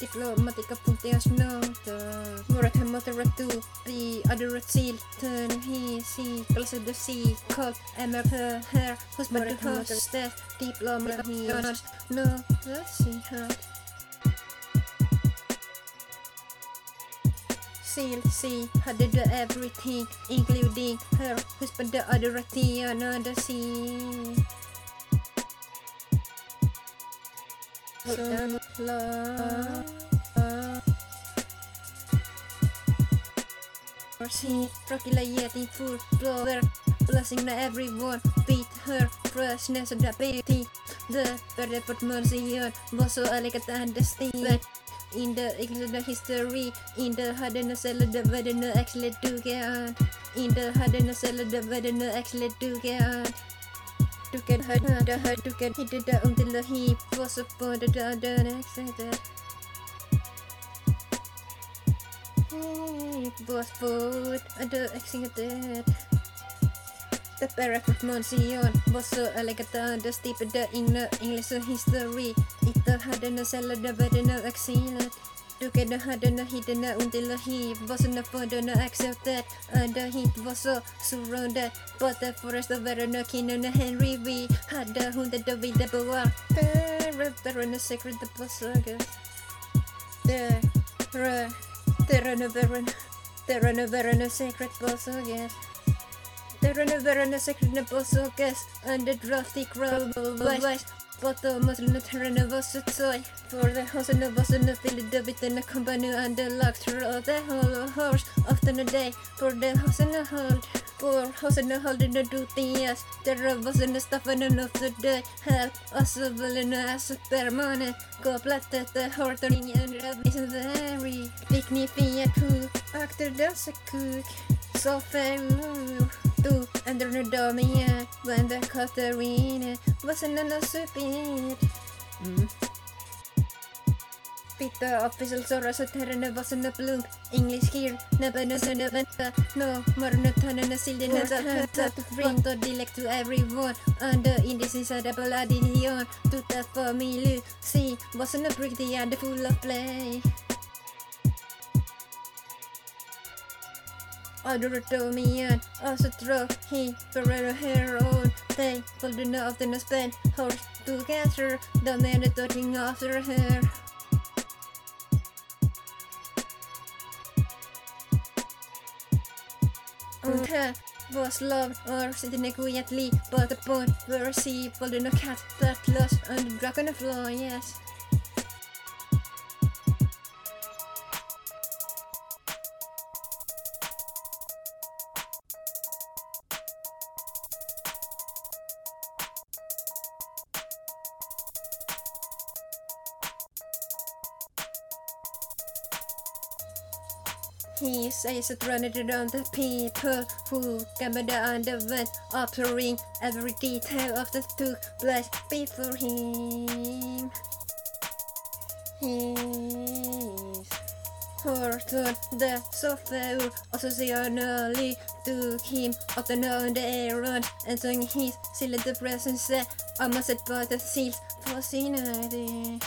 diplomatica.es nota Murat motor to the other seal turn he see closer the sea cold emer her hair husband to her stash diplomatica no let's see Seal see had the everything including her husband the other another sea So, love. Mercy, Rocky like full blower, blessing everyone, beat her, freshness the beauty, the better but mercy on, was so elegant and distinct. In the the history, in the hidden cell of the wedding actually do get on. In the hidden cell of the wedding actually do get on. Du kan höra, hör, du kan hitta det until the um, heap was upon the other accident. Heap was put under accident. The paragraph of Monsignor was so elegant the steep the inner English history. It had a cellar the wedding accident. Du kan hade na hidden until the heap was enough for the accepted. And the heap was so surrounded but the forest of Verona King and Henry we had the hunted the with the boar there on the secret the passages there there on the Verona there on the Verona secret passages there on the Verona secret passages and the drafty crowd was but the Muslim turn of us toy for the house and the bus and the field the bit and the company and the luxury through the whole horse often a day for the house and the hold for house and the hold in the duty yes there was and the stuff and enough the day help us a villain as a permanent go platted the heart and is very dignified cook after that's a cook so fair du under the when the Katarina wasn't on supit. Mm. Peter official Soros och terrorna var såna blunk. English here, näbbarna såna vänta. No, morgon och tönarna silderna så högt Front och dialect to everyone. Under indecisa balladion Tutta familj, see Var såna brick, the other full of play Adoratomian, alltså tror he forever her own They pulled enough to spend horse together The man is talking after her. And her was love or sitting quietly But the point where she pulled a cat that lost on the dragon floor, yes It running around the people who gathered under the offering every detail of the took place before him. He's Horton, the software occasionally took him and on the errand and sang his silly presence I must by the seals fascinating.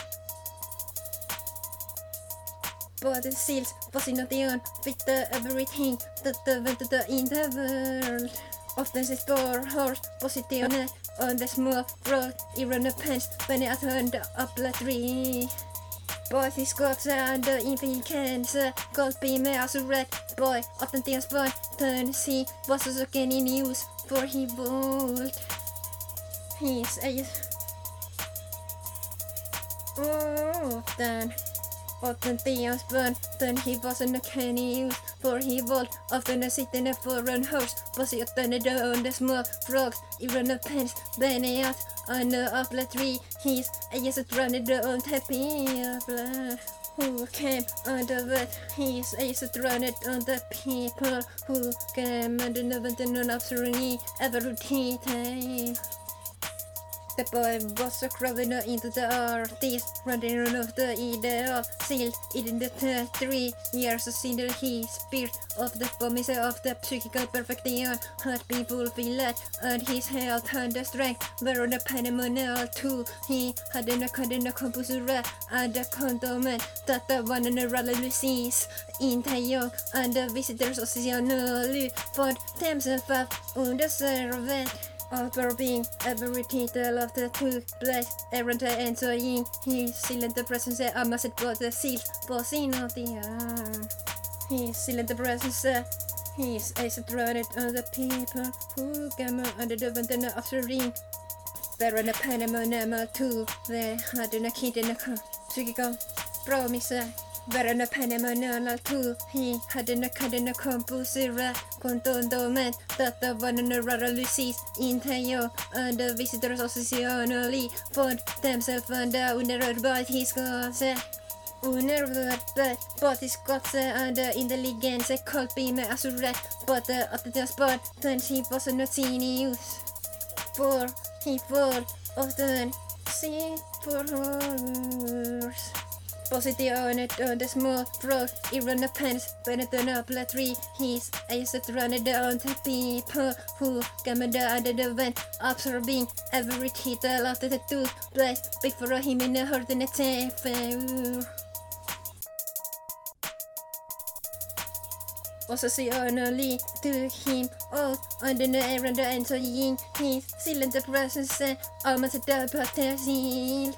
But the seals fascination with the everything that the went in the world. Often the store horse position on the small road, even the pants when it turned up the tree. Boy, his gods and the infinite cancer, uh, gold beam as a red boy, often things boy, turn see, was also getting news for he bold. He's a Oh, then. Often Theon's burn, then he wasn't a canny use, for he was often a sitting a foreign horse, was he a down the small frogs, even a pence, then he out on the apple tree, he's a yes, it run it on happy, blah. who came under the He's ace thrown it on the people who came under the non observing every detail. The boy was crawling into the artist, running out of the ideal, sealed in the three years since he spirit of the promise of the psychical perfection. Had been fulfilled, and his health and the strength. Were on the phenomenal too. He had an academic composer and a condiment that the one and a sees in Taeyong and the visitors occasionally found themselves undeserved being every title of the took place errant enjoying his silent presence I must put the seal bossing of the arm. His silent presence He's a thrown on the people who came under the vendor of the ring. On a Panama number two, they had a kid in a car. Psychical promise. Uh, Värna Panama tu hi hade kadena kompusera kontondomen data vanna rara lucis intejo under visitors associationally for themselves under under his skase Unervörd partiskotse under intelligens kolpi med asuret både att det spår den hippos och notinius for he fall of the sea for horrors Positionen under små frog i runda pens Benetton öppla tree He's a set runner down to people who come down the vent Absorbing every title after the two place Before him in a hurt in a tape Associationally to him all under the errand yin his silent presence almost the potential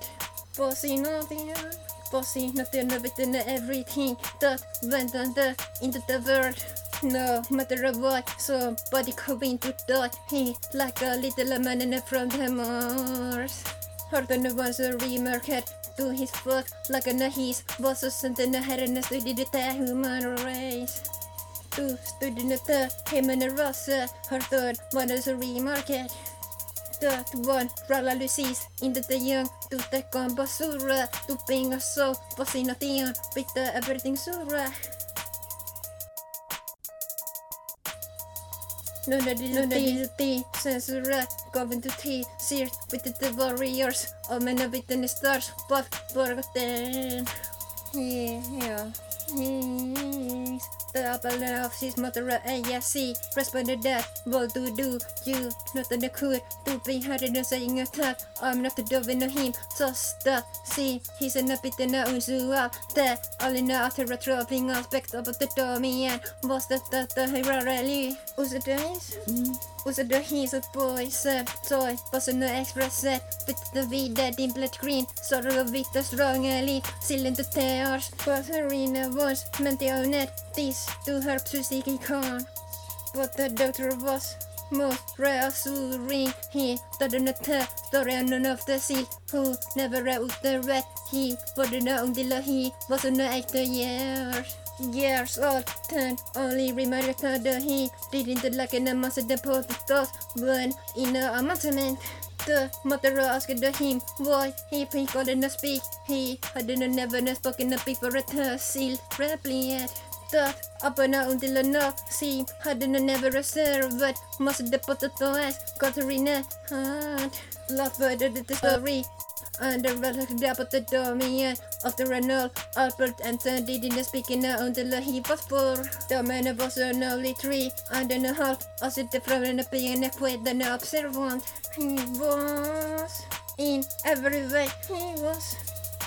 Bossing of the bossy, nothing of it in everything that went under into the world. No matter what, somebody coming to die. He like a little man in from the Mars. Heard on the ones a remarked to his foot like a his was a sentence ahead and studied the human race. To study the him human race, her third one is a the one Rala Lucis. Inte the young Du tekan basura Du pinga so Pasina tian Pitää everything sura None of the censura Going to tea Seared with the warriors. Omena with the stars Buff Borgotten Yeah, yeah. The apple of his mother AFC responded that what to do you not the could to be heard and saying a thought I'm not the dove in him so stop see he's an bit in a usual that all in the after a troubling aspect of the domain was that that the hero really. Was it days hmm? was it the his boys toy was an express set with the vida dimplet green. Sort of with the strongly silent tears. Was arena was meant the net this to her psykikon. But the doctor was most reassuring. He didn't tell storyn of the seal who never wrote the red. He wouldn't know until he was actor years. Years old, ten, only reminded that he didn't like an amount of the thoughts when in the amendment. The mother asked the him why he couldn't speak. He hadn't never spoken before a seal replied that Abana undilana si hadana never reserved must deposit the last Katarina had love further the story and the about the domain of the Renault Albert Anthony didn't speak in until he was four. The man was an only three and a half as it from being quite an observant. He was in every way he was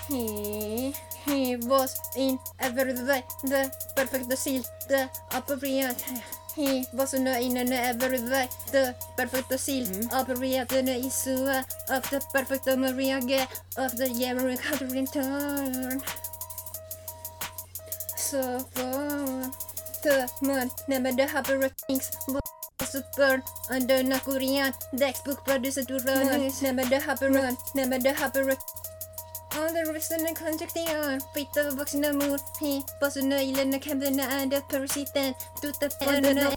he he was in every way the perfect seal, the appropriate. He was in every way the perfect seal, mm. appropriate issue of the perfect Maria of the Yemen Catherine turn. So far, the man named the happy things burn under Nakurian, the textbook producer to run, named the happy run, named the happy Åldersrösten konstruktion, byta vuxna mor, he, bossen öjlen och kämparna är det parasiten, tutat ändarna.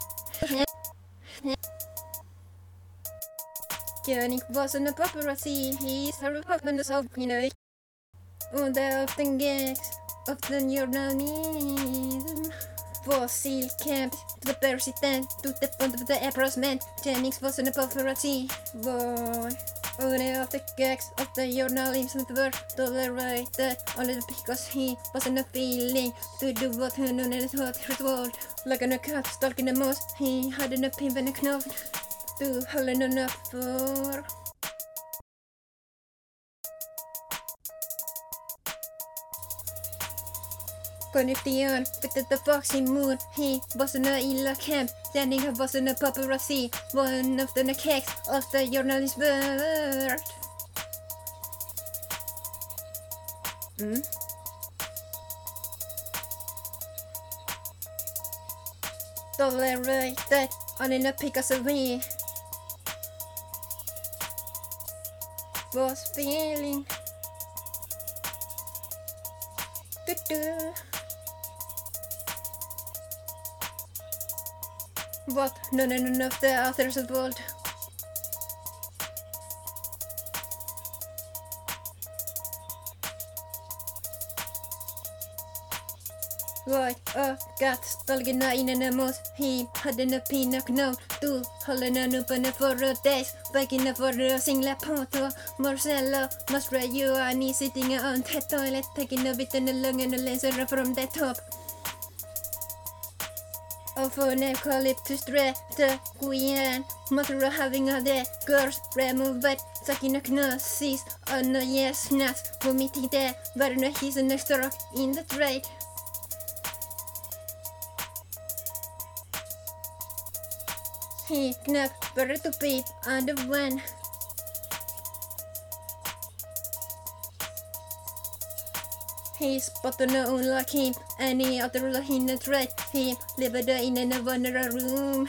König bossen och paparazzi, he's her of you know. Och det är often gags. of the journalism. Fossil camp, the president, to the point of the approachment. Jennings was an paparazzi boy. Only of the gags of the journalism were tolerated only because he wasn't a feeling to do what he knew and what he told. Like an cat stalking the mouse, he had an opinion and a to hold enough for. With the foxy moon. He wasn't a illa camp. He wasn't a paparazzi. One of the cakes of the journalist bird. Mm? Tolerated on in a Picasso me. Was feeling. Do-do. What? No, no, no, no, the others of the world. Right, uh, got stalgena innan en mos. He hade en pinna known Du håller den uppe nu för a days. Väggen för att singla på to Marcello Mastra you I need sitting on the toilet. Taking a bit and the lung and the laser from the top. Of an eucalyptus the queen, mother having a day, girls removed, sucking a gnosis on a yes nuts, vomiting there, but no he's an extra in the trade. He knapped better to peep on the one. He's but no like him, any other like him that right him, lived in a wonder room.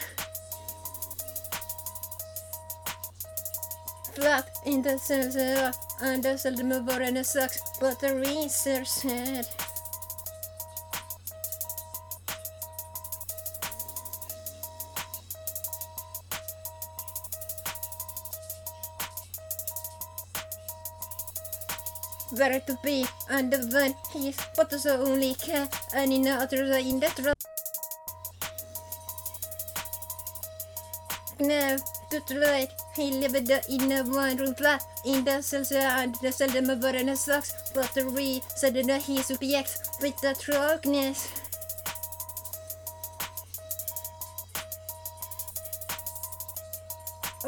Flat in the sensor, and the seldom over and sucks, but the research said. Where to be and when he's but the only cat and in other in that road. Now, to the he lived in a one room flat in the cells and the seldom over and the sucks, but the re suddenly he subjects with the darkness.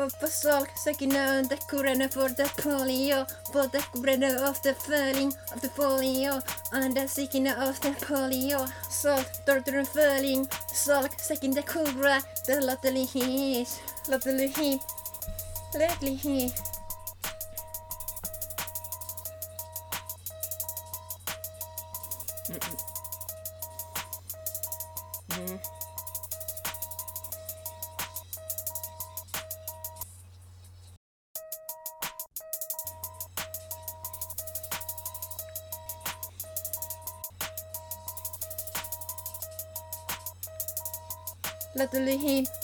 Uppsal söker the kurarna for the polio For the kurarna of the falling of the polio And the seeking of the polio. Salt, torture and falling Salk, second the kura The lately he is Lately he Lately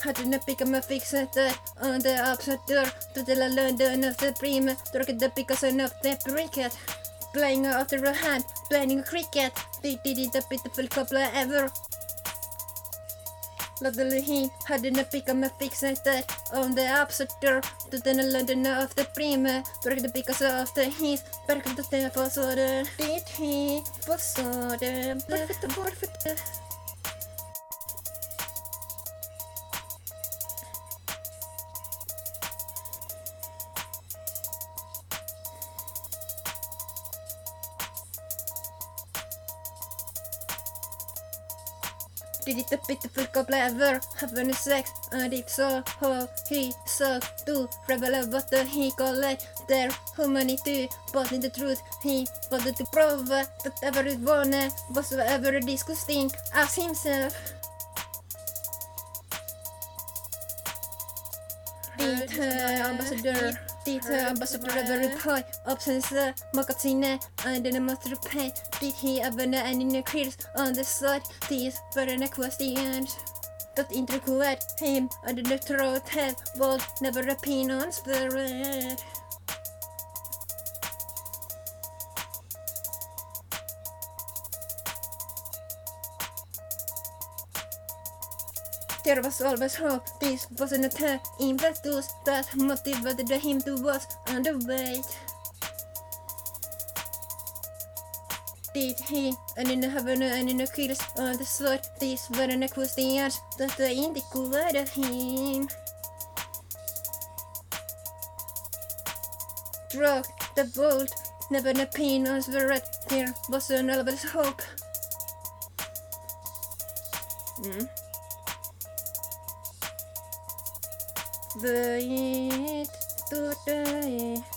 hade become a fixator on the opposite door to the London of the prima Torque the Picasso of the cricket Playing after a hand, playing cricket. They did it a pitiful couple ever. Latterly him hade become a fixator on the opposite door to the London of the prima Torque the Picasso of the his Perfect the façade Did he façade Perfect perfect Did it a pitiful couple ever having sex? And if so, how he so to rebel about the he collect their humanity. But in the truth, he wanted to prove that everyone was ever disgusting as himself. Dit ambassadör Dit ambassadör över poj Absence Magasinet And the master pay Did he ever know any kills on the side? These were the questions That interviewed him under the throat head But never a pin on spirit There was always hope. This wasn't a time in battles that motivated him to was underweight. Did he and in the heaven and in the kills on the sword? These were the questions that indicated him. Drug the bolt, never the pain was red. There was an always hope. Mm. the đây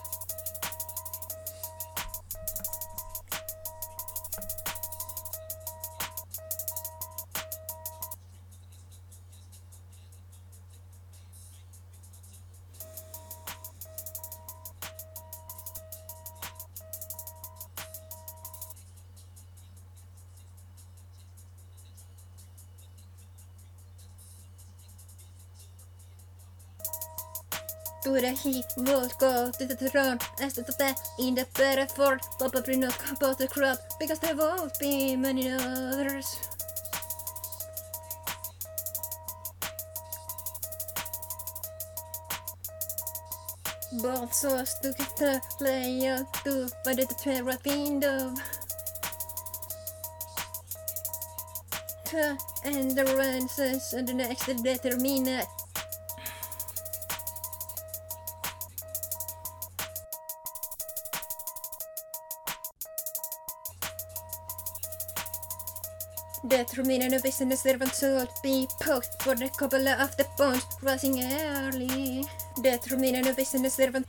the heat, will go to the throne as to the in the better fort, probably not about the crop because there won't be many others. Both souls together play out to by the terror window. And the rances and the next determinate remain a vision the servant soul be poked for the couple of the bones rising early. That remain a vision the servant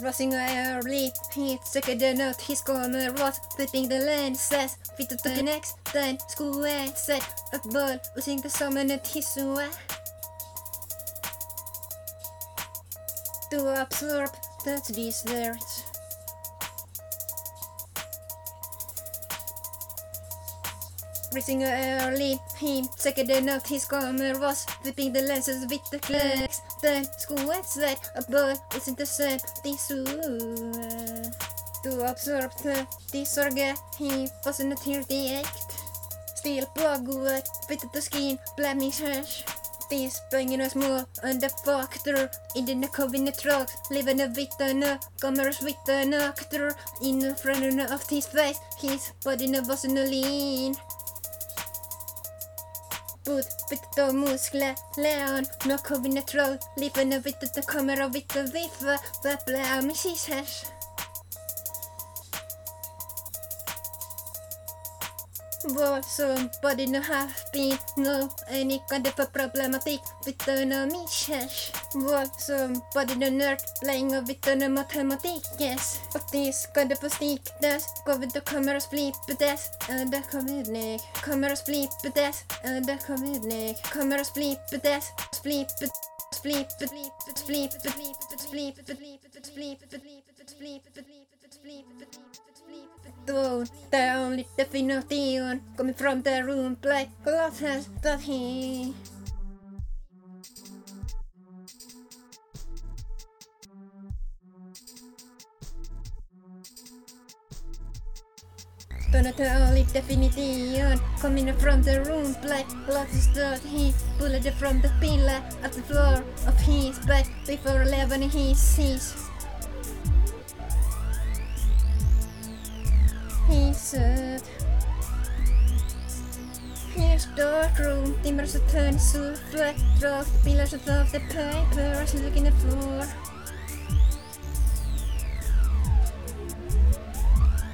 Rushing early, he second the note, his corner was flipping the lenses. Fit to the next, then school set a ball, losing the summon at his way. To absorb that desert. Racing early, he second the note, his corner was flipping the lenses with the clicks. Sen skoetsen och bör och sen sen det sur. Du absorbte de sorger hipas en natur direkt. Stil pågår, fettet och skin, blämningshörs. De springer oss små under faktor. I denna covid tracks, levande vittnen, kommer oss vittnen aktor. Inifrån under av tidsfejs, his, body nu var sin bud, vitt och muskler, leon, har covid, troll, livet är vitt och det kommer och vitt och viffa, babbla, men she's hash. Som både nu haft been no any kind of a problematic with no mishash. Vad som både nu nerd playing of with no mathematics. Och this kind of a stickness, covid och kommer att flippa dess, under kommunik. Kommer att flippa dess, under kommunik. Kommer att flippa dess, flippa flip it, flip it, flip it, flip it, flip it, flip it, flip it, flip it, flip it, flip it, flip it, Though the only definition coming from the room black glasses that he But the only definition coming from the room black glasses that he pulled it from the pillar at the floor of his bed before leaving his seat. Söt. Here's dark room, timbers are turned so flat, rough pillars above the papers looking at the floor.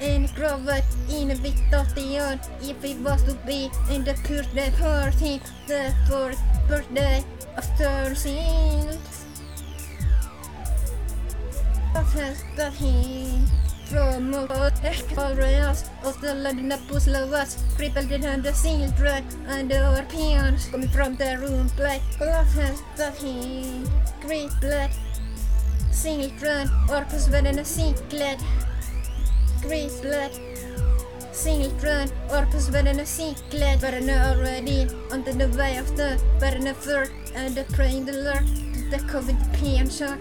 En grovet in a bit of the if it was to be in the birthday party, the fourth birthday of Thursild. What has from of the London Puslovas crippled in the children and our peons coming from the room black what has that blood crippled children orcus a blood Single children orcus a cycled but already on the way of the Bernafur and the praying the Lord. The COVID peon shock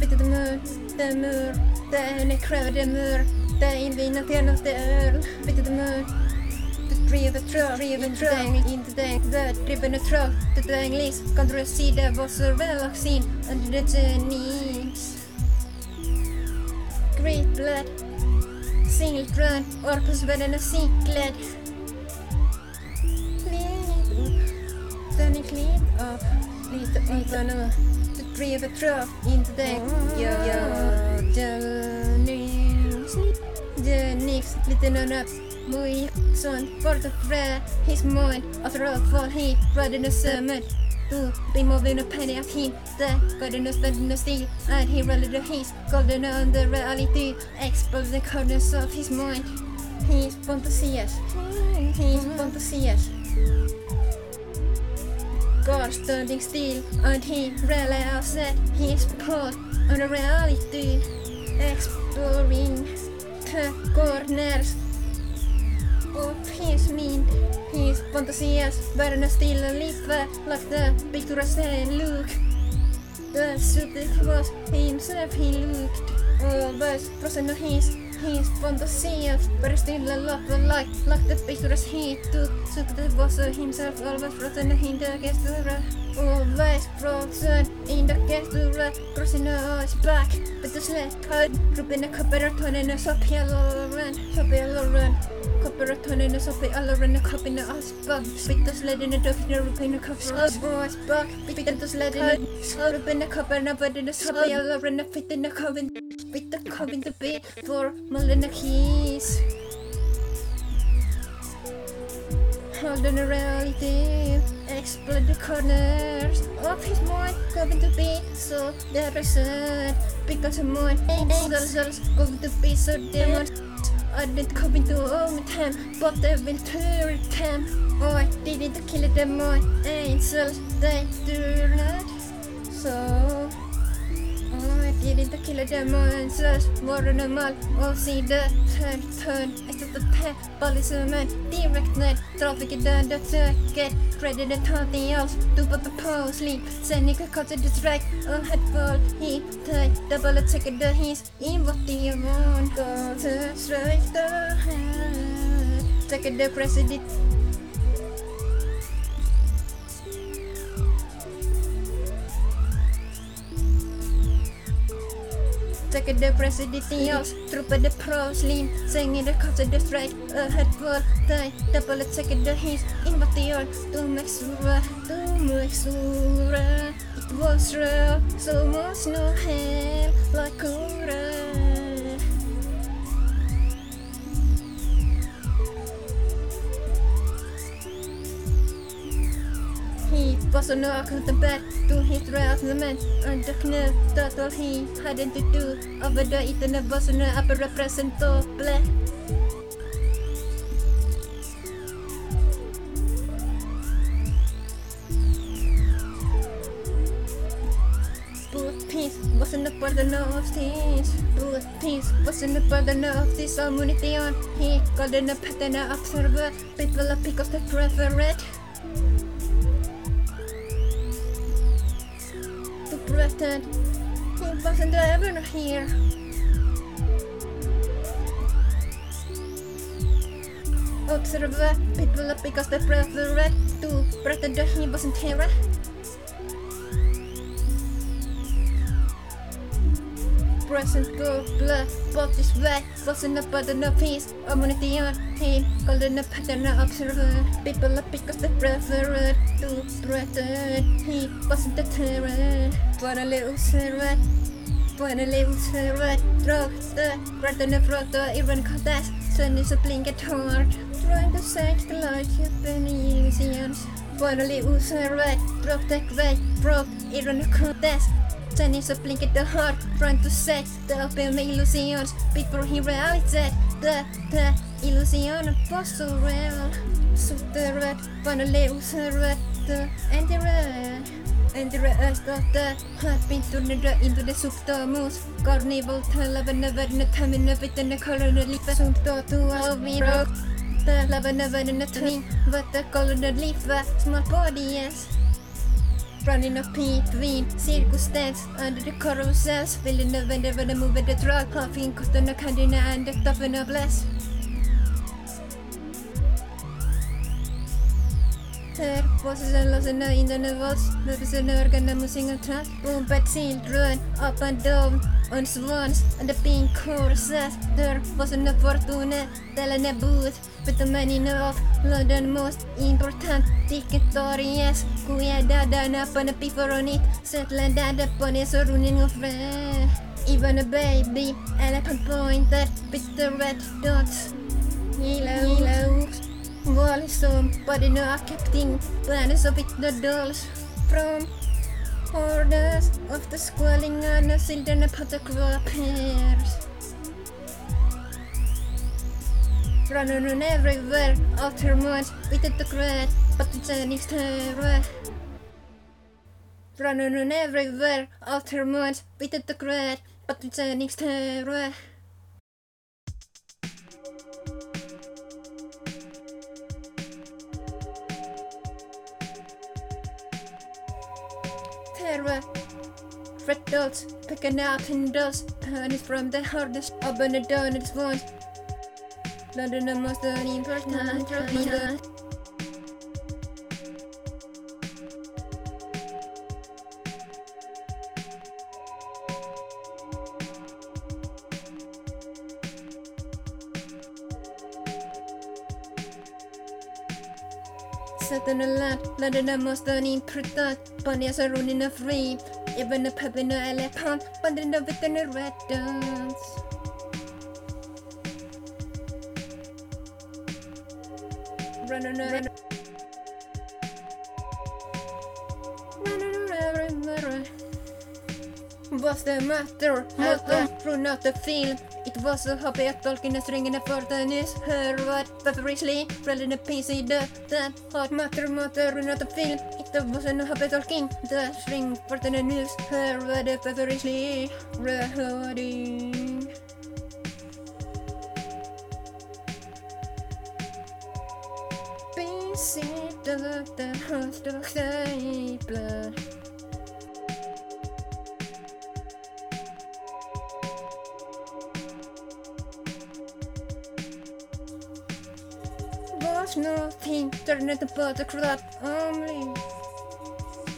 Bitte de mur, de mur, den är kräver de mur, det invinner till något öl. Bitte de mur, det driver trö, driver trö, inte den, det driver trö, det den lis, kan du se det? Var så relaxin, under det genix. Great blood, children, orkusvärlden är cyklad. Den är klid upp, lite lite nu. Driver den. Ja, ja, Denix. Denix, lite nunna. Muy son, borta frä, his mind, after all fall he, rather than summon. Du, be moving a penny of him, the golden no spend no and he rolled the his golden under reality, expose the corners of his mind. He's fantasias, he's fantasias. God standing still, and he realized that he's put on the reality, exploring the corners of his mind. His fantasias burn still alive like the pictures they look. The suit it was himself he looked. Always frozen on his his fantasias but still alive like like the pictures he took. So that was himself always frozen in the gesture. Always frozen in the gesture. Crossing the eyes back. But the sled cut. Ruben a copper ton and a sop yellow run. Sop yellow run. Copper ton and a sop yellow run. A cup in the ice bug. Spit the sled in a duck in a Ruben a copper ice bug. Spit the sled in a Ruben a copper and a bud in a sop yellow run. A fit in a coven. Spit the coven to bed for Malina keys. Hold on the reality, explode the corners of his mind, going to be so depressed because of mine angels going to be so demons. I didn't come into own time, but they will turn time. Oh, I didn't kill them, my angels, they do not. So, I didn't kill them, my angels, more normal. Oh, see the turn, turn, efter the pet, ballismen, direkt när trafiken dödar söker. Credit and nothing else, do but the pose sleep. Sen ni kan kasta distract, och headball, hit, tight, double attack the his, in what do you want? Go to strike the head. Take the president. Take the president else, trooper the pro slim, singing the cuts of the strike, a head full, tie, double attack the his, in what they are, to make sure, to make sure, it was real, so much no out of the man and the knee that all he hadn't to do over the eaten a boss on the upper representable. Peace wasn't a burden of this. Peace wasn't a burden of this community on. He in a pattern of observer. People are because they prefer pretend he wasn't ever here. Observe people because they prefer to pretend he wasn't here. Present go blood Both is wet Wasn't a button of peace. Ammunition Team. Golden a pattern of observer People are because they prefer To threaten. He wasn't a terror Wanna little servant Wanna little servant Drop the Rather than a the Even contest Sun is a blinket hard Trying to save the light You've been illusions Wanna little servant Drop the great Broke Even a contest Sen is a blink at the heart, trying to set the open illusions before he realized the the illusion was so real. So the red, finally was red, the and the red. And the rest of the heart been turned into the subdomus. Carnival, lava never the time in the bit in the color of the leaf. Soon to to our rock. The lava never the time, but the color the leaf, small body, yes. Running a between circus dance under the carousels Feeling the vendor when move the truck Puffing cotton a candy and the top in a blast Här voices låsen in the walls Represent organ musing a track Boom bad children up and down on swans and the pink horses There wasn't a telling a booth But the man enough London most important dignitaries Kuya dadan apa na before on it. Settle dada pon is running of Even a baby elephant pointed with the red dots. Yellow, yellow. Wall is somebody no acting Plans of it the dolls. From orders of the squalling on a children of the appears Running on everywhere after months did the great but it's an terror Running on everywhere after months did the great but it's an terror. Terror. Red dots picking out windows, panic from the hardest, open the door its wounds. London the most important trophy. Sätten och land, London the most important Bonniers are running a free Even a puppy no elephant Banding the with the red Run run run Run run run run run What's the matter? Matter Run out the film It was so happy att tolken stringarna för den nyss hörvad Varför Rolling a piece i the that hot matter matter run out the film. It was so happy talking The string för den nyss. Hörvad Varför Rehörding the of the blood was nothing about the only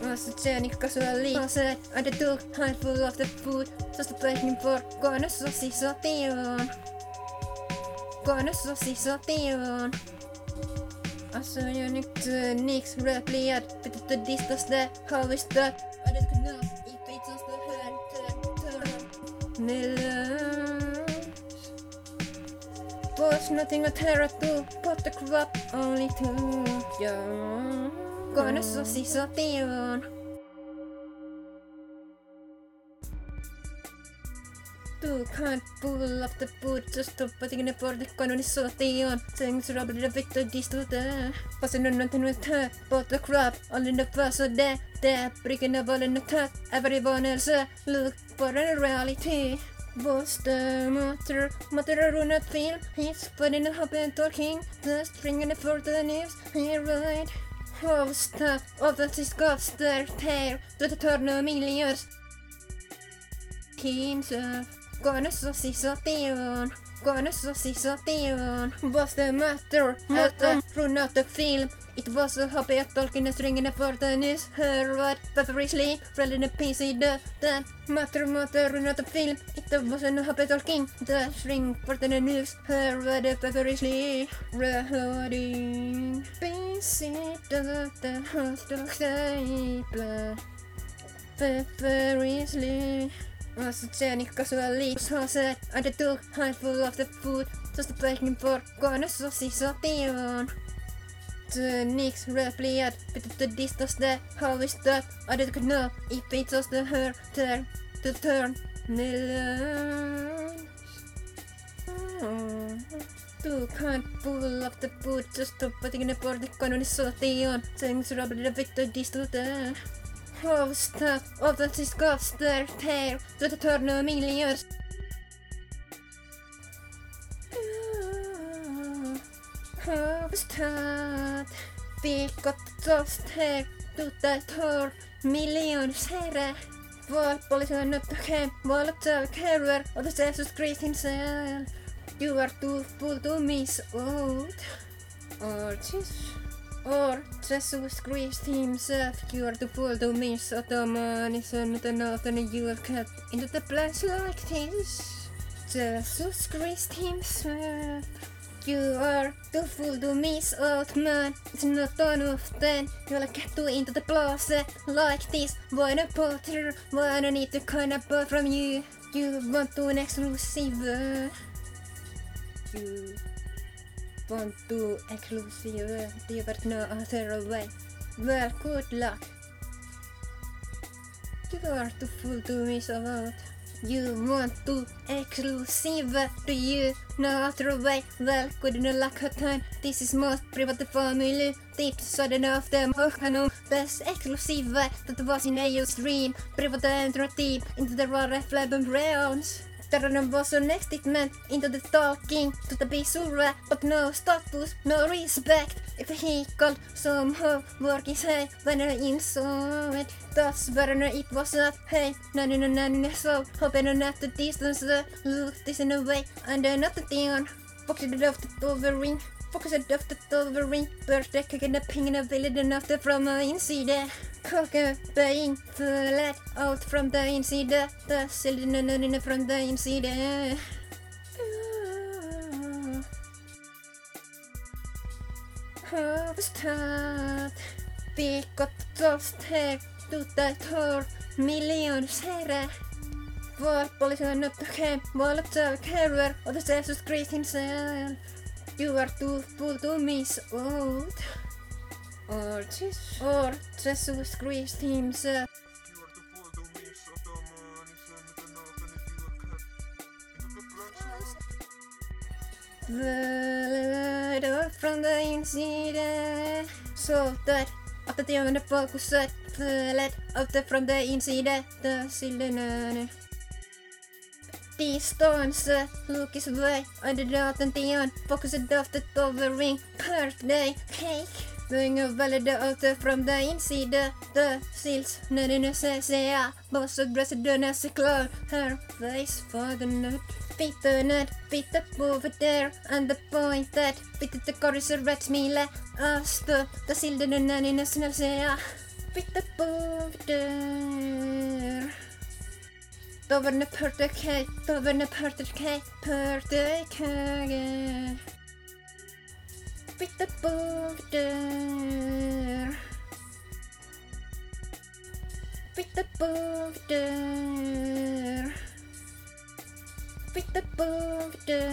was a journey casually said I took handful of the food. Just waiting for. Gonna saucy sation gonna saucy sation Alltså jag nykter eh, nix röpliad Vet inte distas där, how is that? I don't know if the nothing a terror to But the crop? Only two. Young Gonna saucy sation Kan pull up the boot just stop putting in the for the colonisation Things rubber the victor distorted Passing on nothing with her But the crop all in the first of that That breaking the ball in the cut Everyone else. Uh, look for a reality. Was the matter Matter or not feel He's putting a hop and talking. The string and the for the news. He right How stuff of the scots their tail To the turn of millions himself Gonna saucy station Gonna saucy station What's the matter? Matter Run out the film Inte var så happy att tolken strängarna för nyss. Hör vad Pepperisly, föräldrarna PC döden. Matter och matter runnat film. Inte var så happy tolking. Där string för nyss. Hör vad Pepperisly, reloading. PC döden, hostel staplar. Pepperisly. Associating casually, har sett att det tog handfull of the food. Så står baking for gonna sosisation. Nix repliad, betyder distans där har vi stött. Och det kan nå i pizzas det hör till to turn melon. Du kan pull up the food, så stoppa tingene på det kanonisation. Sen så blir det vittu distoter. Hosta of the disgusted tail, så det tar nu miljoner. Huvudstad, viikot tost här, tuta tor, miljooners herre. Valpolisi on not okay, valot av carrier, och the Jesus Christ himself. You are too full to miss out. Or Jesus. Or Jesus Christ himself, you are too full to miss out. The man is not enough and you cut into the place like this. Jesus Christ himself. You are too full to miss out man It's not enough then You'll get to into the plaza like this not potter? I need to kind of from you You want to an exclusive You want to exclusive You got no other way Well good luck. You are too full to miss out You want to exclusive to you no other way Well, good luck, time This is most private family. Tips sudden of them Hokanom Best exclusive That was in AO stream Private intro tip Into the flabben rounds Terran was on next statement into the talking to the bisura, but no status, no respect. If he called somehow work is hey when I inside. Thus better it was not hey, no no no no no so hoping not the distance uh, the look this in a way and then not the thing. Foxed off the overing. Fokuset doftet over ring, birthday kicking the ping and villain after from the inside. Cocker buying flat out from the inside. The cylinder from the inside. Havstat, viikot tost här, tuta tor, miljooners herre. Valpolisi on not okay, valot av carrier, och the Jesus Christ himself. You are too full to miss out. Or, Jesus, or Jesus Christ himself. The light from the inside So that after the focus The light of the from the inside The cylinder Distance Look is way under the attention Focus it off the ring. Birthday cake Doing a valid out from the inside The seals Nadine says yeah Boss of dressed done as a clown Her face for the nut Fit the nut Fit the over there And the point that Fit the chorus of red smile. Asta The seal the nanny snäll säga Fit the over there Doverne pørte kei, doverne pørte kei, pørte kei. Bitte bogder. Bitte bogder. Bitte bogder.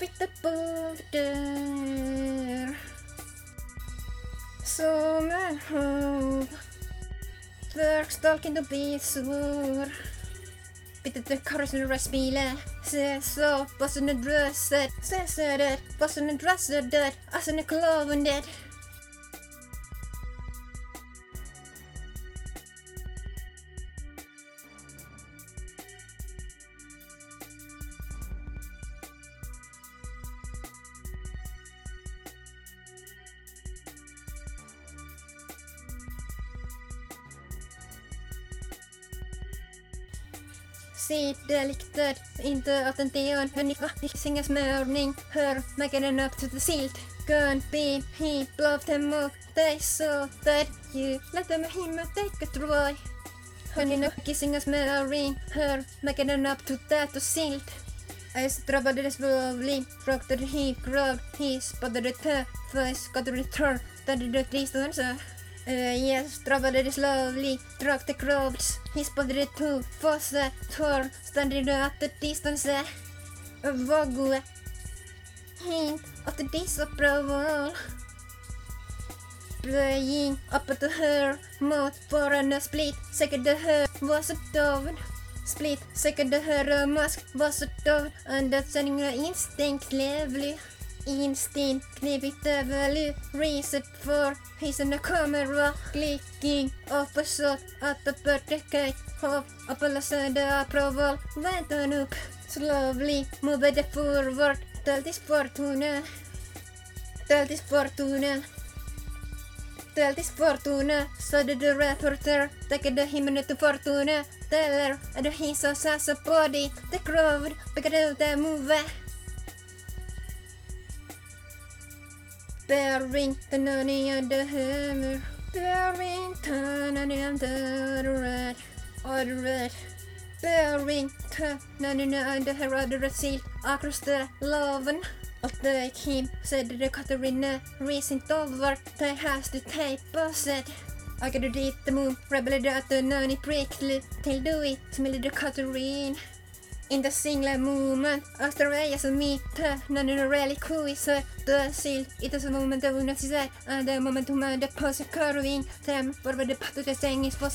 Bitte bogder. Sommerhov. Verkstalken to be svår. Bitte karsen röstbilen. Se så, vad som är dröset. Se söder, vad som är dröset där. Alltså när kloven där. Sidelikter, inte att en teon, hörni, va? Singa smörning, hör, mäkaren upp till silt. gun beam, he bluffed him up. They saw that you let them him take a try. Honey no kissing us med a ring, her making an up to that to silt. Ice drabbade slowly, rocked he grabbed, he spotted the turf, face got the return, that did the distance. Uh, yes, drabbade slowly, dropped the crowds, he spotted the two, fosse, turn, standing at the distance. Vago, hint of the disapproval. Playing up to her mouth for a split second her was a dove. Split second her mask was a dove understanding her instinct lively. Instinct knivit över reset for his and the camera clicking up a shot at the birthday of Apollo the approval. Went on up slowly moved forward. Till this fortuna till this fortuna till this fortuna så det the reporter. Take the him to fortuna teller and he saw Sasa body. The crowd because the move The nanny and the hammer Bearing the nanny and the red or the red Bearing the nanny and the herald seal across the loven of the him said the Katarina recent over they has to tape said I gotta dit the moon rebelled at the nanny prickly till do it smell the Katarina in the single moment Australia som mitt när nu really cool så the seal. It is a moment of necessary and the moment to the pose carving them for the pato the thing is for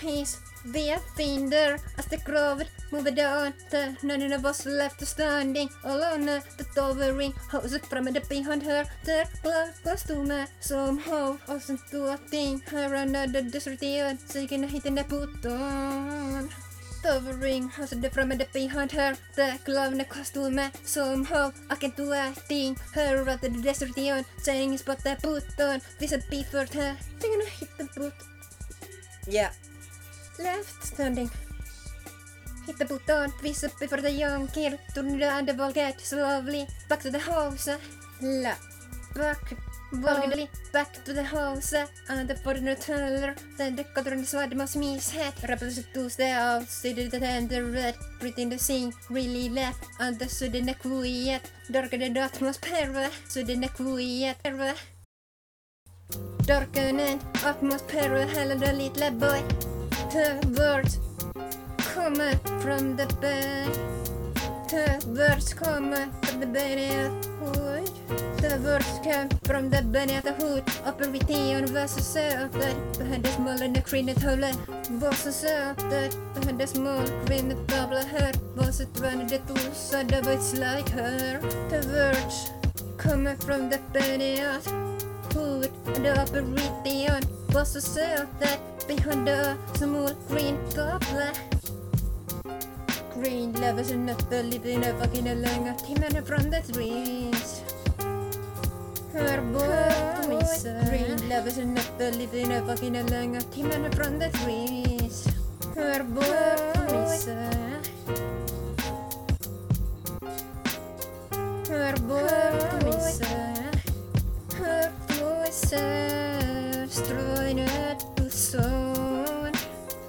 his the finder as the crowd moved on. The none of us left standing alone the towering. House from the behind her the costume somehow wasn't to a thing her another desert so you can hit in the button Towering the behind her the clown costume somehow I can do a thing her at the desert on saying spot the button this a before her they're gonna hit the boot yeah left standing. Hit the button this up before the young kid turn the underworld get slowly back to the house la. Back Valgedeli back to the house. And the foreigner teller then the cotton sword must miss head represent to the outside the tender red? Pretend the sing really left. And the sudden quiet darker the sudden quiet darkening atmosphere hell the little boy. The words come from the bed the words come from the bed The words came from the beneath the hood Operationen var så sötad Behövdes målen och kvinnet håller Var så sötad Behövdes mål kvinnet babbla här. Var så tränade tosade was like her The words coming from the beneath hood And the operation var så sötad Behövde small green babbla Green lovers and not believing in fucking a longer timmen from the trees. Hör boys Green lovers and not believing in fucking a longer timmen from the trees. Hör boys. Hör boys. Hör boys Ströjnet på sån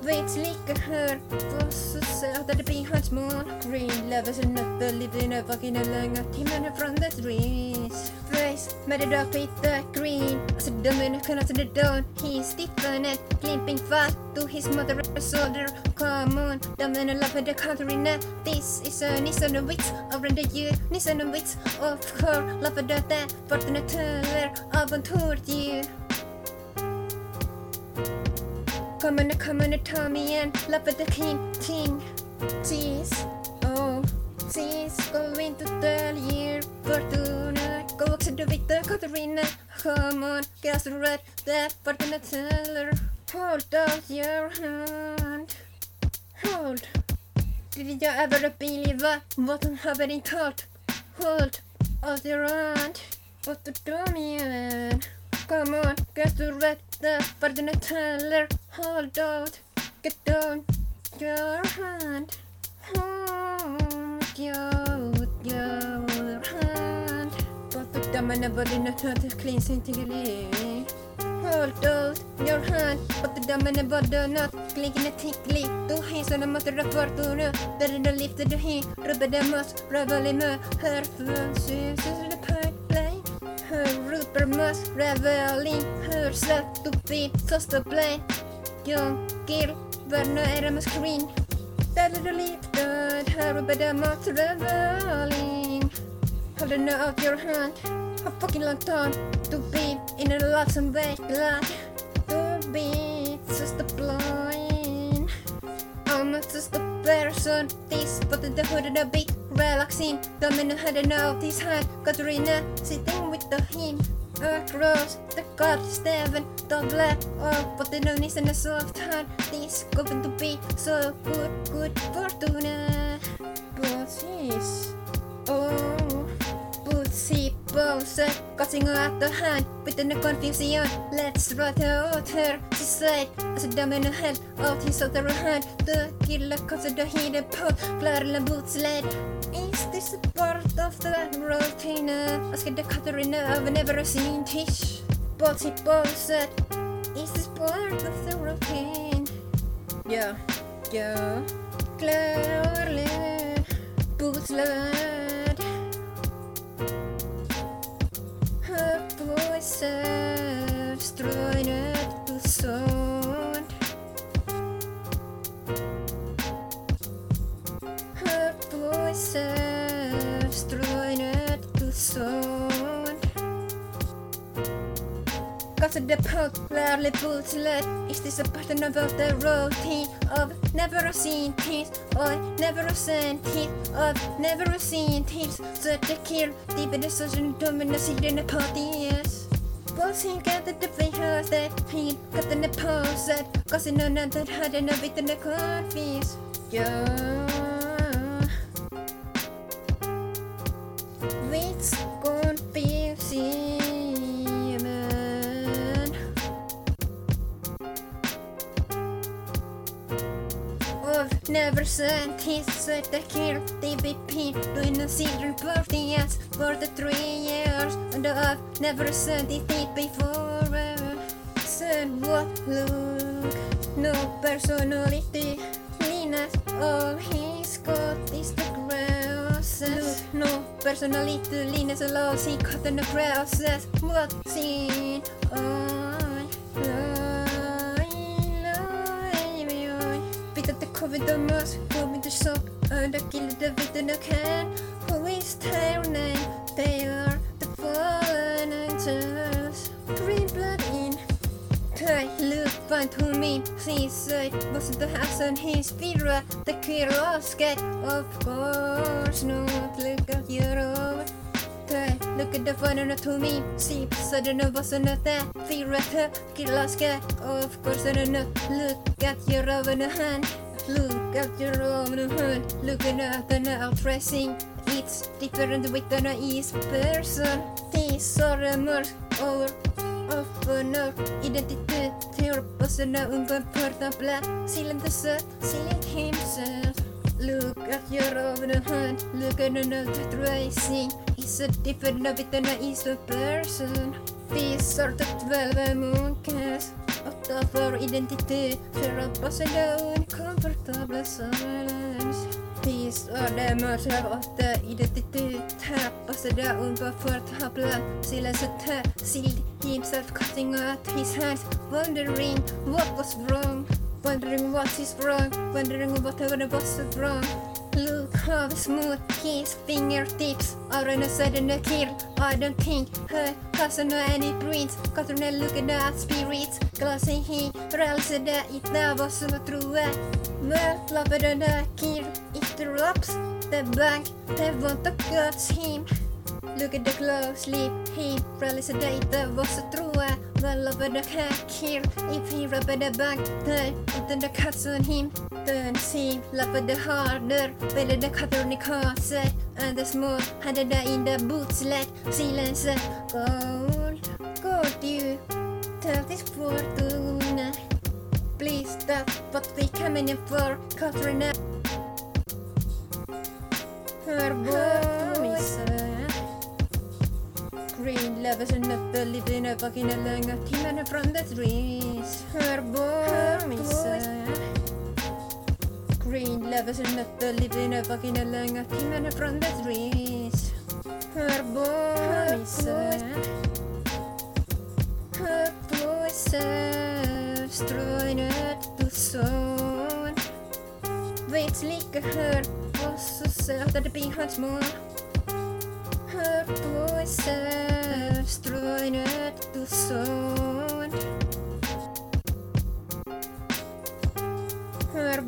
Vet lika hör på så söta det blir hans mål. Green lovers and not in a fucking a longer timmen from the trees. Face med det där Peter Green. Alltså dömen kunna till the dawn He's stiffened Glimping fat to his mother a soldier Come on Dömen och love the country now. This is a Nissan och vits Around the year. Nissan och vits Of her Love the där Fortuna töller Aventur you Come on, come on, Tommy and love the king, king. Tease, oh, tease, going to tell you, Fortuna, go walk to the Victor, Katarina. Come on, get us the red, the Fortuna teller. Hold out your hand. Hold. Did jag ever believe what I have been told? Hold out your hand. What the dummy Come on, get to red, the Fortuna teller. Hold out, get down your hand. Hold your, your hand. But the man body not not clean scientifically. Hold out your hand, but the damn body not clicking a tickly. Du hinser när man drar kvar nu. Där du lyfter du hin, rubbar det möss, rövar i mö. Hör för syns det pipeline. Hör rupar möss, reveling. Hör släpp upp i första play. Jag kill, värna är med screen. Där du lyfter, hör rubbar det möss, reveling. Hold it out your hand. A fucking long time to be in a lot some way glad to be just a blind. I'm not just a person. This but the hood of the big relaxing. Who had enough this hand. Katarina sitting with the him across the god Steven the black oh but the known is in a soft hand. This going to be so good, good fortuna. But this oh Pussy pose, cutting out the hand within the confusion. Let's rot out her, she said, as a dumb in the head of his other hand. The killer cause the hidden pot, Clara boots led. Is this a part of the routine? Asked the Katarina, I've never seen Tish. Pussy pose, is this part of the routine? Yeah, yeah, clearly, boots Cause the popularly bootlet Is this a pattern about the routine? Of never seen things. Or never seen things. Of never seen things. So the kill. The social dominance in the parties Bossing got the fingers that he got in the pose that Cause none of that had enough in the confused. Yeah Set the kill DBP doing a silver birthday as for the three years and I've never sent it before Said what look no personality Linus all he's got is the grasses No personality Linus allows he cut in the grasses What scene I Vet att det kommer dömas, kommer det killar det vet en kan Who is name? They are the fallen angels. Green blood in I look fine to me. Said wasn't the house on his spirit The curiosity Of course not Look at your own look at the fun to me. See, sudden wasn't that Fear at her Curiosity Of course I don't know. Look at your own hand Look at your own hand Looking at the now dressing It's different with an east person. These are the more or öppnar identitet Hoppas uncomfortable Silent the set, silent himself Look at your own hand Look at another tracing Is a different of it than is a person. These are the twelve monkeys Åtta för identitet Hoppas uncomfortable silence. These are the murder of the identitet Hoppas uncomfortable silence Sealed himself cutting out his hands Wondering what was wrong Wondering what is wrong? Wondering what ever was wrong? Look how smooth his fingertips are on a sudden a kill I don't think her has no any brains Katrina looking at spirits Glassing he rallies that it was so true Well, love the kill It drops the bank They want to cut him Look at the closely, he rallies the was a true Well over the hack here, if he rub the back then then the cuts on him. Then see, love the harder, better the Catholic caset And the small handed in the boots let silence gold Gold you tell this fortuna. Please stop what we coming in for Katrina. Her voice Green lovers and up the living up fucking a långa timmarna från the trees. Hör boys. Green lovers and up the living up fucking a långa timmarna från the trees. Hör boys. Hör boys. Ströjnet du son. Vet lika hör och så söta det blir hans mål. Hör boys. Ströjnet du son. Hör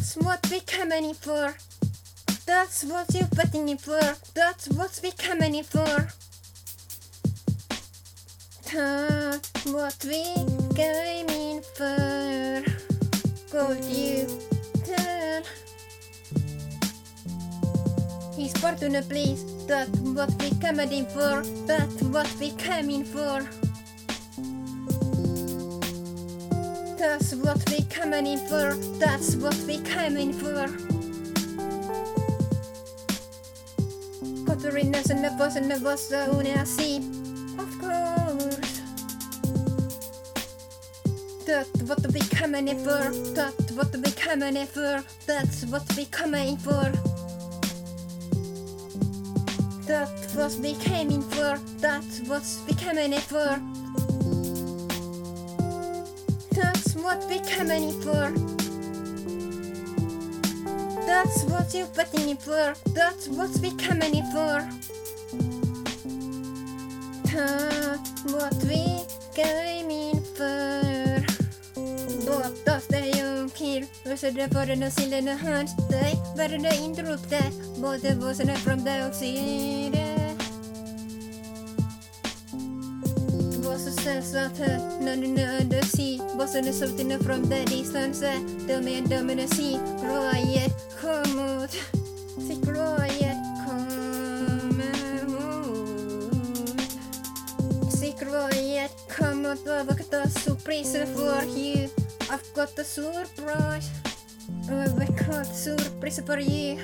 That's what we coming in for. That's what you're fighting in for. That's what we coming in for. That's what we came in for. Gold you tell. He's Fortuna, please. That's what we coming in for. That's what we coming for. That's what we coming in for. That's what we coming for. Katarina and the boss and the boss the I see. Of course. That's what we coming in for. That's what we coming in for. That's what we coming for. That's what we came in for. That's what we coming in for. What we coming in for. That's what you're fighting in for. That's what we coming in for. That's what we came in for. Båda stereo kill. Röstade på den och sillen och hörns dig. Världen inte ropte. Både voicerna från the outside. Was så sällsamt när du nödde si Bossen är soltina från the distance De är dömande si Riot kom ut Sick riot kom ut Sick riot kom ut I've got a surprise for you. I've got a surprise. I've got a surprise for you.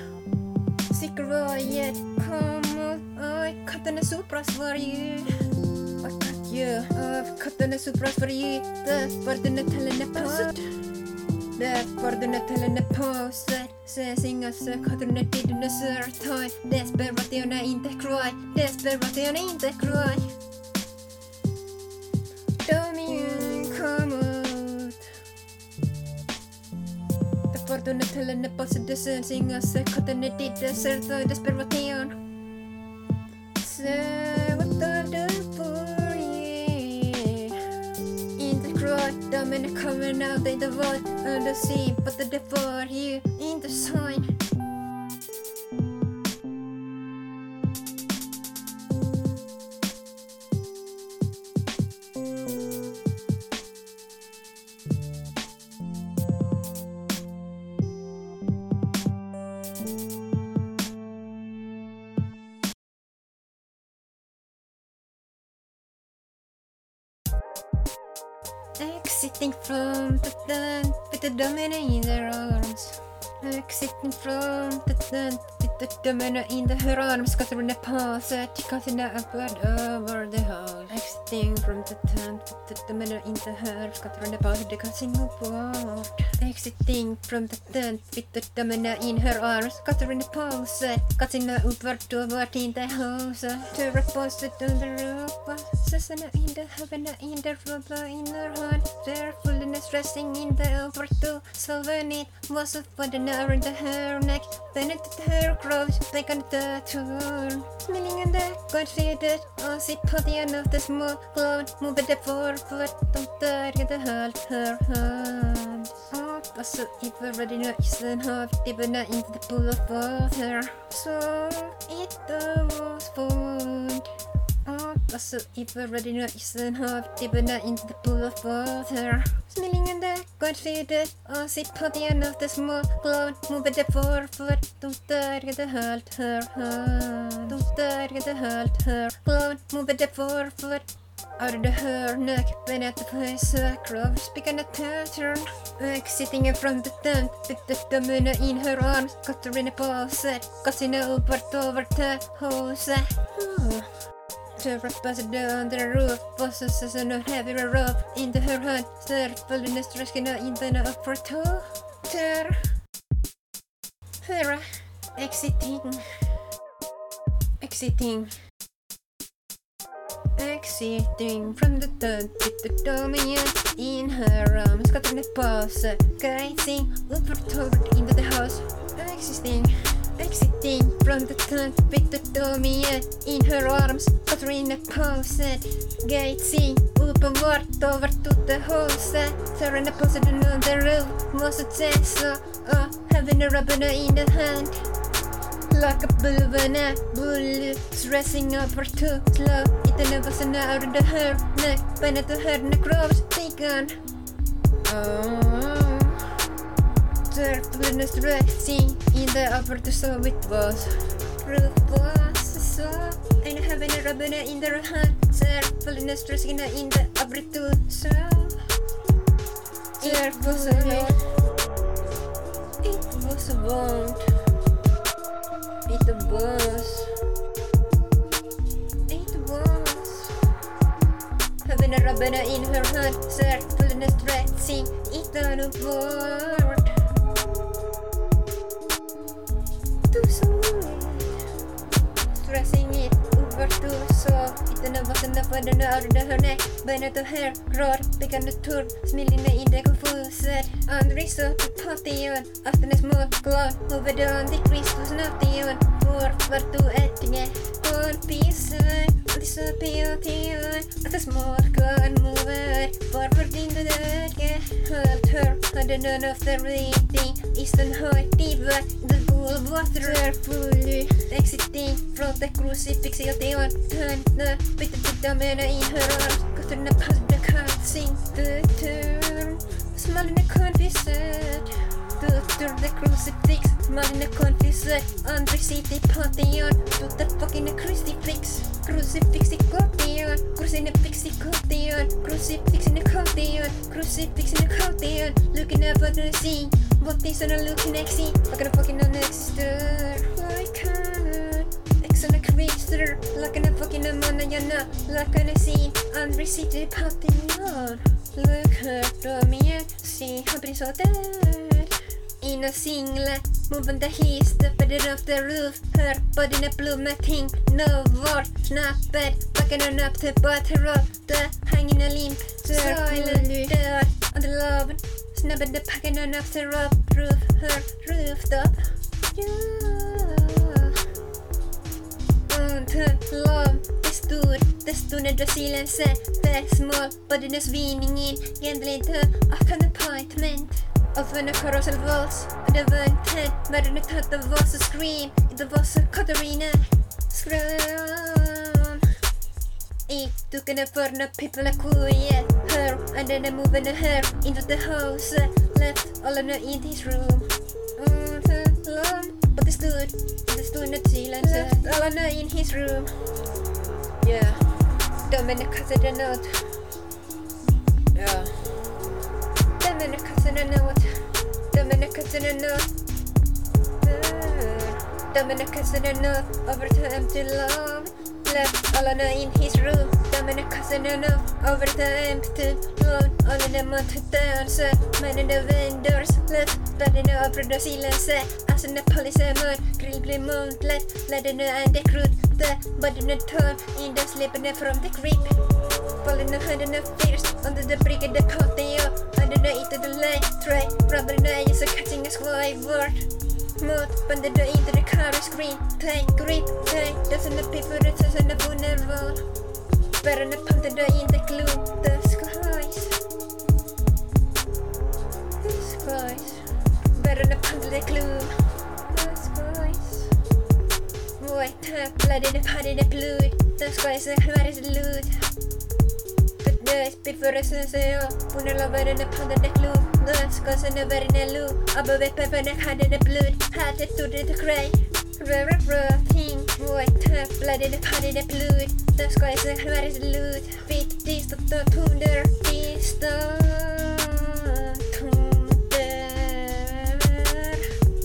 Sick riot kom ut I got a surprise for you I got you. I've got a surprise for you. Därför den är tällande på. Därför den är tällande på. Se singa se katrunne tidunne sörtoin. Desperationa inte cry. Desperationa inte cry. Domien kom ut. Därför den är tällande på. Se sen singa se katrunne tidunne sörtoin. Desperation. Se är coming out, inte vad under sea, but det är för you, inte sign. With the domino in their arms. Catherine passet, cutting upward over the hall. Exiting from the tent with the domino in the arms. Catherine passet, cutting upward. Exiting from the tent with the domino in her arms. Catherine passet, cutting upward toward in the house. To repose it on the roof. Susanna in the heaven in the rubber in her hand. Their fullness resting in the over to solve it was for the nerve in the her neck. Then it her crows, bacon the turn. Smelling in the considered, och sitt på den av the small cloud, move the forward, de där the halt her hand. Och alltså, if already know isen har dibbarna into the pool of water. So it was food. Och alltså, if already know isen har dibbarna into the pool of water. Smelling in the considered, och sitt på den av the small cloud, move the forward, de där the halt her hand. De där the halt her cloud, move the forward. Out of the hörnök, beneath the face, across, speaking a pattern. Exiting from the tent, with the domino in her arms, Katarina paused, Casino uppåt över till huset. The rappers down the roof, bosses as a heavy rope into her hand, circle in the stressing in the upper toe. Ter. Hera. Exiting. Exiting. Exiting from the tent with the dominant in her arms, cutting the pause, guiding upward into the house. Exiting, exiting from the tent with the dominant in her arms, cutting the pause, guiding upward over to the house. Throwing the pause on the roof, was it says so, oh, uh, uh, having a rubber in the hand. Like a bulvana bull stressing up for too slow It never sent out of the her neck When at the her neck robes begun Oh Turtleness stressing in the upper to so it was. Was so And having a rubber in their hand. Turtleness stressing in the upper to so. There was a It was a wound it was. It was. Having a rubber in her hand, circle and stretching it on a board. To sweet. Stressing it over to so it never was enough for the out of her neck. But to her roar began to turn, smelling in the confused. And resort to party on after the small cloud over down the Christus nation. For var to ättinge on peace. This a peotion at the small cloud mover. Forward into the dark. Held her under none of the reading. Eastern high diva. The pool water fully exiting from the crucifix. On turn the bit of the man in her arms. In the past the cutscene. The. Small in the confessed. Tutur the crucifix, man the confessor On the to fucking crucifix Crucifix i pantheon, crucifix i pantheon Crucifix in the pantheon, crucifix in the pantheon Looking up at the scene, what things are looking next see a fucking non-exister, like a X on a creature, like a fucking manayana Like on a scene, on the pantheon Look at me and see how been so dead in a single moving the heat, stepping off the roof. Her body in a plummeting, no word, snapped, backing on up to butter up, the hanging a limp, silent there on the love, snapping the packing on up rough roof, her rooftop. Yeah. On the love, det stod, det stod när du silense, the small, body is winning in, egentligen till a kind appointment. Of when a carousel was, det var en tent, men den inte var så scream, det var så Katarina. Scrum. I took in a furna people a quiet her, and then I moving her into the house, left all in his room. Mm, the stood, stood not silence, left in his room. Yeah, don't make a cut the note. Yeah. Don't make a cut the note. Dominica's in enough. Dominica's in enough. Over to empty love. Left all alone in his room. Dominica's in enough. Over to empty love. All in the month to dance. Man in the windows. Left. Blood over the silence. As in the police moon. Grill blue moonlight. Letting the and the crude. The body in the turn. In the sleeping from the creep. Falling the hand in the fierce. Under the brick in the coat. Under the eat of the light tray Rubber knives are cutting a skyward mot Banded the into the car screen Take grip, take Doesn't appear for the sense and the funeral Better than punted the in the gloom The skies. The skies. Better than punted the gloom The skies. Boy, tap, blood in the pot in the blood The skies are is the loot The before the sunset Punella better than punted the gloom The skies are never in the loop. Above it, pepper, the had in the blood. Had it to the cry Rör, rör, ting, boy, blood in the pot in the the loot. Fit, this, the, gorilla I put the, thunder, this, the Thunder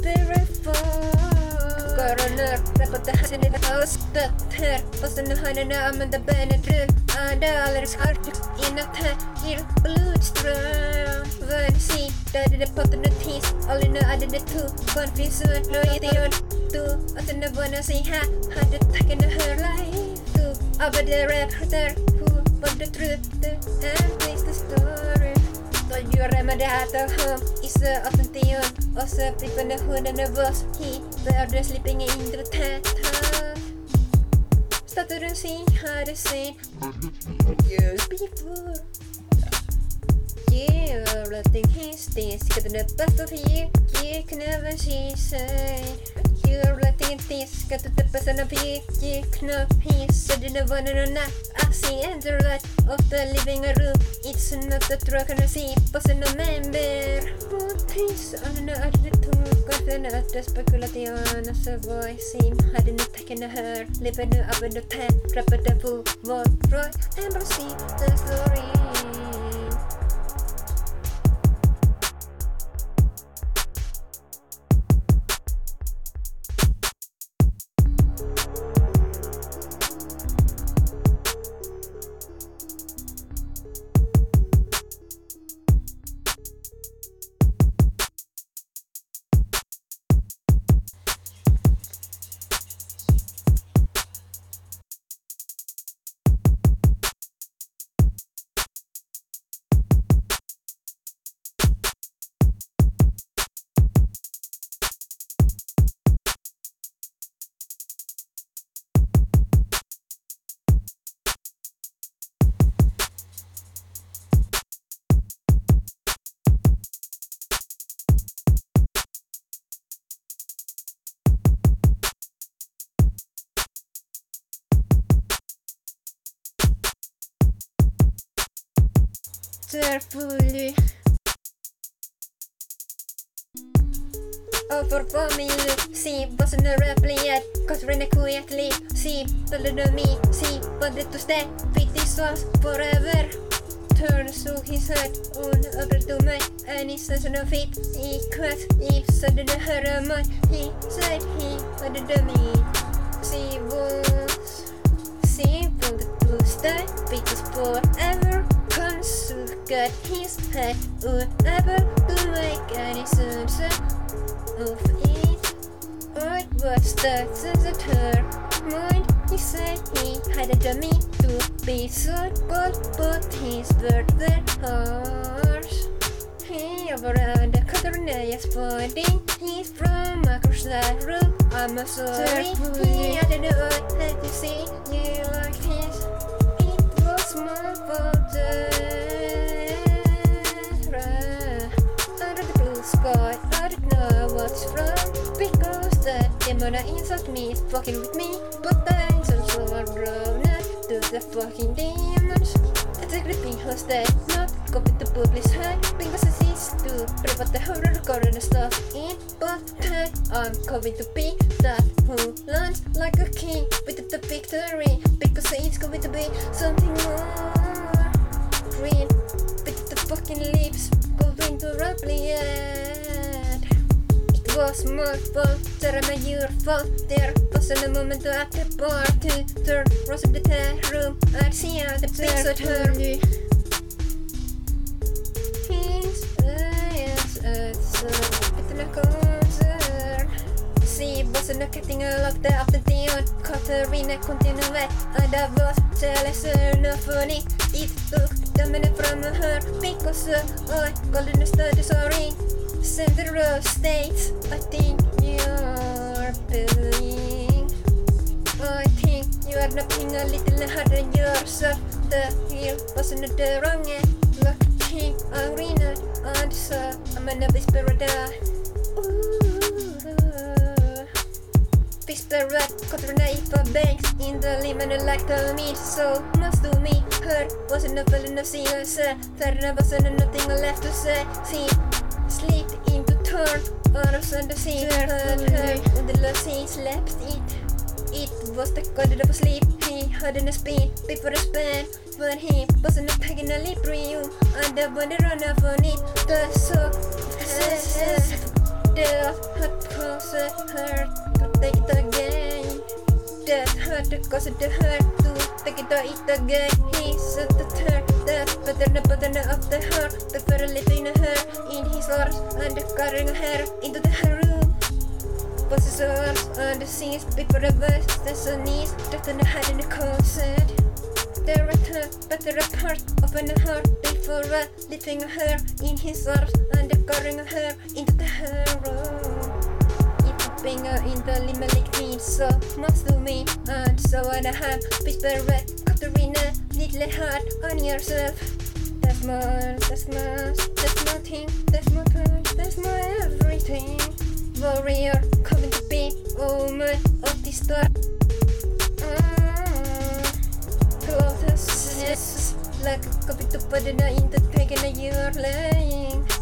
Verify Coroner, rapporter hasen i det höstet här Fastän nu har den använda benet rull Ada alldeles hartigt inåt här Till blodström Vad si, där är det potten och tis Aldrig nu hade det to är det ju Du, att den är vana sig här Hade och hör live Du, aber det rapporter what the truth The end is the story Då jag med det här till home Isa attention Och så flippande hunden nervös He, började slipping in the täta See how to sing years before. Yeah, everything he's this, got the best of you, you can never see. You're letting this, got the best of you, you can he said in the one and not. I see and the right of the living room. It's not the truck and I see, but no member. But he's on the other two, got another speculation, så var sim, hade nu tacken och hör, lever nu av under tän, rappade på vår roy, and bara see the story. Si vad det tog steg Fick det svars forever. Turn såg his head Hon övertog mig En i sensen och fit I kvart, i så det hör mig He said he det döm i Si was vad det tog steg Fick det forever Konsukat his head över du make any sense of it. I was the visitor. Mind, he he had a dummy to be suitable, but word were harsh. He overran the Catarina's fighting. He's from across the room. I'm a sorry. He had no had to see you like this. It was my fault. Under the blue sky, I don't know what's wrong Because the demon inside me is fucking with me But the are grown up to the fucking demons. It's a creepy host that not copy the public's head Because it's easy to report the horror and stuff in But hey, I'm going to be that who lands like a king with the victory. Because it's going to be something more green. With the fucking lips going to replicate. It was my fault, that I'm your fault. There wasn't a moment at the bar to turn rose of the room. I'd see how the pics at her. His eyes at so it's a concern. See, wasn't a cutting a lock the up the Dion. Katarina continued. Ada was ledsen och funny. It took the minute from her because uh, I called in the study sorry. Central states, I think think you are napping a little harder than yourself. The real wasn't the wrong end. Looking arena, answer. I'm an abyss paradise. Whisper rat, Katrina Ipa banks in the limit like the meat. So must do me, her wasn't a villain of seeing said. There wasn't nothing left to say. See, sleep into turn. Or the sea, heard her, and the last scene slept it. It was the god of sleep. He had in a speed before a span. But he wasn't a peg in a librium. And the one run up on it. The so the hot cause her to take it again. That hurt the cause the hurt to take it it again. He said the third the pattern the pattern of the heart. The fairy living her in his arms and the carrying her into the room. Possessors on the scenes before the verse, the sunnies, just in the head in the concert. The return, better apart, open the heart, before a lifting her in his arms and carrying her into the. If finger in the limelic needs so much to me, and so a hand, whisper red, Katarina, little heart on yourself. That's more, that's more, that's nothing, that's more that's more everything. Warrior, coming to be woman of the star. Clothes, like a copy to put in the dragon you're laying. right,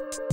you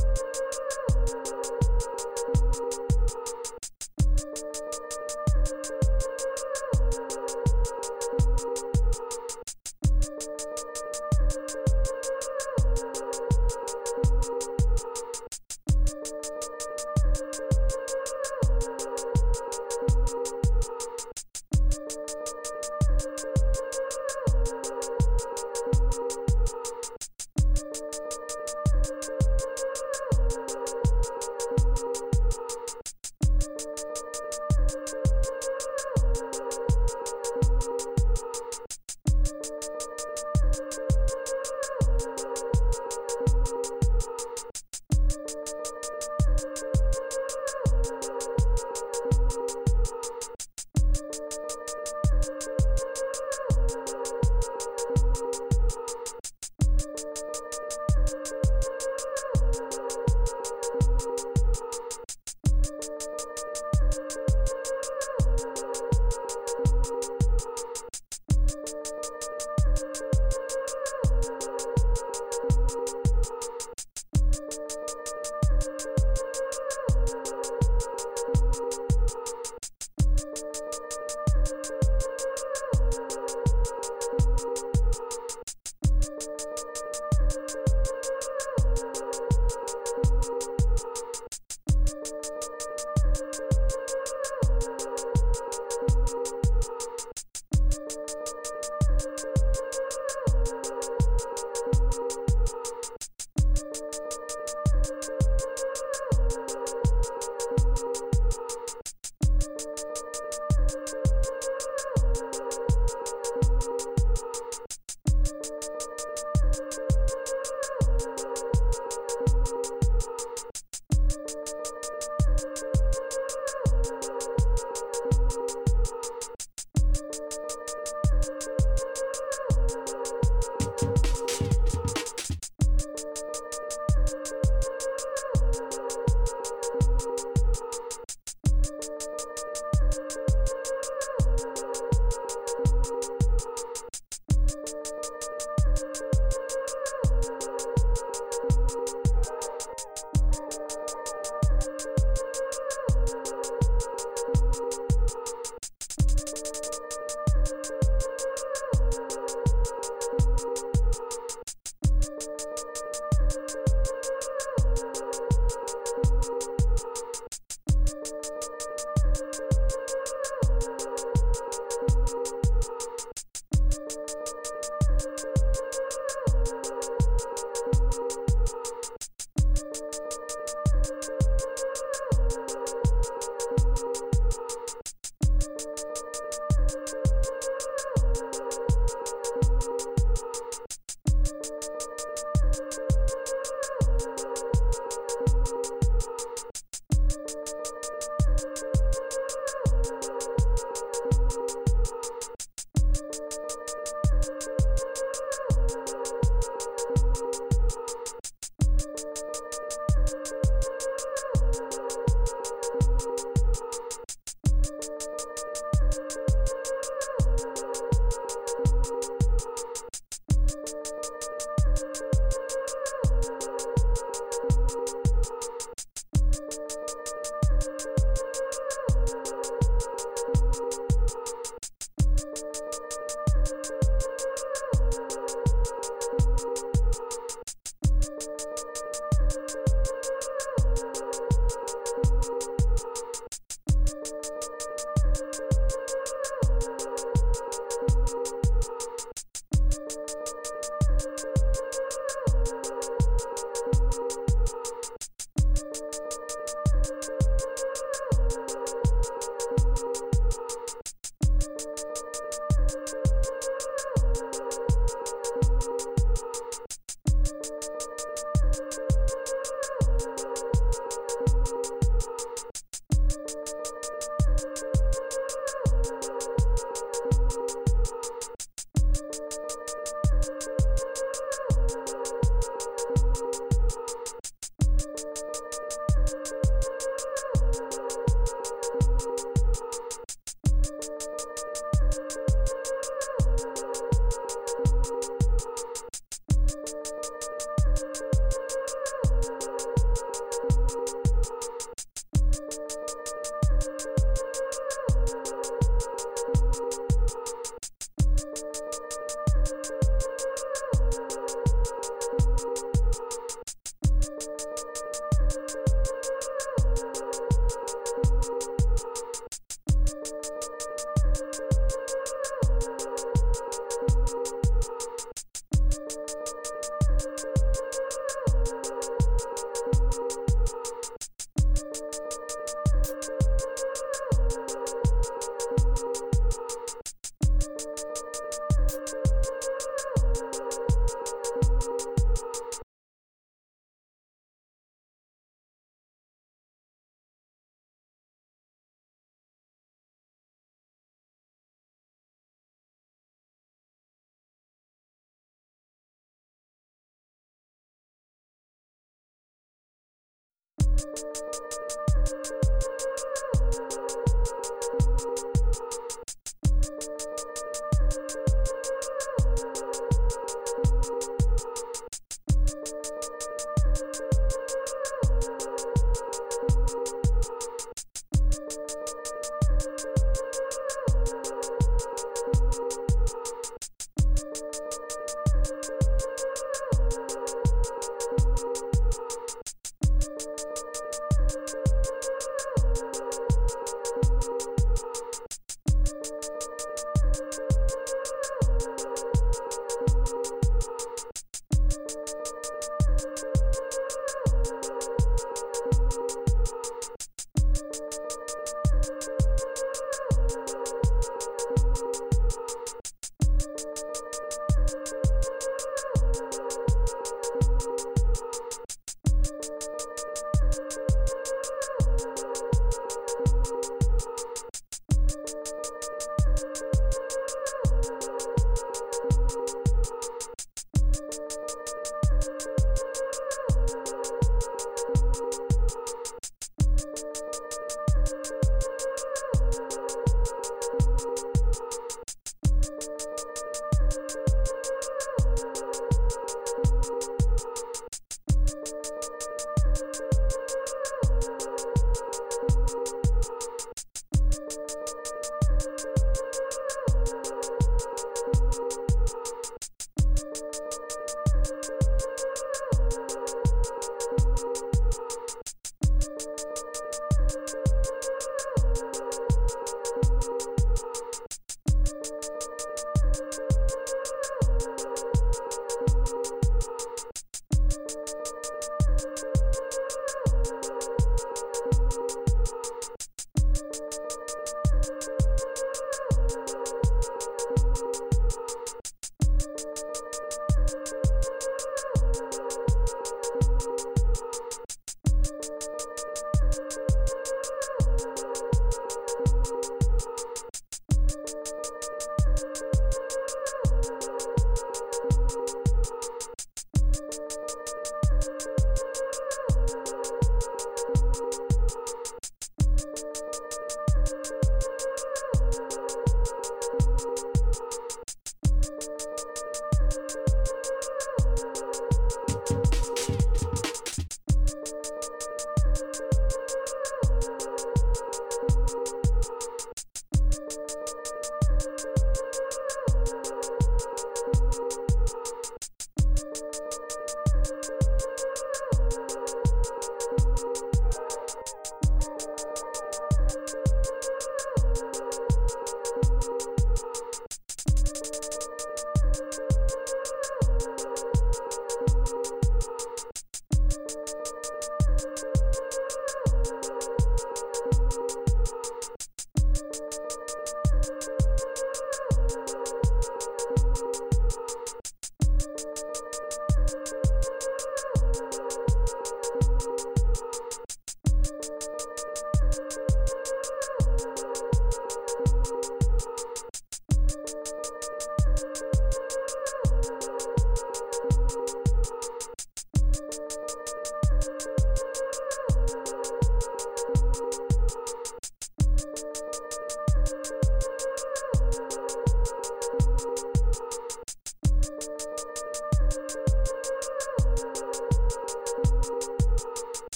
you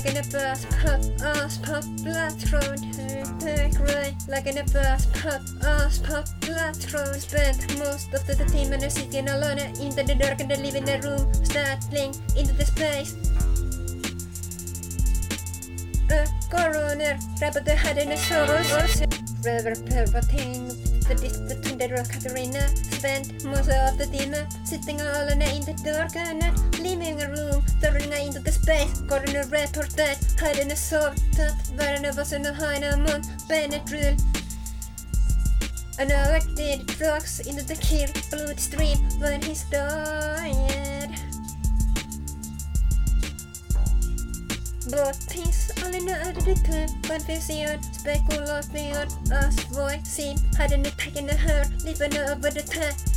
like in a bus pop, ass pop, blood thrown back right, like in a bus pop, ass pop, blood thrown. Spent most of the time in a sitting alone into the dark and in a room, startling into the space. A coroner, rabbit the head in a source, river perverting the disc between the Katarina. Spent most of the dinner sitting all alone in the dark and living room, turning into the space. Coroner reported, hiding a sword that Varna was in a Heinemon, Benadryl. Unelected drugs into the kill bloodstream when he's dying. But peace all in the return, confusion, speculation, us voice, hadn't taken a her, living over the time.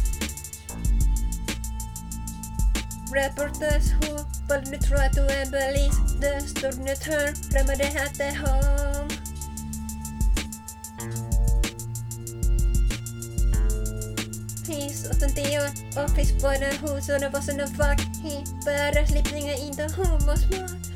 Reporters who boldly try to embellish the story turn, remember at their home. He's authentic office boy who's on a bus in a fuck. He better sleeping in the home was smart.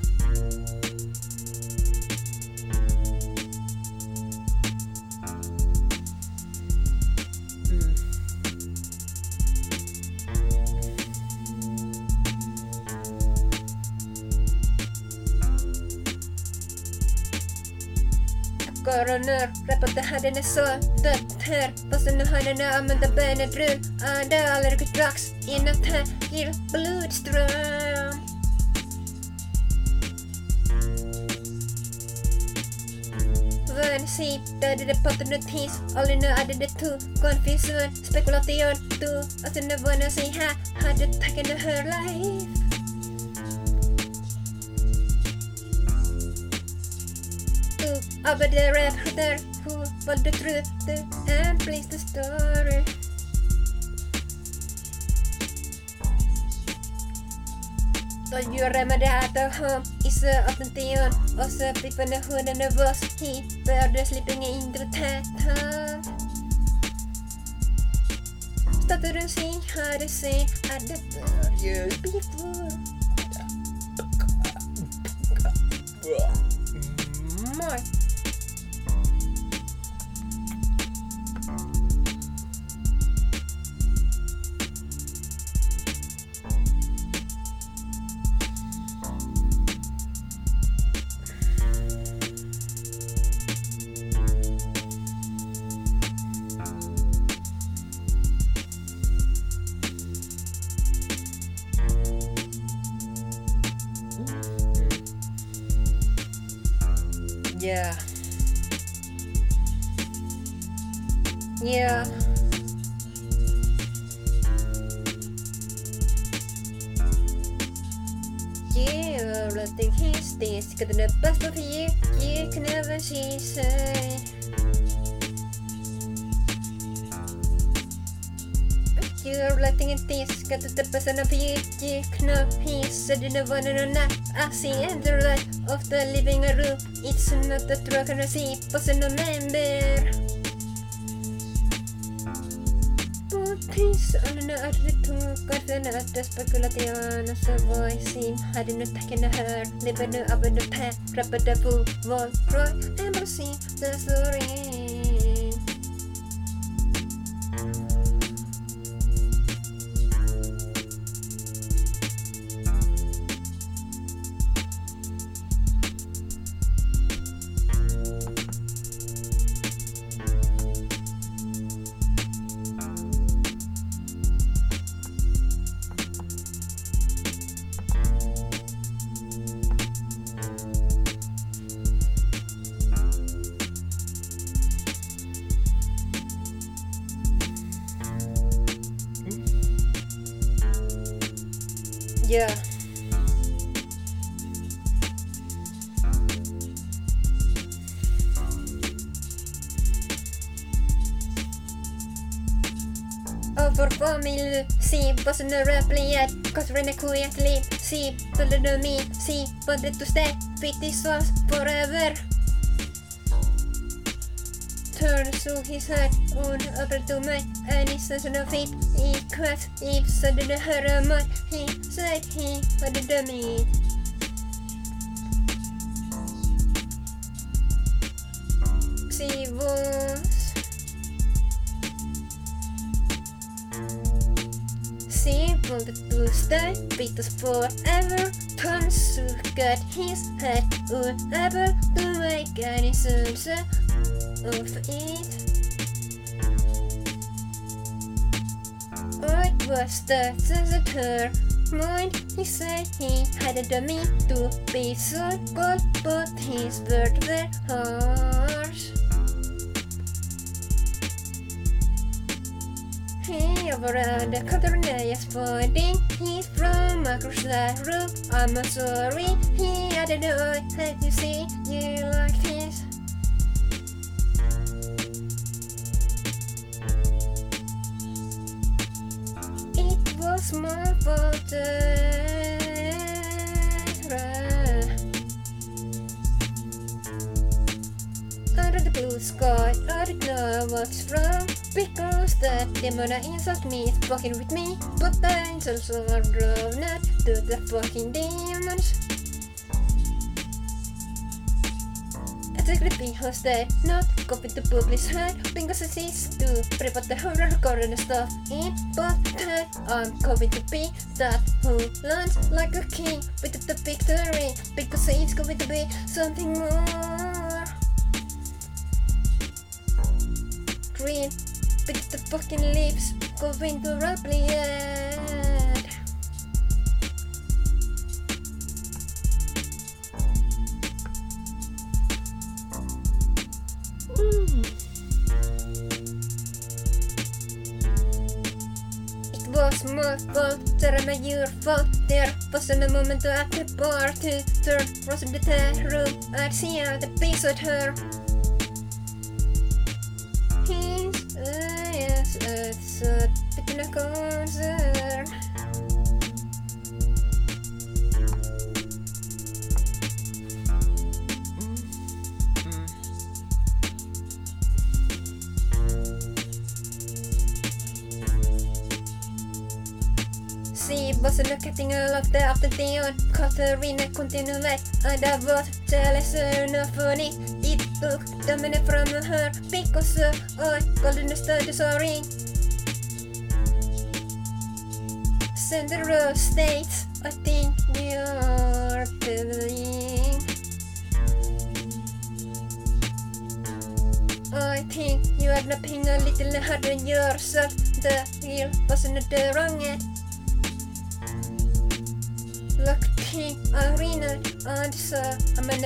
Coroner rapporter hade en son dött här fastän nu hade han använt Benadryl and allergic drugs in att han ger blodström. When she dödade opportunities, all in hade det to confusion, spekulation, to att den var sig här hade tagit her life. To aber the reporter who told the truth and please the story. Told you remember at the home is a authentication also people the hood and the bus he bird sleeping in the tent. Started to see how to say at the bird years before. Said in the one and not. I see in the light of the living room. It's not the drug and see, but no member. Potis on en ördetokar den öde spekulationen så voisin hade nu tacken hör lever nu av en pä rappade på vår roy and see the story vad som nu repliet, kasvaren är kujet liv, si vad du min, si vad det du steg, fitti svars forever. Turn so his head on över to mig, äänistä sun feet, i kväll, i så du hör mig, he said he hade got his head unable to make any sense of it. I was the at her mind. He said he had a me to be so cold, but his words were harsh. He overran the Cabernet fighting. He's from across the room. I'm sorry, no I had to see. You like this. It was my fault. Under the blue sky, I don't know what's wrong. Because that demon inside me is fucking with me. But the angels are drawn out to the fucking demons hosted, not copy to publish head Because it is to prepare the horror corner stuff that I'm going to be that who lands like a king with the victory. Because it's going to be something more. Green with the fucking lips going to replicate It was my fault, that not your fault. There wasn't a moment at the bar to turn wasn't the room. I'd see how the piece at her. His eyes it's a getting a lot after the on Katarina I was jealous enough for it. It took the minute from her because uh, I couldn't start sorry. Central States, I think you're feeling. I think you are napping a little harder yourself. The wheel wasn't the wrong end. Lucky arena so I'm in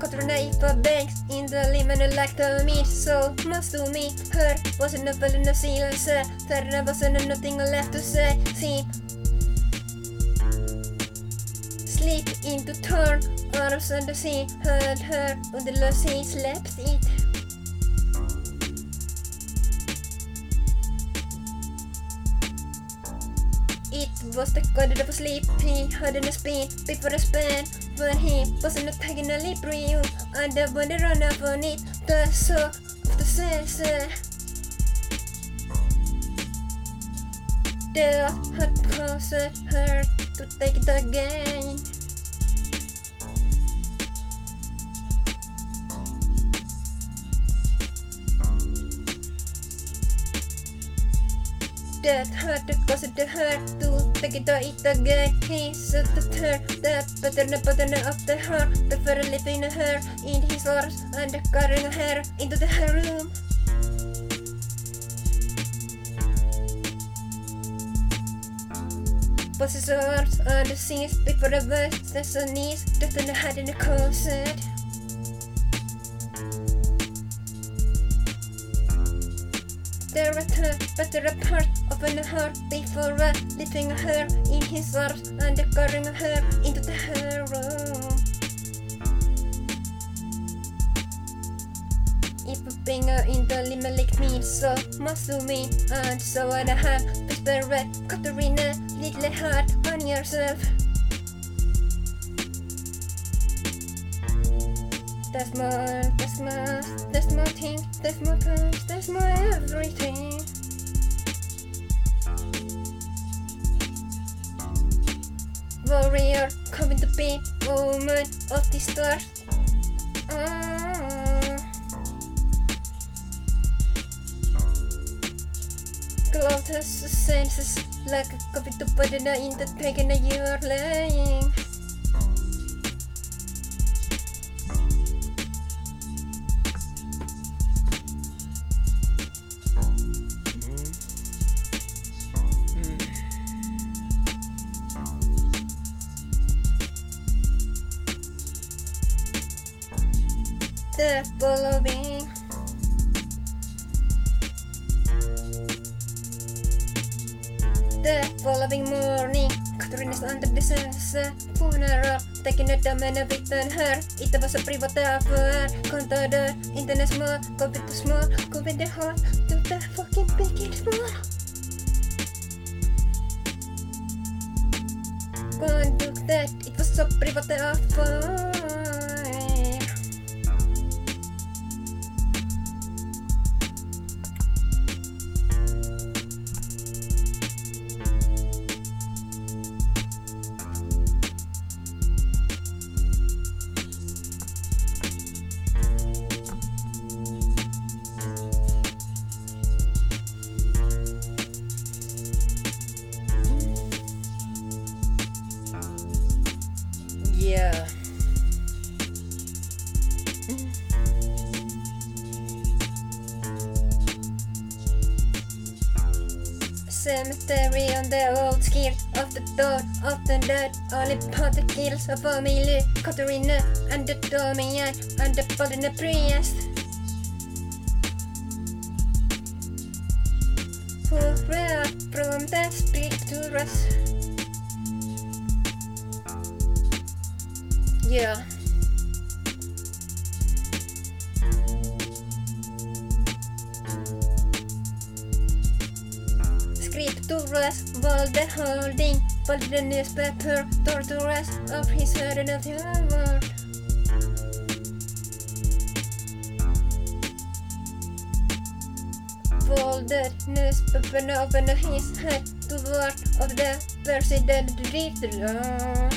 Katrina Ifa banks in the limit like the meat so must to me her wasn't a villain no silencer there wasn't nothing left to say see into turn arms on the sea heard her on the low sea slept it was the god was sleep. He had in a spin before the span. When he wasn't taking a leap real, and the one that run up on it, the soul of the sense. The had caused her to take it again. That had caused her to take it it again. He said to her that pattern pattern of the heart, the fur living her in his arms and carrying her into the room. Was his arms on the scenes before the verse, the knees, death in the head in the concert. There was her, but a part of an heart before her, lifting her in his arms and carrying her into the her room. If a finger in the limelight means so me, and so I have whispered, Katarina, little heart on yourself. The more, there's more, there's more thing, there's more punch, there's more everything. Warrior, coming to be woman of the stars. Ah. Clothes senses like a copy to put in the dragon you are laying. It part the kills of family. Katarina and the Domian and the newspaper over his head toward of the president reader.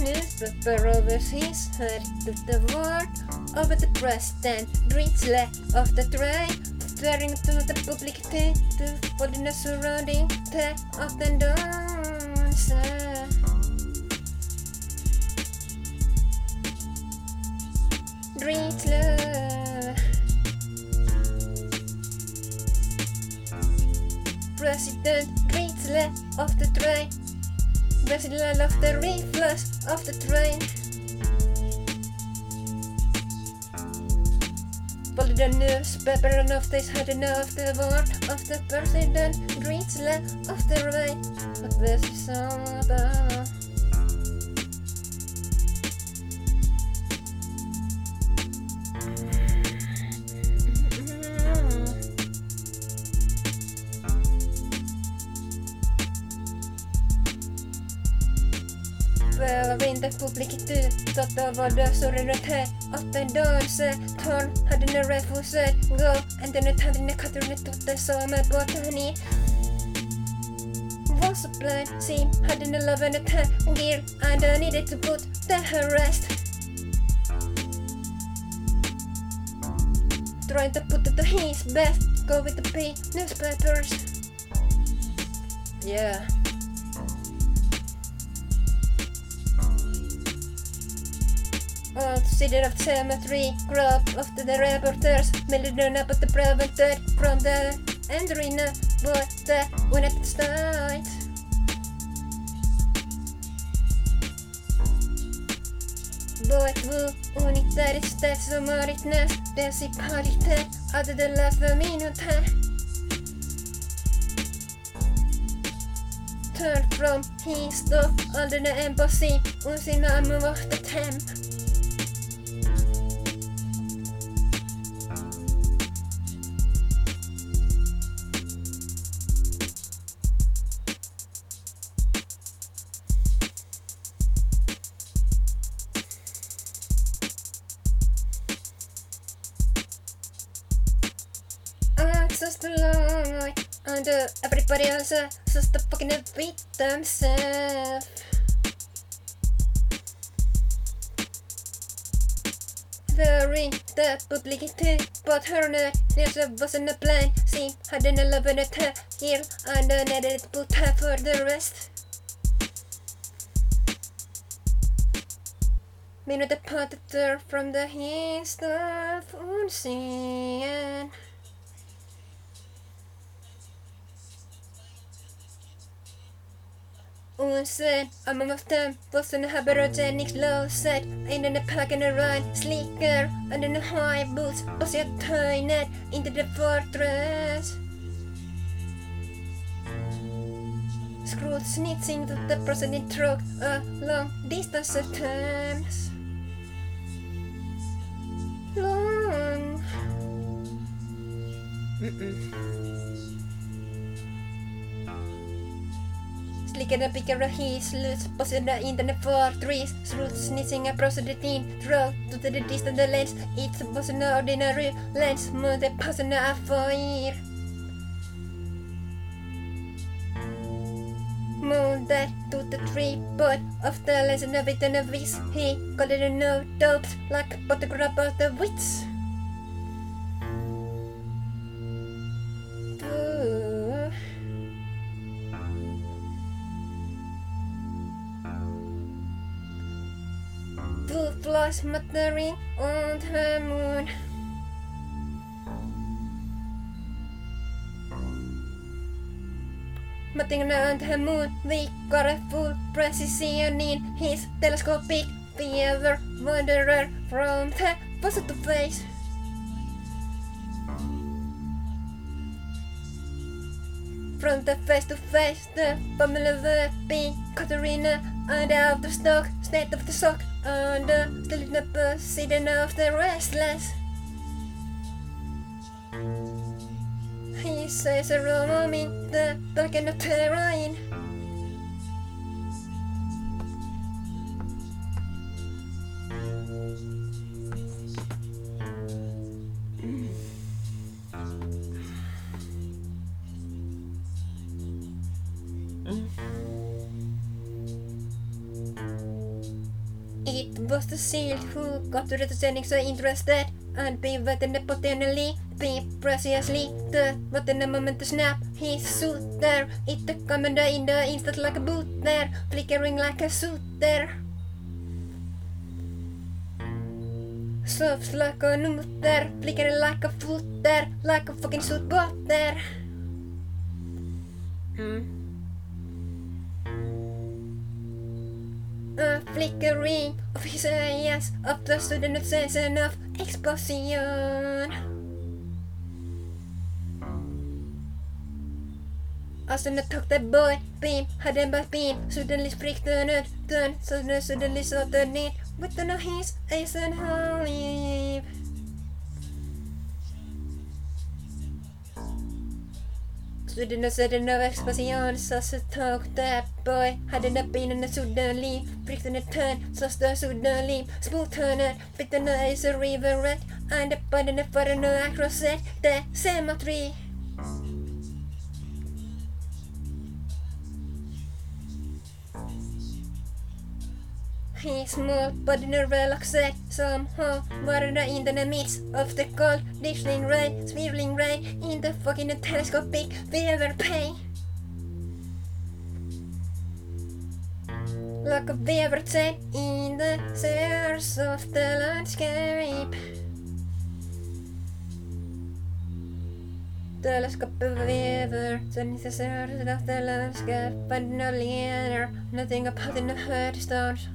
Newspaper over his head to the word of the president reads of the train staring to the public to in the surrounding tea of the dance. Reads left of the train The President of the reflux of the train. But the newspaper and of this had enough the word of the president left of the rain. But all about. The publicitet Detta var dödsåret här. Att en danse Torn hade en refuset Go, And then it hade en katterna Totte som är botani Was a blind Seem hade en love and a time Gear I needed to put the rest. Trying to put it to his best Go with the P newspapers Yeah Outside of cemetery, grab after the reporters, million up at the prevented from the arena, but the when it starts. But who unitar istället som varit näst, dess i paritet, hade det läst för minuter. Turn from his stuff, under the embassy, och sin arm och vaktat hem. Uh, so stop fucking and beat themselves. Very the publicity but her net There's a wasn't a blind scene Had an eleven at her heel And an edit put her for the rest. Minute departed from the east of unseen Unseen, among of them was an hyperogenic low set. In the pack and a run, sleeker And in the high boots, was your net into the fortress. Screwed sneezing to the president truck a long distance of times. Long Slickade pickar his loose Posada in the four trees. Through sneezing across the teen. Throw to the distant lens. It was an ordinary lens. The person a foir Moon that to the tripod of the lesson of it and a vis. He called it a no dopes. Like a photograph of the wits Flies muttering on the moon. Muttering on the moon, we got a full precision in his telescopic fever wanderer from the positive face. From the face to face, the family will be Katerina and out of stock, state of the shock, and the still in the position of the restless. He says a roaming the back end of terrain. It was the seal who got to the sending so interested. And be within potentially? Be preciously the what in the moment to snap? His suit there. It the commander in the instant like a boot there. Flickering like a suit there. Soft like a noot there. Flickering like a foot there. Like a fucking suit bot there. Mm. A flickering of his eyes of the sudden sensation of explosion. As in the talk the boy beam had him by beam suddenly spricked the nut done suddenly suddenly saw the need with the his eyes and olive. Sudden sudden of exposition så talk that boy. Had the bean and the suddenly pricked a turn så the suddenly smooth turner the eyes a river red. And the button the foreign across it. The cemetery. His small body relaxed somehow were in the midst of the cold, Dishing rain, swirling rain in the fucking telescopic fever pain. Like a fever chain in the stairs of the landscape. Telescope fever, turning the stairs of the landscape, but no leader, nothing about in the headstones.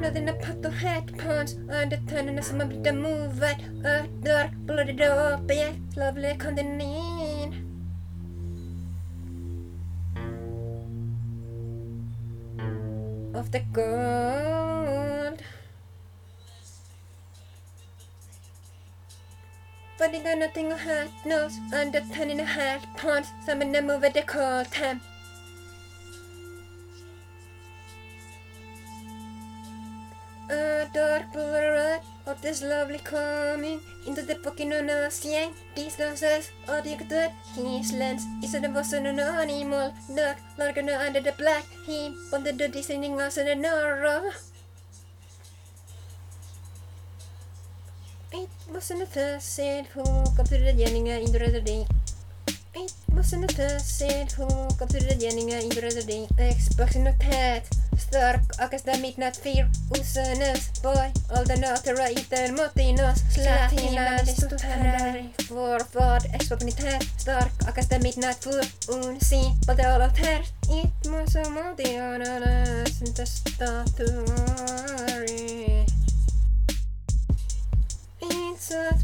Nothing about the headphones and the turning some of the move at a door, bloody door, open, lovely contained. Of the gold. But they got nothing on head nose and the headphones, some of them move at the cold time. Dark red of this lovely coming into the fucking ocean. Distances addicted. His lens is an was an animal. Dark, larger under the black. He wanted the descending us an arrow. It wasn't a facet who come to the gärningar in the day. It wasn't a facet who come to the gärningar in the day. Xboxen och tät. Stark akasta midnight fear. Osanus boy. All the natera iter motinos. Slatina stutare. Vår vad Xboxen tät. Stark akasta midnight fear. Unsi. Valde all of her. It was a motionalus. The statuary. Insat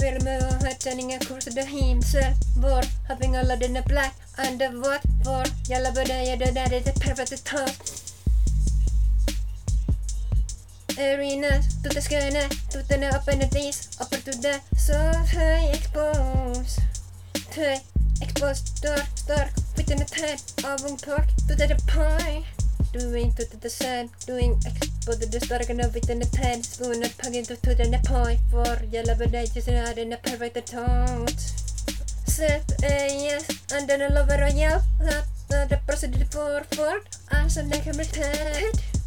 muntios och sen statuari. Istället att den fixar vill med och höjtningen kursade himsel. Vår having alla denna black under what vår jävla börjar det där det är perfekt tas. Arenas, tutte sköna, tutten är öppen och dis, upper to the så höj expose. Höj expose, dark, stark, fitten ett head, avundsjuk, tutte the pie. Doing to the sun, doing expose the stark and fitten ett head, spoon ett puggen to to the pie. För jävla börjar just när den är perfekt tot. Set a yes, and then a lover och hjälp, att the procedure for fort, alltså det kan bli tätt.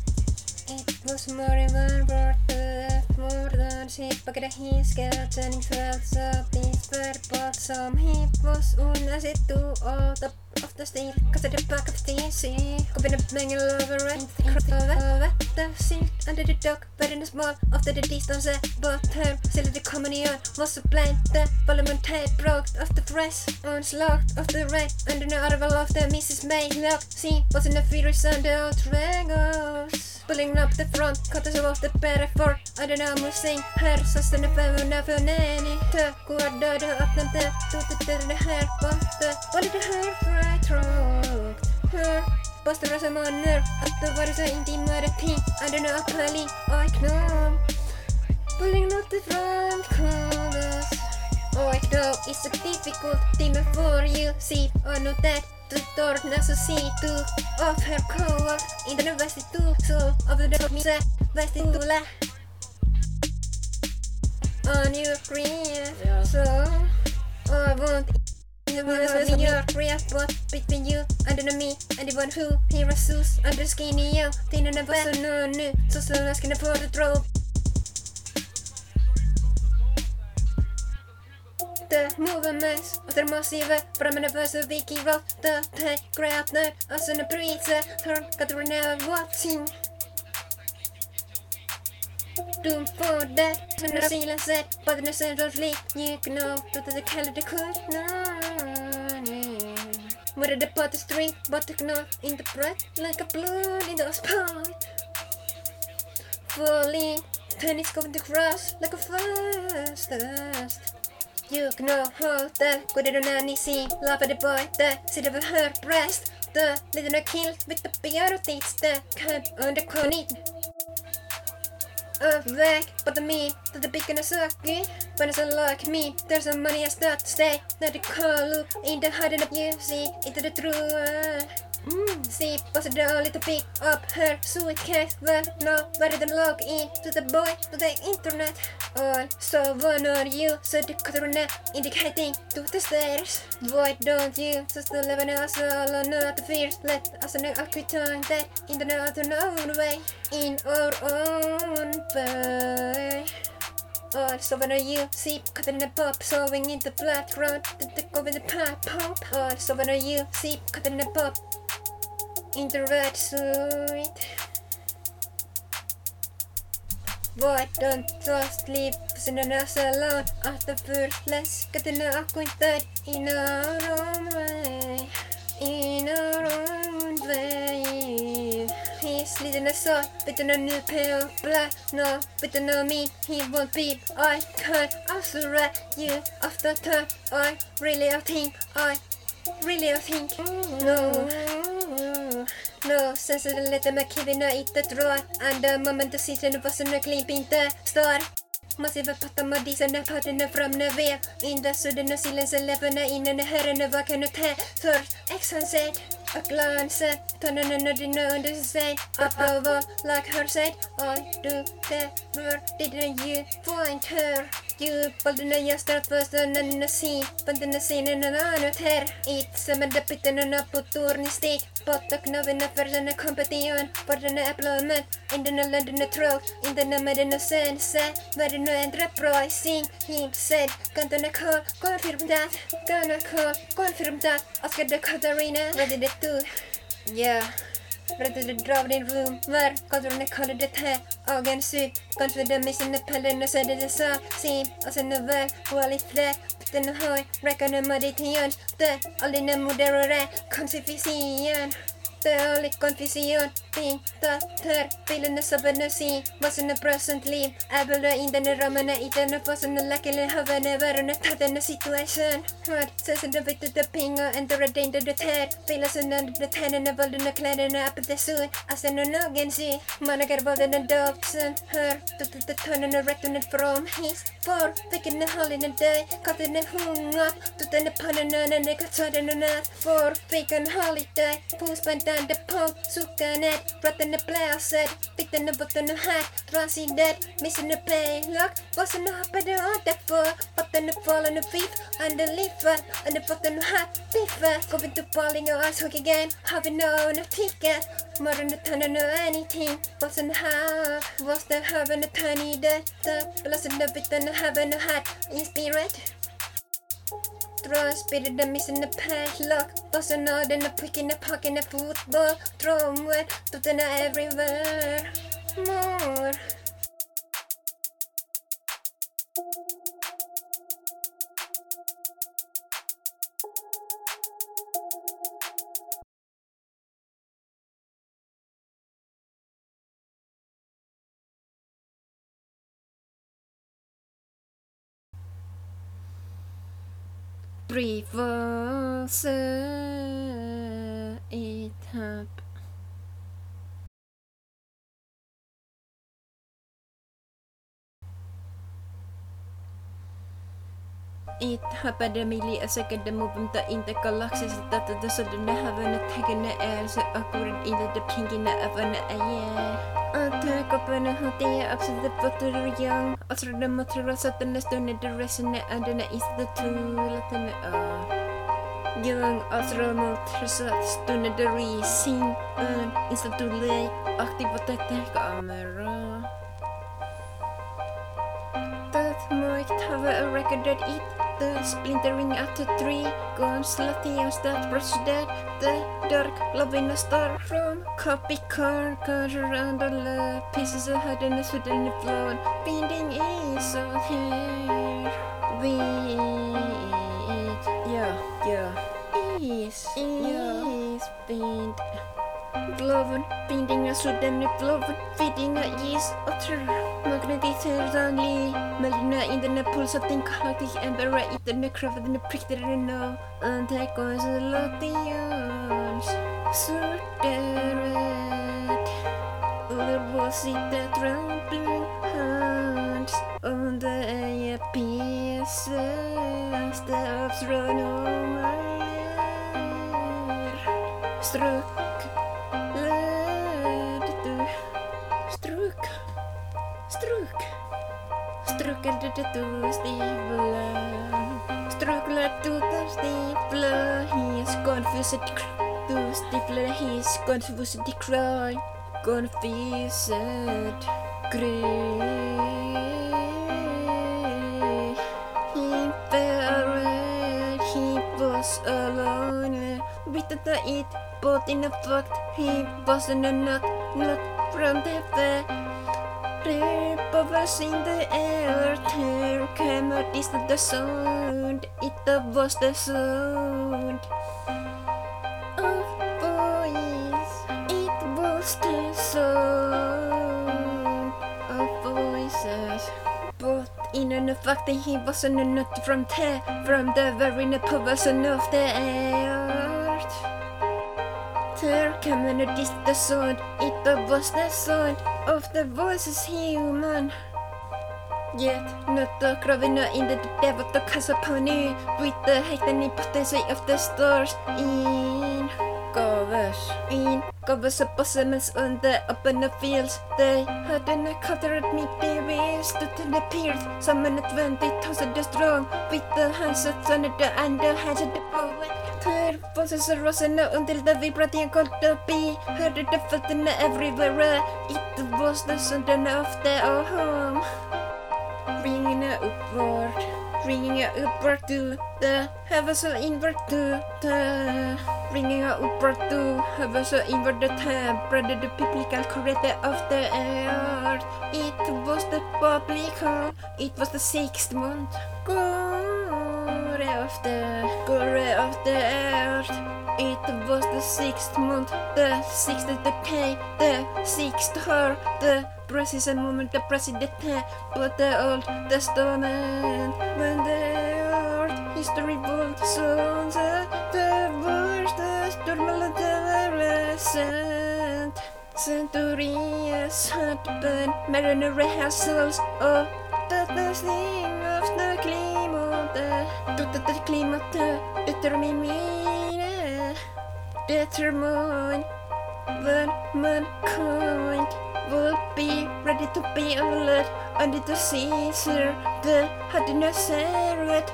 It was more than worth it, more than shit Pakada hiska, turning swells up These purple some he was unasittu all the of the steel Cause the back of the sea Kopin up mangel over it The cross uh, um, of it The seal under the dock But in the small of the distance But her still the communion Was so blind The volume tape broke Of the dress Onslaught of the rain Under the arrival of the Mrs. May, Maylock She was in the furious on the outrageous Pulling up the front, cut us off the better for I don't know, musing här så stannar femhundra för nanny Tö, går döda öppna det, tutet är det här borta Vad är det här för ett tråkt? Hör, bastar som honor Att det var så intimare ting I don't know, appelling, I know Pulling up the front covers I know it's a difficult thing for you See, I know that torna så situ of her coat in the vestituto of the dog mise vestitula on your green so I want the words of your real but between you and me and the one who he never so så jag ska få det drop The movements of the massive from an adverse Vicky rock. The grab nerd as an breeze turn got the now watching For that when the seal said but in the central league you can know that the calendar could not Where the drink but the knot in the bread like a blood in the spot. Falling tennis going to cross like a fast fast You know how the good any scene Love the boy, the sit of her breast. The little kill with the beauties The come on the corny But the me that the big and a sucky When it's like me, there's some money I start to stay. Not the call look in the hiding of you see into the true Mm. See, was a little pick up her suitcase? Well, no, better than log in to the boy to the internet. All so one on you, so the coordinate indicating to the stairs. Why don't you just live us all on the fears? Let us know a quick time that in the own way, in our own way. All so when you see cut in the pop, sewing in the background, the the with the pop pop. All so when you see cut in the pop. In red suit. Why don't just leave us alone after first let's get in our own way, in our own way. He's leading us on with a new of black, no, with no me, he won't be. I can't write you after time. I really I think, I really I think, no. No, sen så lite med kvinna inte tror Andra moment sitter vad som klimp inte står. Massiva patta madisa när patterna fram när vev Inda sudden och sillen sen läpparna innan när herren är vaken och tä Först exan sett a glance Tonne nödvändig under sig Upp över lag hör sig Oj du det var det ju point her Juupaldina ja start vastaanna si Pantana sinna naanut her Itsemä dapitana puturnistik Pottok novena persona competition Pordana employment Indana londona troll Indana medina sense Medina enterprising Him said Kantana call Confirm that Gonna call Confirm that Oscar de Katarina Ready to do Yeah Ready to drop din room Var Kontrollen kallade det här? Ögon syd Confident med sina pällen och säger det så. Sim Och sen är väl Wally flat Den och höj Räcker meditation Det Aldrig när moderare Konstification Det oli confusion Pinta Ter Bilen och sabben och sin Vasen och present liv Äbelö Indene Ramene Iten och fasen och läkelen Havene Värene Taten och situation Vad Sen det vet det pinga Enter a danger det här Bilen sen under det tänderna Vålden och kläderna Uppe det sun Asen och någon sy Managar vålden och dopsen Hör Tuttet tönnen och rätten från his För Vilken är hållen och döj Katten är hungar Tutten är pannan och När katsaden och nät För Vilken hållit dig Puspantan det på Sukanet Ratten är bläser Vikten är botten och här Transidet Missen är paylock Vassen och hoppade återför Botten är fallen och fiff Under livet Under botten och här Biffet Går vi till balling och ice hockey game Har vi någon att ticket Morgon och tannen och anything Vassen och här Vassen haven och tann i detta Blassen och bitten och haven och här Inspired Throw spirit the missing the padlock. Bustin' out in the pick in the puck in the football. Throw 'em wet, it everywhere. More reverse it up It happened a million second the movement in the galaxy that the sudden heaven taken the air so occurred in the pinking of an air. And a hot day up to the butter young After the materials at the nest on the resin and then is the two Latin uh Young astronaut stunden the racing and instead too late activate the camera That might have a record that it the splintering at the tree guns. Latios that brush dead. The dark loving a star from copy car car around all the pieces of hardness within the floor binding is out here. Wait, yeah, yeah. Is is bind Gloven, binding a sudden gloven, feeding a yeast utter Magnetiserdanly, Melina in the pulsating galactic emperor eaten the craft and the prick the no Antagonist Latians Suderet Or was it the trampling hands on the pieces that run over Struck led Du stivlen Strucklar du där stivla He's confused Du stivlade he's confused cry Confused Grey He buried He was alone Without the it But in the fact He wasn't a not Not from the fair Of us in the air There came a distant sound. It was the sound Of voice. It was the sound Of voices. But in an fact he wasn't not from there From the very person of the earth There came a distant sound It was the sound of the voices human. Yet not the gravina in the devil the casaponi With the hating potency of the stars in us. In covers of blossoms on the open fields. They had an covered me babies to the at twenty thousand strong. With the hands of thunder and the hands of the poet. Her voices are risen until the vibrating called the bee. Heard the fountain everywhere. It was the sound of the home. Ringing upward, ringing upward to the heavens inward to the ringing upward to heavens inward the temper the biblical correct of the earth. It was the biblical, it was the sixth month. Glory of the glory of the earth. It was the sixth month, the sixth day, the sixth hour, the precise moment, the president, but the Old Testament. When the earth history bold sons, the worst, the storm oh, of the recent. Centuries had been mariner rehearsals of the thing of the climate, to the climate, determine, determine when mankind will be ready to be alert under the Caesar, the Hadinaseret,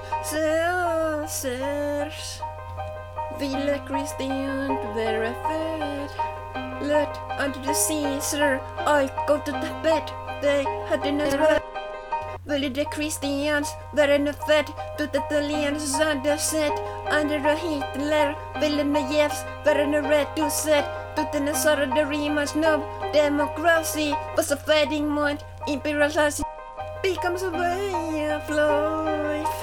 Caesars. Ville Christian were fed. Let under the Caesar, I go to the bed, they Hadinaseret. Ville the Christians were fed to the Italians under set under the Hitler, Ville the Jeffs were red to set to the Nazar the Rimas no democracy was a fading mind, imperialism becomes a way of life.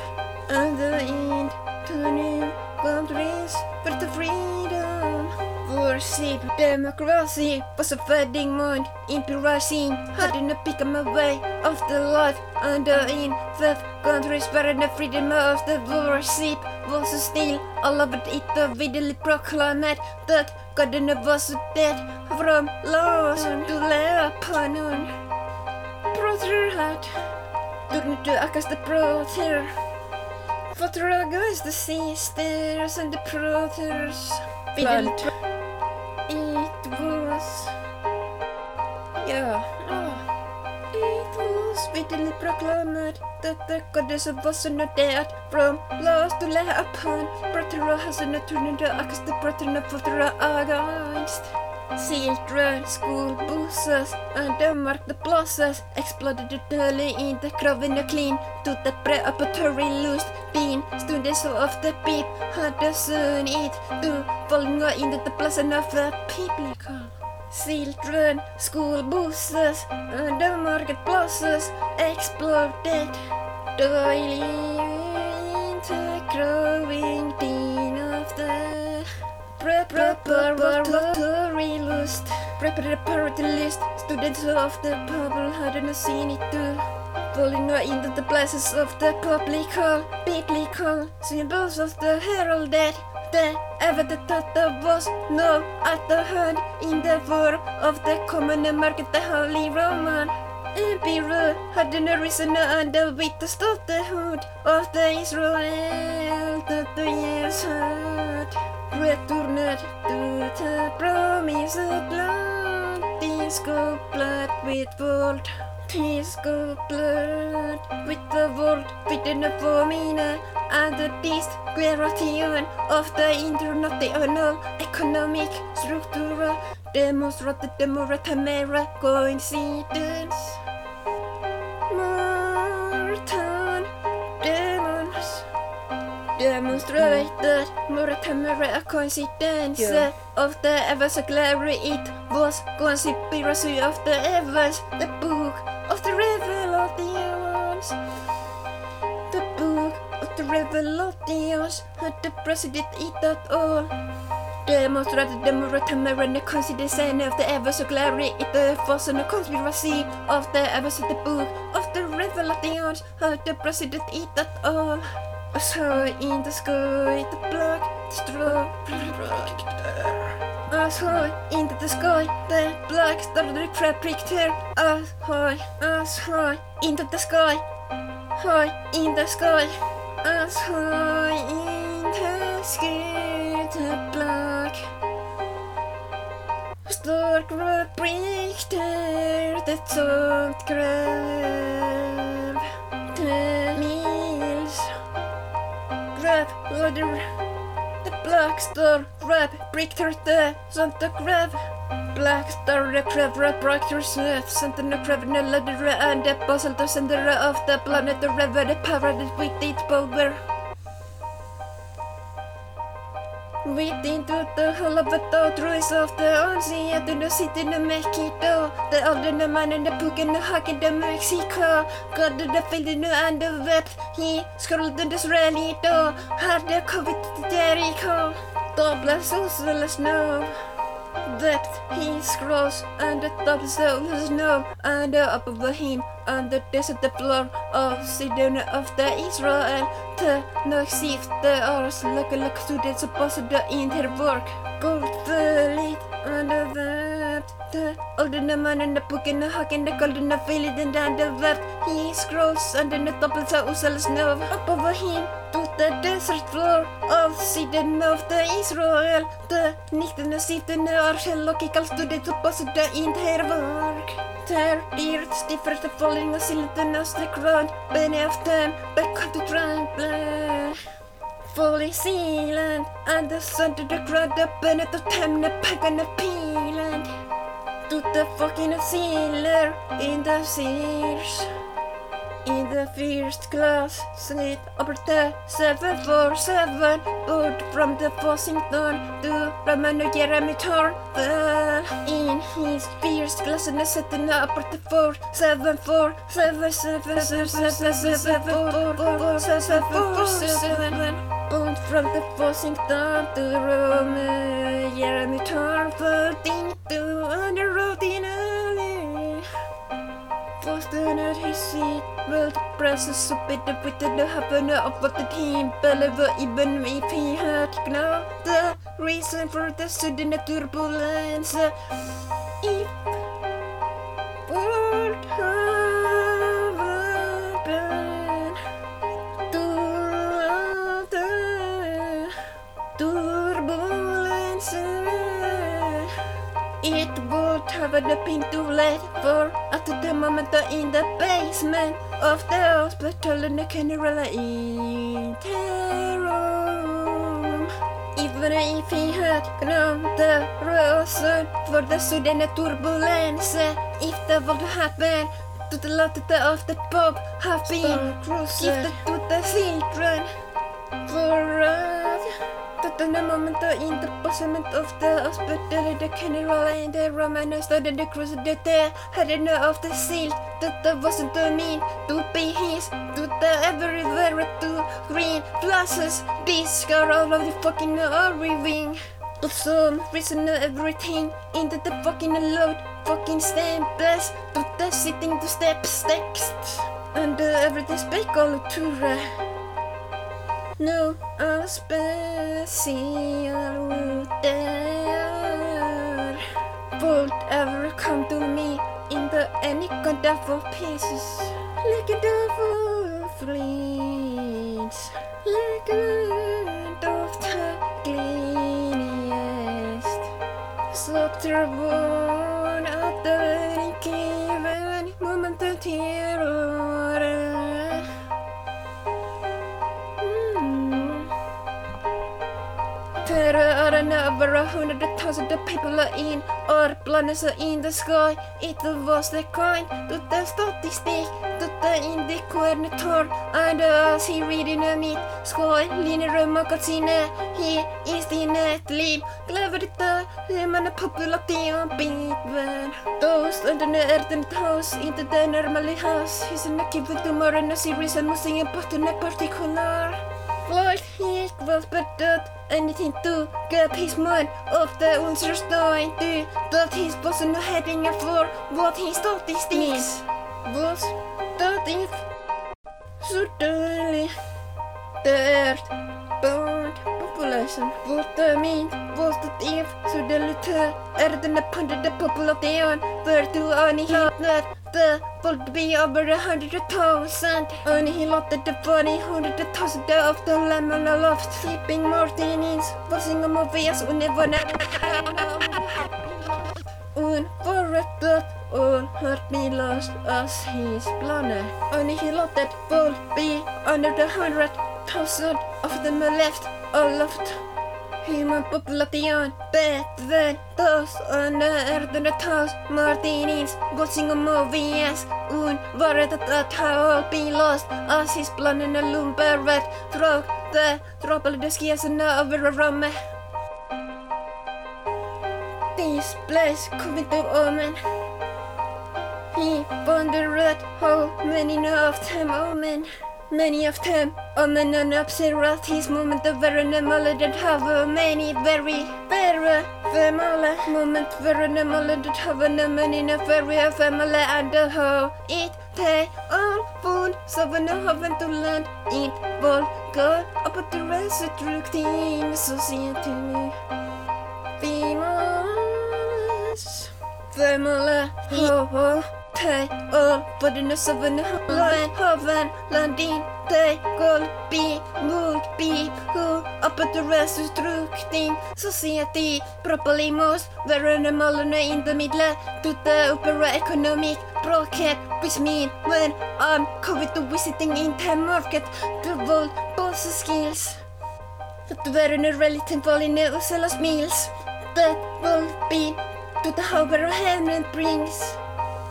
And the end to new countries for the freedom. Worship democracy was a fading mind, imperialism hadn't become a way of the life. The in the countries where the freedom of the worship was still all of it vividly proclaimed that God was dead from loss to Lebanon. Brother had turned to against the brother. Father against the sisters and the brothers. Blood. Yeah. ah. It was vividly proclaimed that the goddess was not dead from lost to Lebanon. Brother has not turned to against the brother of Father against. Children, school buses and the marked plazas exploded early in the Kraven clean to the preparatory lust being students of the peep had the sun it to falling into the plaza of the biblical. Children, school buses the market plazas exploded in the growing din of the preparatory list. Preparatory list. Students of the Bible hadn't seen it too. Falling into the places of the biblical, biblical symbols of the heralded. Ever the that there was no other hand in the war of the common market, the Holy Roman. Emperor had no reason under with the statuhood of the Israel that the years had returned to the promised land. This blood with world. This blood with the world within the formina and the disqueration of the international economic structure demonstrated the more coincidence. Morton demons demonstrated more tamera coincidence Yeah. of the glory. It was conspiracy of the Evans, the book of the Revelations had the president eat at all. Demonstrated the Muratamara consideration of the Evers glory. It was a conspiracy of the Evers the book of the Revelations had the president eat at all. As high in the sky, the black, the straw, as high into the sky, the black star the predictor. As high, as high into the sky, high the as high in the sky, the black står rubrik ett sånt gräv till mils gräv under the black star rap brick till the sånt gräv Black star the crab rap brick till snöt sånt the crab no ladder and the puzzle to send the of the planet the river the power the with it power. Vet inte att det håller på att trots ofta anser att du sitter nu med Quito Det är den mannen, den pucken, den hacken, den Mexiko God, den fällde nu ändå vet He scrolled den rally då Hade kommit till Jericho Då blev så snow Depth he scrolls and the top of the snow and the up of him and the desert the floor of Sidon of the Israel. The no shift the hours like a like students supposed to in their work. Gold the lead and the web the older man and the book and the hack and the golden the village and then the web he scrolls and the top of the snow up over him to the desert floor of Sidon of the Israel the nickten sitter Arshel och i student supposed to in their work There, dear, stiffer the falling of silent of the ground, many of them back to tremble. Fully sealant, and the sun to the ground, up and at the time, the pagan of the fucking sailor in the sears. In the first class, slit over the 747 board from the Washington to Raman och Jeremy Torval. In his first class and sitting up at the 474 Bound from the Washington to Rome, Jeremy Torval, ding to on the road. At his seat, well, the bit of it the happen of what the team believer even if he had know the reason for the sudden turbulence. Uh, if would have been to the turbulence. Uh, it would have been too late for at the moment in the basement of the hospital in the general interim. Even if he had known the reason for the sudden turbulence, if that would happen to the lot of the pub have been gifted to the children for us. At the moment in the of the hospital, the general and the Roman started the cruise that they had enough of the seal that wasn't the mean to be his to the everywhere to green flashes. These are all of the fucking everything. But some reason everything into the fucking load, fucking staples to the sitting to steps next. And uh, everything's back all to uh, No special there Would ever come to me in the any kind of pieces. Like a devil fleets Like a of the cleanest. Så trevån att det given moment till året there are over a hundred thousand people in our planets in the sky. It was the kind to the statistic to the in the coordinator and as he reading a meet sky linear magazine. He is the net Clever the human population bitven. Those under the earth and house into the normal house. He's in a given tomorrow in a series and losing a important in particular. Like he was that anything to get his mind off the understand to that he wasn't heading for what he thought these things was that if suddenly the earth burned population. What the mean was that if suddenly the earth and upon the population were to annihilate the would be over a hundred thousand. Annihilated the body hundred thousand of the lemon aloft sleeping martinis watching a movie as whenever regret that all hurt me lost as his planet. Annihilated will be under the hundred thousand of them left aloft. Human population better than those on the earth house Martinez watching a movie as un worried that how all be lost as his planet a lumber red through the trouble the skies and over around me. This place coming to omen. He wondered how many of them omen. Many of them omen and observed his moment of knowledge that have many very very family moment. Very knowledge that have a many very family and uh, how it they all found so when I haven't to learn it will go about the rest of the society. Famous family ho ho They all but in the seven land heaven landing They will be would be who up at the rest of the society properly most very normal in the middle to the upper economic bracket which mean when I'm coming to visiting in the market the world boss skills. That very relative in the Uselas meals that will be to the harbor Hamlet brings.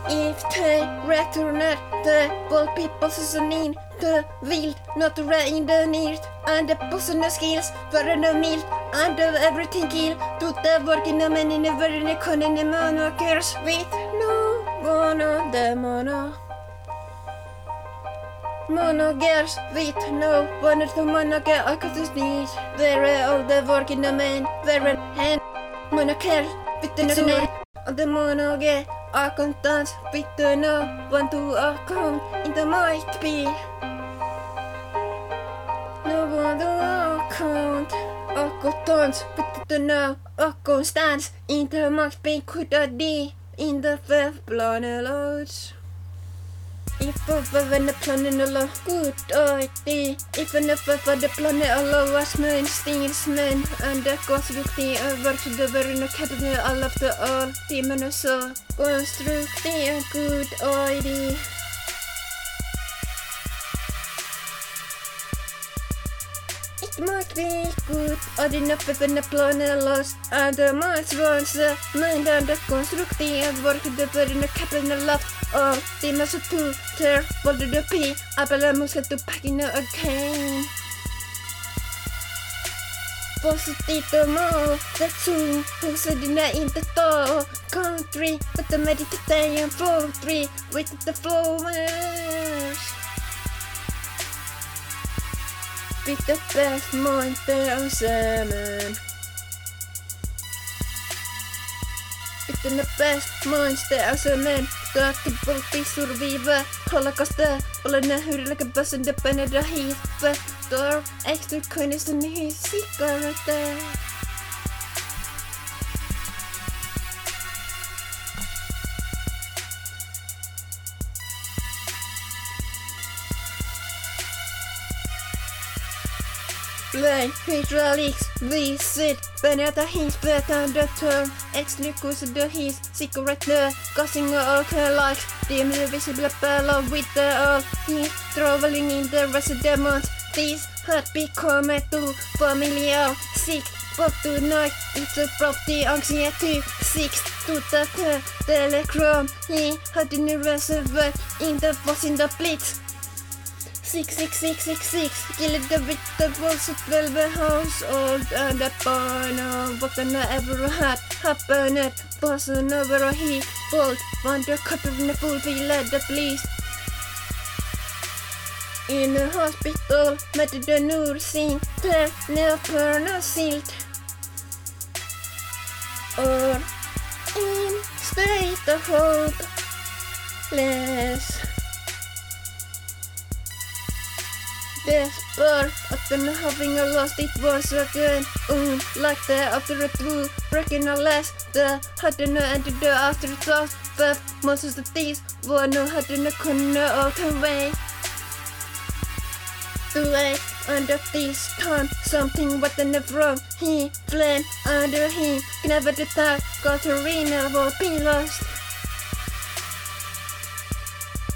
If they return the will be possessing the wild natura in the earth and the personal skills for the meal and of everything kill to the working men in the very economy monarchers with no one on the mono. Oh Monogers with no one to monoger I could need very all the working men? Very hand monoker with the no on the monoger I can dance with the no one to account in the might be. No one to account I could dance with the no I can stand in the might be could I be in the fifth planet lodge If I var the planen alla good idea. Even if I var the planet alla was men stings men. And the konstrukti över till the very cabinet all of the all Timmen så konstrukti a good idea Might be good know if the planet lost And the Mars runs Men and the konstrukti över till the very no cabinet left all Timmen så tuter Både the P Apple muska to packing again Positivt det tog Huset dina inte ta Country, with the meditation flow three With the flowers With the best monster of seven With the best monster of seven Kaikki poltti survive Holocaust Olen nähnyt like a bus in the Canada heat Door extra Play hydraulics, visit Beneta hins turn Ex Lucas the his cigarette Causing all her likes Dim visible fellow with the all He traveling in the rest of the month This had become a too familiar Sick but tonight it's a property anxiety Six to the telegram He had the reservoir in the was in the blitz Six, six, six, six, six. Kill the with the balls of velvet household and the barn of what I ever had happened. Was over a heat bolt. Cut in the full feel at the police. In a hospital, met the nursing, the never silt. Or in state of hopeless. Desperate after having lost it was again um, like the after a two breaking a less the hadn't ended the afterthought but most of the things were no hadn't corner of the way. The way under this time something was in the wrong he fled under him never the time got arena will be lost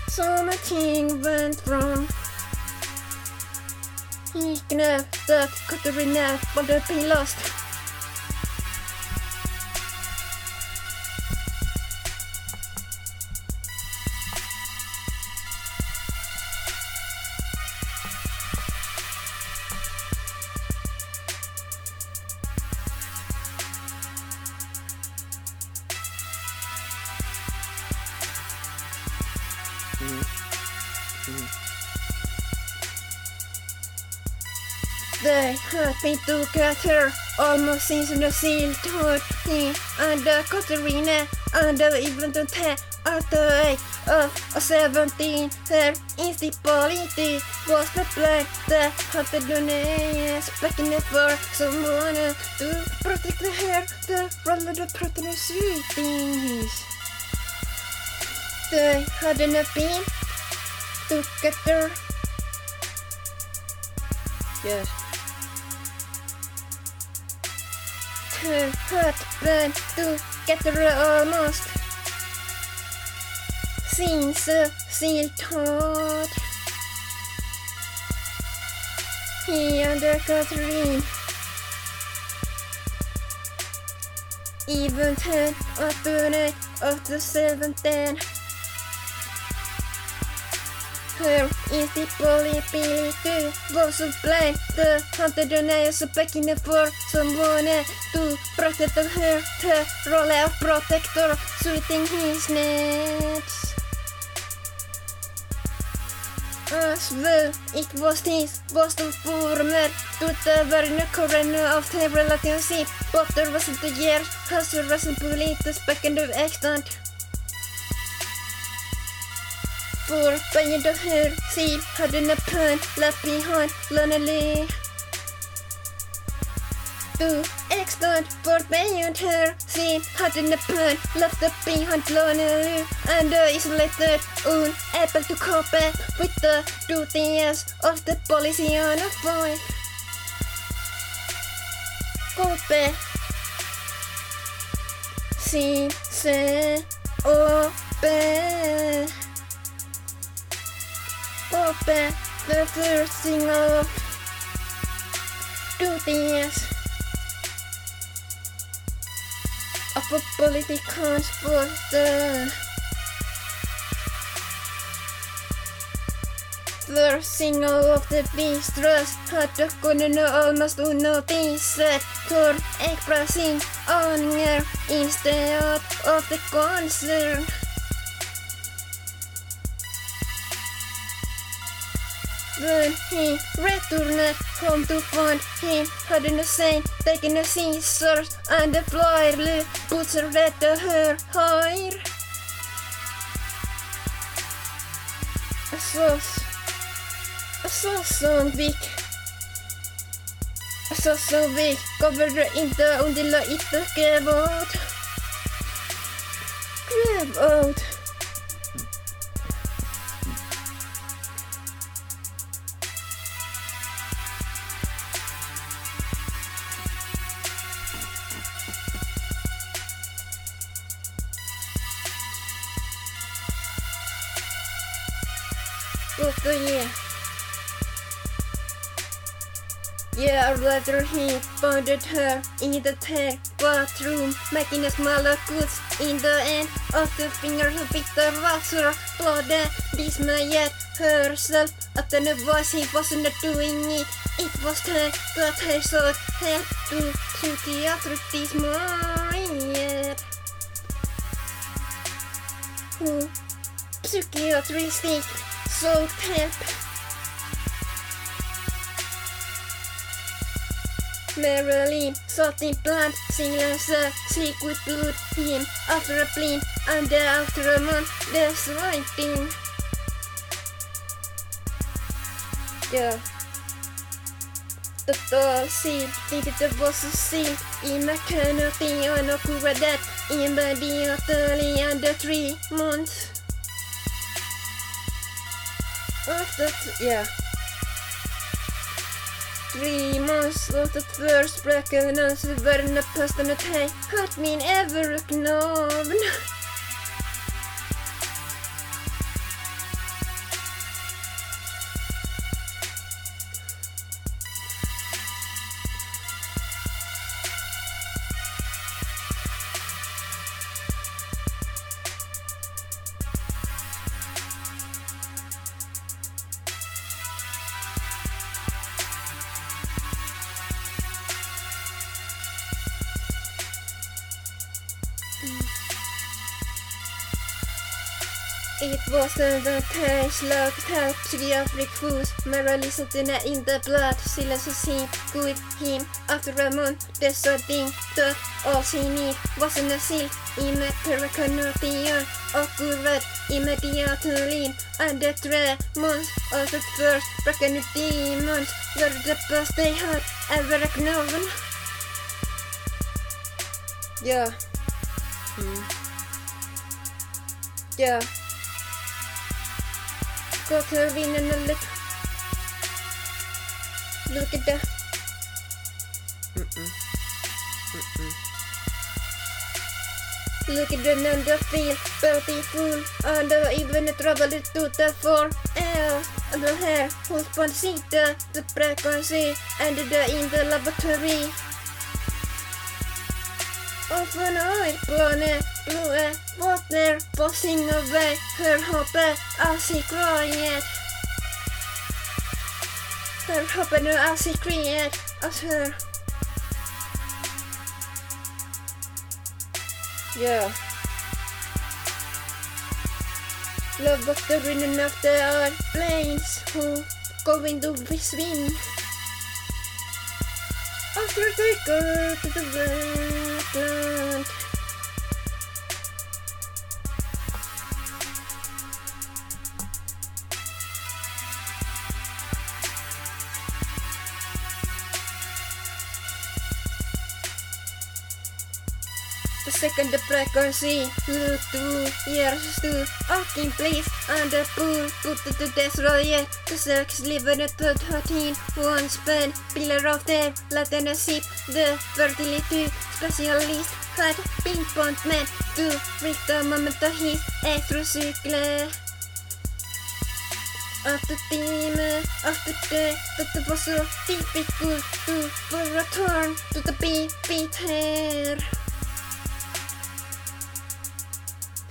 Something went wrong. He knew that Katarina would be lost. They had been together almost since the seal told him the Katarina and even the ten at the age of 17 her instability was the plan that had the donations back in the for someone to protect her the rather the protective things they hadn't been together yes her heart burned together almost since the seal told he and Catherine. Even ten of the night of the seventeen her instability was to blame the haunted deniers begging for someone to protect her the role of protector sweeping his nets as well it was his was the former to the very corner of the relationship but there wasn't the year has the reason police back in the extent For banging the her seat had in a pun left behind lonely. To extent for banging her seat had in a pun left behind lonely and isolated unable to cope with the duties of the policy on a boy. Cope. Si se ope. Open the first single duties of a political supporter. The single of the beast had the corner almost unnoticed for expressing anger instead of the concern. When he returned home to find him had in the same taken the scissors and the flyerly butchered her hair. Så, så, så vik. Så, så vik kommer inte undilla inte grävåt. Grävåt. Later he found her in the tank bathroom, making a smaller cuts in the end of the fingers of Victor Vassar. Blood dismayed herself at the voice he wasn't doing it. It was time that he sought help to psychiatrist mind. Who psychiatristic sought help. Sought in blood, singles uh, sleep with blood him after a blind and after a month there's writing. Yeah. The tall seed needed the boss of seal in my canopy on a cura that in body of the under three months. After, yeah. Three months of the first pregnancy when the person that I It wasn't the case, love help psychiatric foods. Mara listened to that in the blood. Silla så sin with him after a month. Det så din död. All she need was an asyl. I med pericardian accurate immediately. And the three months of the first broken demons were the best they had ever known. Yeah. Hmm. Yeah. Got her in and a look. Look at. Mm-mm. Look at the number feel beautiful under even a trouble to the four L and the hair who's consider the frequency and the in the laboratory. Of an oil planet, blue water passing away her hope as she cried. Her hope as she cried as her. Yeah. Love of the running of the airplanes who going to be swing. After second frequency, look two years to Akin please and the pool put to the destroyer the sex living at the 13 one span pillar of the Latin ship the fertility. Specialist had pinpoint man. To reach the moment of his extracycle. After team, after the, that it was so difficult to return to the beat, beat hair.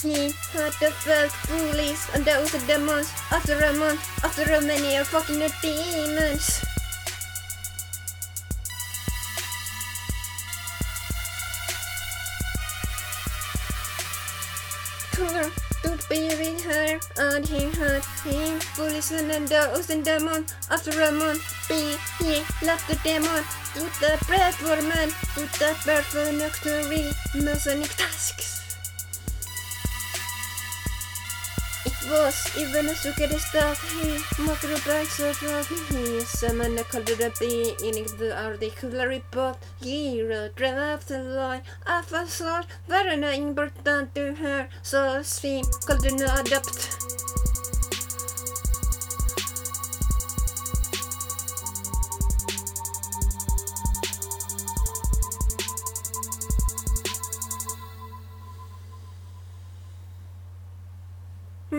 He had the first foolish and those are demons after a month, after a many of fucking demons. Her to be with her and he had him foolish and those and demons after a month. Be he left the demon to the bread woman to the perfectory masonic tasks. It was even a sugar start he motorbikes so driving he someone called the be in the article report he wrote draft the line of a sort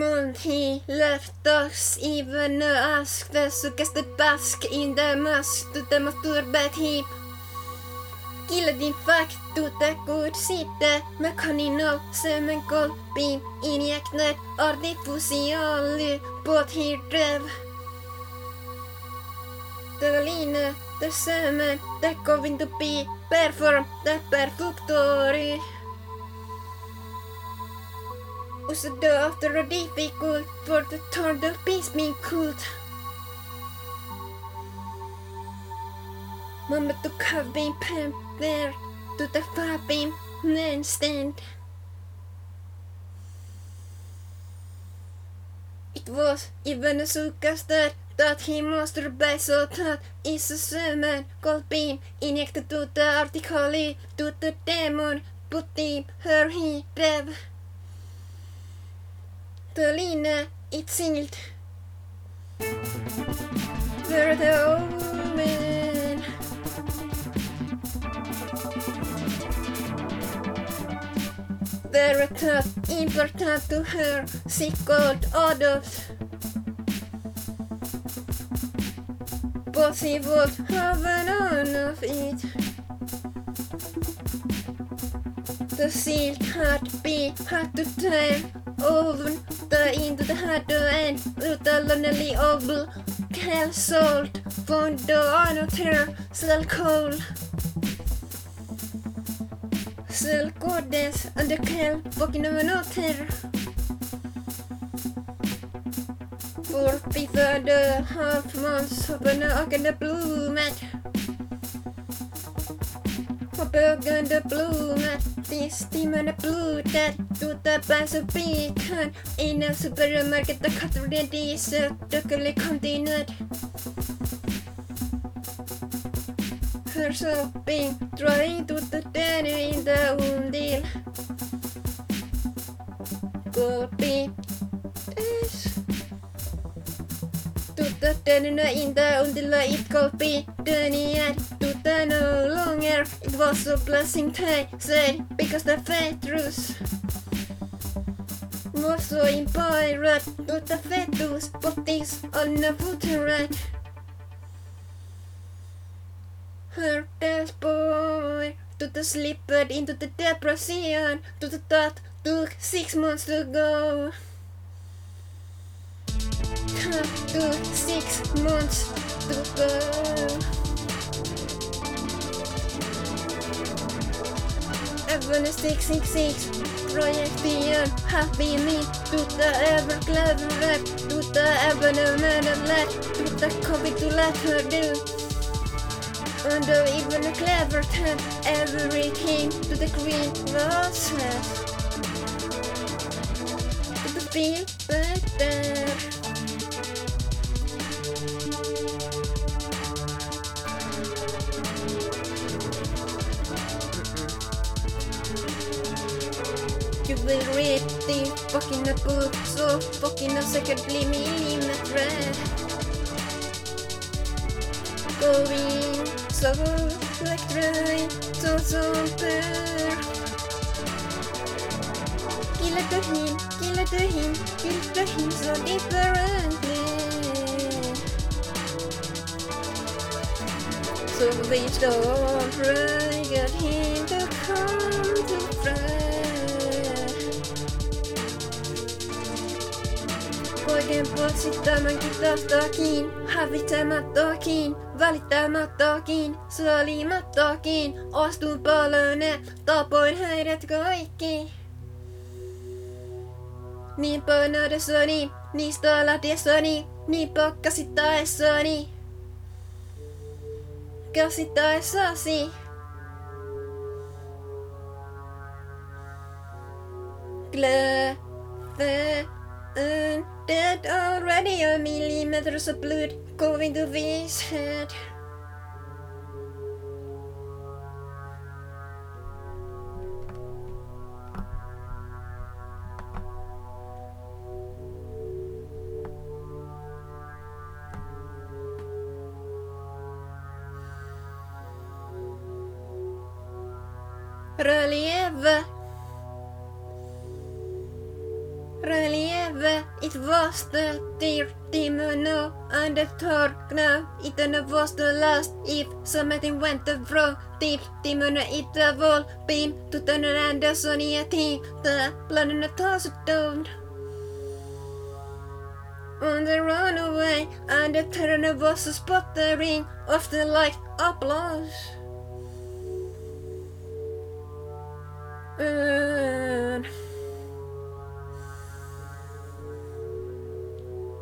He left us even asked us to the suggested bask in the mask to the masturbate him. Killed in fact to the good sitte mechanical semenkol beam injected artificially but he drev. The line, the semen, the going to be performed the perfectory. Was the day after a difficult for the of peace being cooled. Mama took have been there to the far beam stand. It was even a sugar that he must masturbate so that is a sermon called beam injected to the article to the demon putting her he rev. The line itsilt. För the omen. Very tough, important to her, she called Adolf. would have none of it. The silk had been had to tell oven the into the hade en utalonelig oval kallsalt från donater salkol. Salkodes under kall och noter. before the half months open och the bloomet. Hoppögen the bloomet. Tistimmen är blodet. Tuta pääsy piikkaan. Innan supermarket och kattorin diesel. Dökeli kontinuet. Hör shopping. Trying to the daddy in the undil. Kopi. Es. Tutta denna inte undilla it kopi. Är tutta no longer. It was a blessing to say because the fetus was so inspired. Tutta fetus potis on the footerate. Her death boy Tutta slipped into the depression Tutta thought took six months to go Took six months to go Även 666 Projekten Happy Me Tutta över cleveret Tutta även lätt Tutta covid du lät hör du Under even a clever turn, every king to the was left. To the feel better. The fucking book so fucking a secondly millimeter going so like trying so somber. It to him, it to him, it to him so differently. So we don't try get him to come to fry. Poikkeen kiinni, hävitsemättökin, välittämättökin, sölimättökin, astun pölöne, tapoin heidät kaikki. Niin pöynöydessäni, niistä lähdessäni, niin, niin pakkasittaessäni. Käsittäessäsi. Glö, fe, yn. Undead already a millimeters of blood going to his head. Relieve Relieve, it was the dirty mono and the torkna. It was the last if something went wrong. Deep timona it the wall beam to turn around the sunny team. The planet tossed down. On the runaway and the terror was sputtering of the light applause. And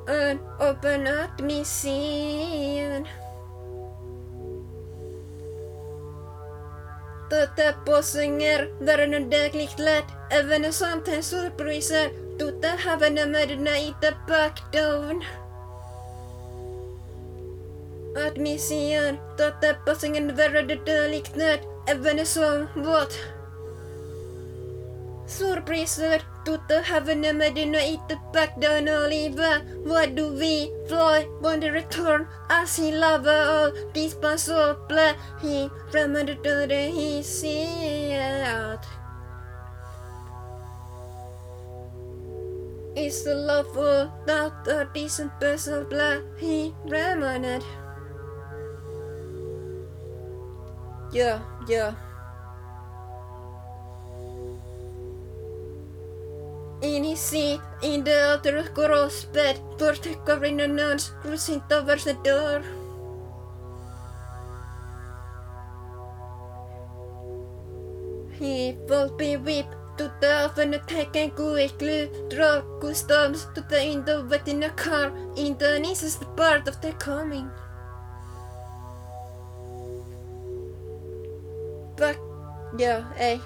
an open admission. Tuota possenger, världen dagligt lätt, även sometimes surpriser. Tuota havana mördorna inte backdown. Admission, tuota possenger, världen dagligt lätt, även somewhat. Surpriser, tuta havana medina inte backdown oliva. What do we fly on the return as he lava all dispensable he from the he see out. Is the lawful that a decent person blah he reminded. Yeah, yeah. In his seat in the outer gross bed, Dorothy covering the nuns, cruising towards the door. He will be whipped Tutta often attacken quickly, draw customs to the window within a car. Is the part of the coming. Back, ja, ei.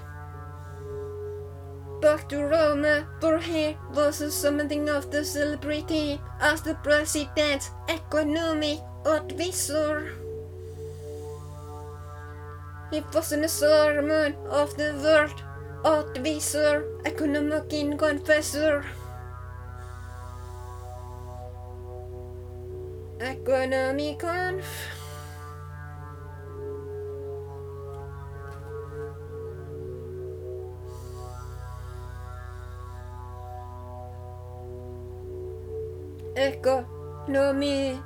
Back to Rome, for here was a summoning of the celebrity as the president's economic advisor. It wasn't a sermon of the world advisor, economic confessor. Economic conf. Economy,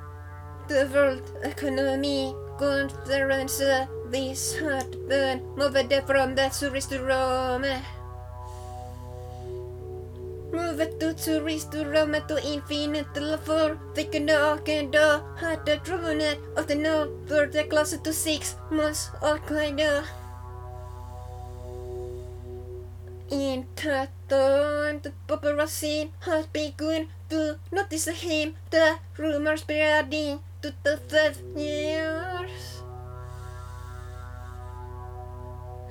the World Economy Conference, this had been moved from the Zurich to Rome. Moved to Zurich to Rome to infinite level. Taken the agenda had the drawn of the number the closer to six months al qaeda In that time, the paparazzi had begun to notice him. The rumors spreading to the third years.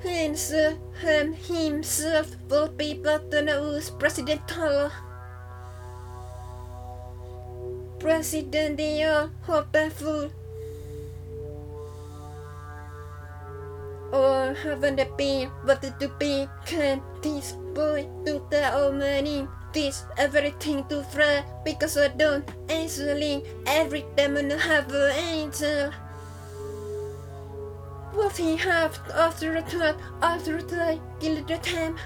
Hence, him himself will be button as presidential. President Dio hopeful. Or haven't been what to be can this boy to the money this everything to fry because I don't answering every demon have an. What he have after a thought after the kill the time.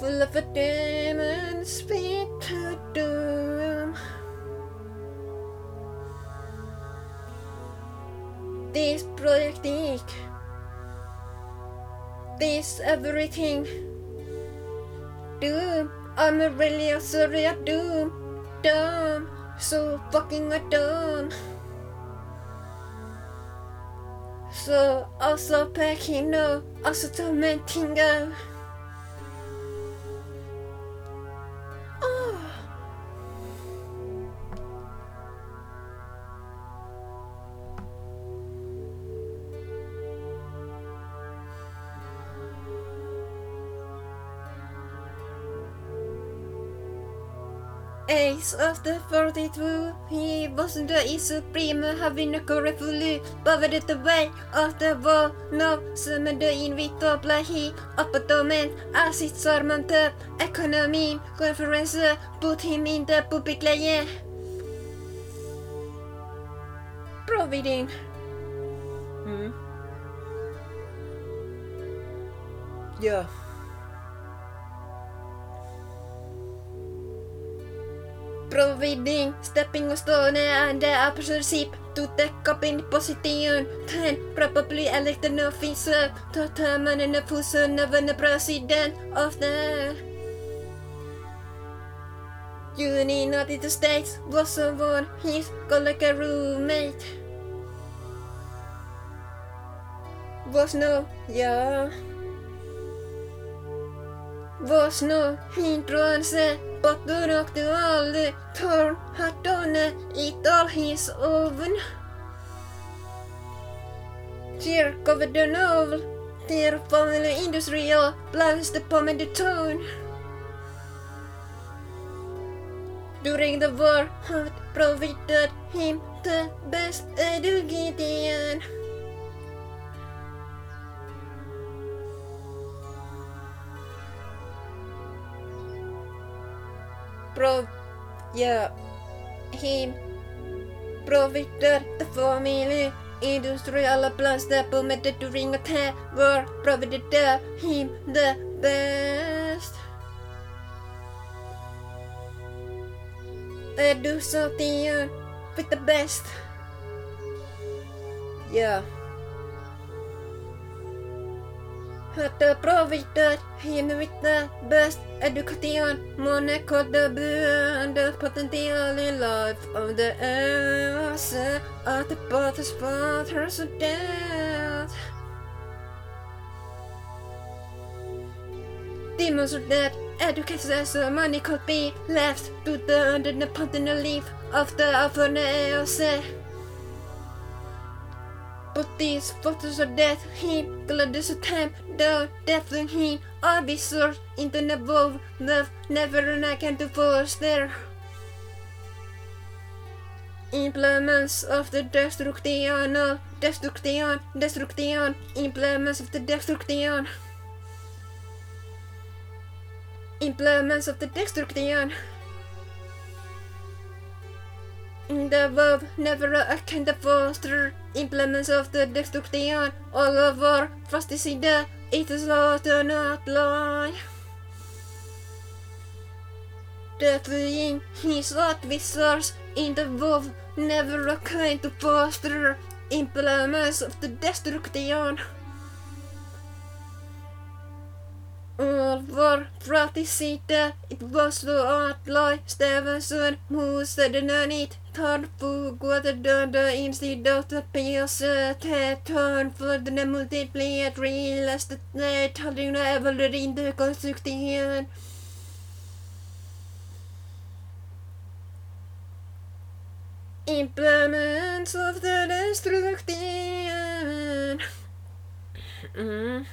Full of a demon speed to doom This project This everything Doom I'm a really sorry a doom Dumb So fucking a dumb Så also packing no, also tormenting go. Oh. Ah. Ace of the 42, he wasn't the supreme having a correctly bothered the way of the war. No, summoned the invitable he opponent as its armamented economy conference put him in the public layer. Providing. Hmm. Yeah. Providing stepping stone and the upship to take up in position, then probably elect an officer to determine the position of the president of the United States was someone his colleague roommate. Was no, yeah. Was no hindrance Botten åkte aldrig tar hattarna i his oven. Jerk of the novel, their family industrial blast upon the tone. During the war had provided him the best education. Pro yeah him provided the family industrial plants that permitted during a time war provided him the best. They do something with the best. Yeah. Had provided him with the best education, Monaco the and the potential in life of the earth at the spotters of death. demons are dead. Educators so money could be left to the under the continental leaf of the EOC. But these photos of death, glided a time, the death in him, officers into the above, love, never and I can to force there. Implements of the destruction, destruction, destruction, implements of the destruction. Implements of the destruction. In the above, never a kind of foster implements of the destruction all over fasticida. It is all do not lie. Fleeing his advisors in the above, never a to foster implements of the destruction. For what the döda insidan av PST turn för den multiplier realize that they telling the ever inte konstruktionen. Implements of the destruction. Mm.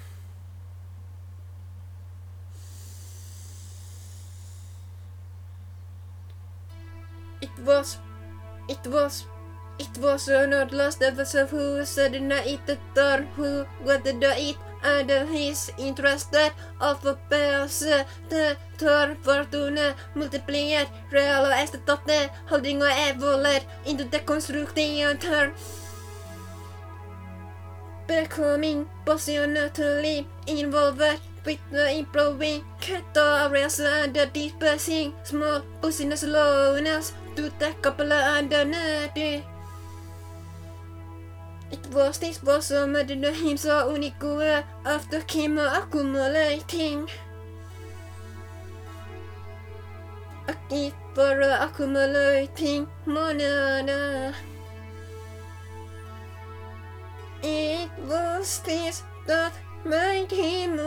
It was, it was, it was not lost that episode who said not it the third who got the it and his interested of a person. The third fortune multiplied real as the top there holding a evolved into the construction turn becoming passionately involved with the improving cat areas and the dispersing small business loans to the couple under. It was this was a murder him so unique after came accumulating. A gift for accumulating money. It was this that made him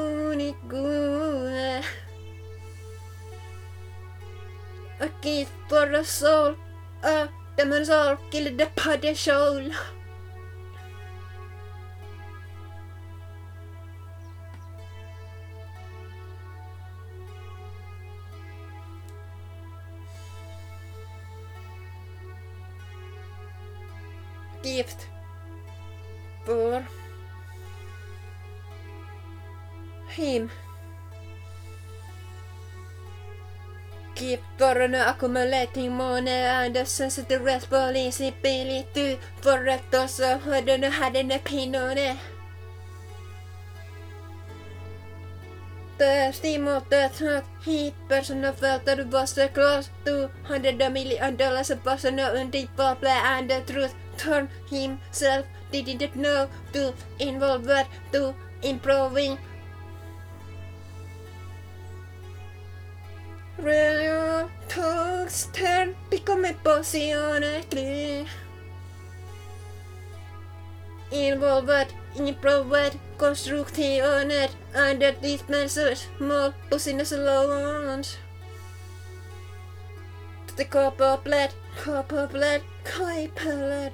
A gift for a soul. A demon's soul killed the body soul. Gift for him. Keep for an accumulating money and a sensitive responsibility for rectors who don't have an opinion. eh. The steam of the third heat personal felt that it was uh, close to hundred million dollars a personal and deep play and the truth turned himself didn't know to involve that to improving Real talks become a passionately involved improved construction and the dispensers small business loans. The copper plate copper plate copper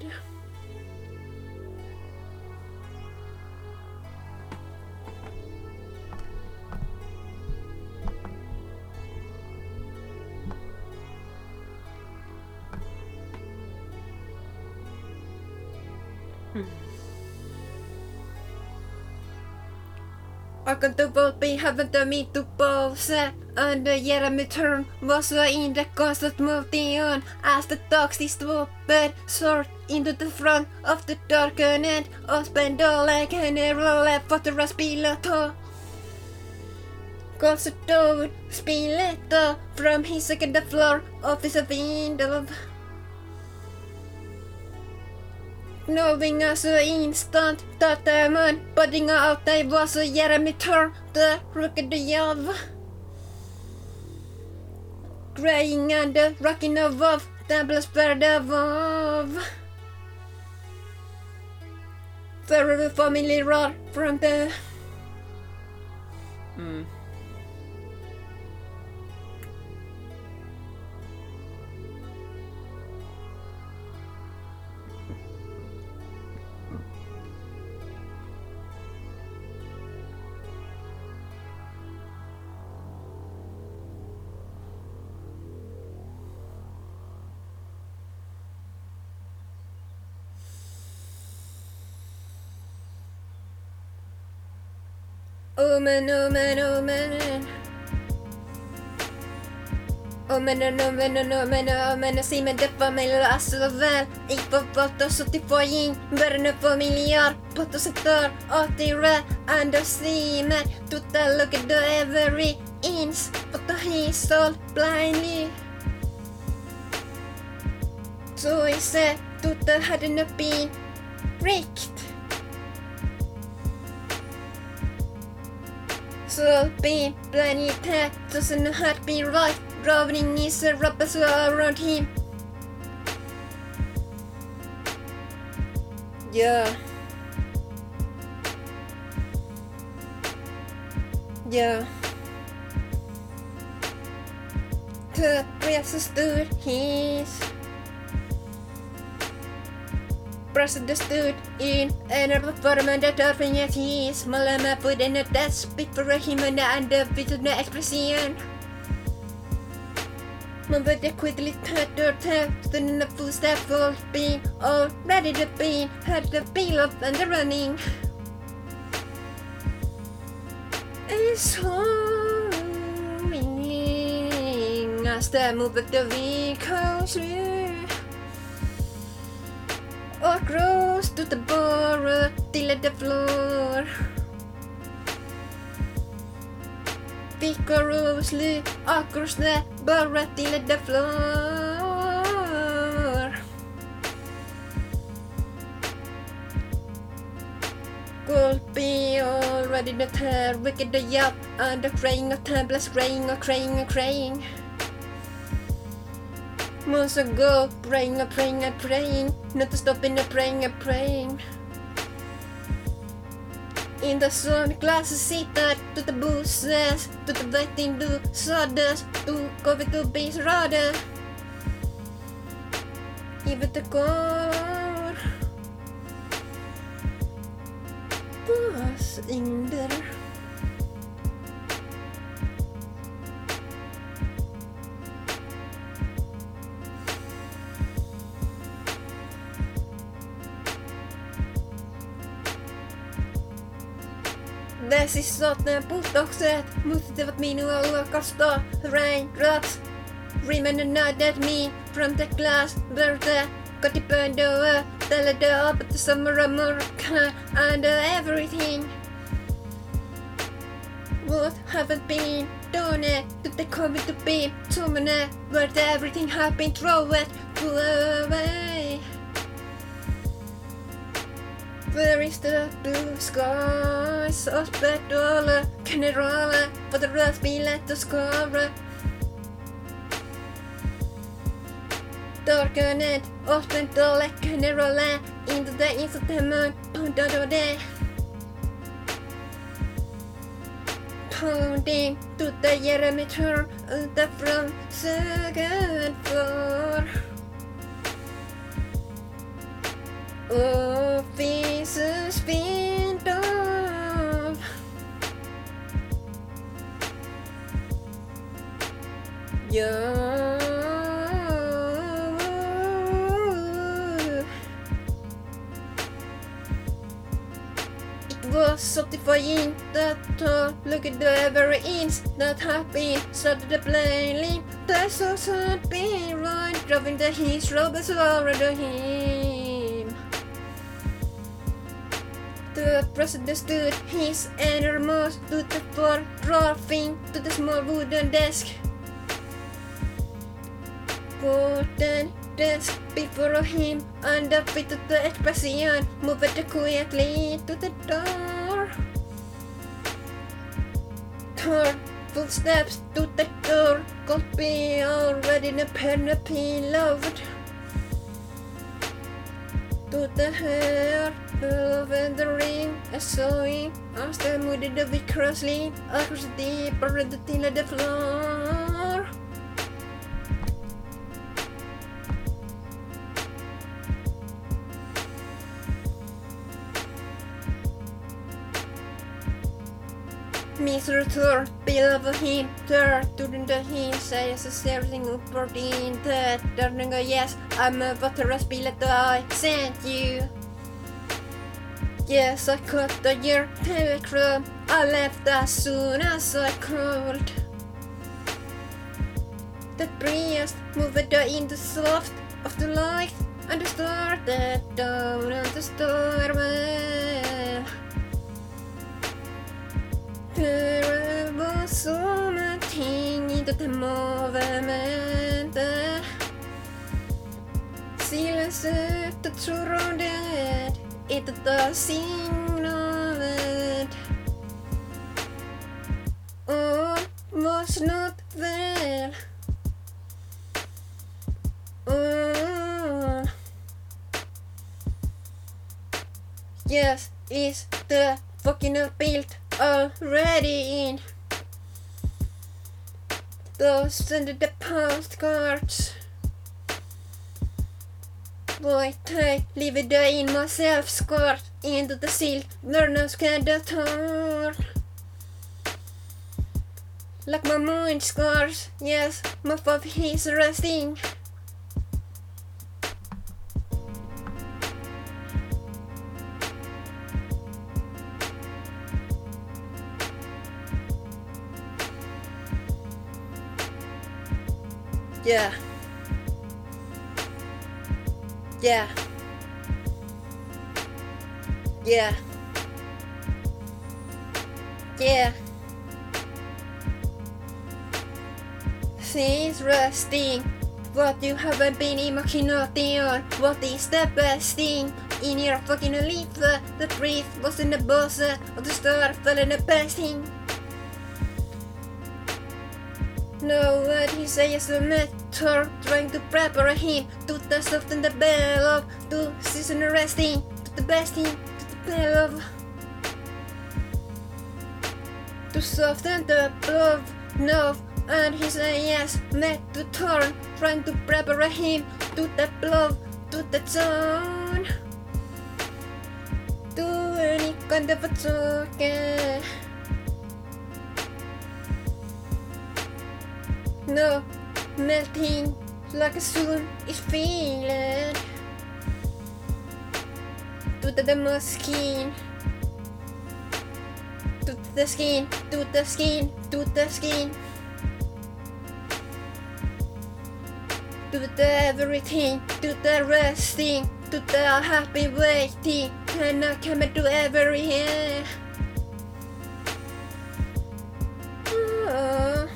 plate Accountable be having the me to and the Jeremy turn was in the constant moving on as the toxic swooped sword into the front of the darkened hospital like an arrow left for the raspilator. Goes down, spillator from his second floor of his window. Knowing as instant that the man putting out I was a Jeremy turn the rocket of Graying and the rocking above Temple spread above Very familiar from the Mm. Oh men, oh men, oh men. Oh men, oh men, oh men, oh men, si men det var mig så väl. Ich på bort och så till fojing. Värne på miljard, bort och sätter åt i rä. Ändå si men, tutta look at the every inch. Bort och hisol blindly. Så i se, tutta hade nu bin rikt. So be bloody attack doesn't hurt be right. Robin is a rubber around him. Yeah. Yeah. The press stood his President stood in that often yet his Malama put in a death before him and under with the expression. Man började quickly cut or tap, stunden the full step full beam, all ready to be, had the peel up and the running. It's homing as the move of the vehicle through. Across to the bar, till at the floor. vigorously across the bar till at the floor. Could be already the third wicked the up and the crying of templars crying or crying or crying. Months ago, praying and praying and praying, not to stop in the praying and praying. In the sun, glasses sitter to the busses, to the waiting to sawdust, to coffee to base rather. Even the car was in there. Vesissotten puhtokset, muistuttivat minua luokasta. Raindrops reminded me no custom rain drops. Remember not that me from the glass birthday. Kotipöntöä, tällä door but the summer America under everything. What haven't been done to eh, the coming to be too many, but everything have been thrown away. Where is the blue skies of Bedala Generala for the rest be let us cover Darkened often the generala into the instant moon Ponda do de Pounding to the Yeremeter of the from second floor Offices spin off. Yeah. It was satisfying that look at the very ins that have been started the plainly. That's also been right, driving the his robbers over him. The president stood his enormous to the floor, dropping to the small wooden desk. Wooden desk before him, and the feet of the expression moved quietly to the door. Turn footsteps to the door, could be already in a canopy loved to the hair of the ring, a sewing, as the moody the big crossly, across the deeper the till the floor. Thor, below him, Thor, during the he says everything important that darling yes, I'm a spill that I sent you. Yes, I cut the year telegram I left as soon as I could. The breeze moved in the soft of the light and the started down on the stairwell. There was something into the movement. Silence that surrounded it the scene of it. All was not well. All Yes, is the fucking built already in those send the postcards. Boy, I leave it in myself scarred into the seal, learners can torn. Like my mind scars, yes, my of he's resting. Yeah. Yeah. Yeah. Yeah. She's resting. What you haven't been imagining on. What is the best thing in your fucking life? Uh, the breath was in the boss uh, of the star fell in the best thing. No, what he says a mentor trying to prepare him to the soften the bell of to season resting to the best thing to the bell of. To soften the blow no and said yes met to turn trying to prepare him to the blow to the zone. To any kind of a token No, melting like a sun is feeling. To the, skin. To the skin, to the skin, to the skin. To the everything, to the resting, to the happy waiting, and I come to everything. Oh.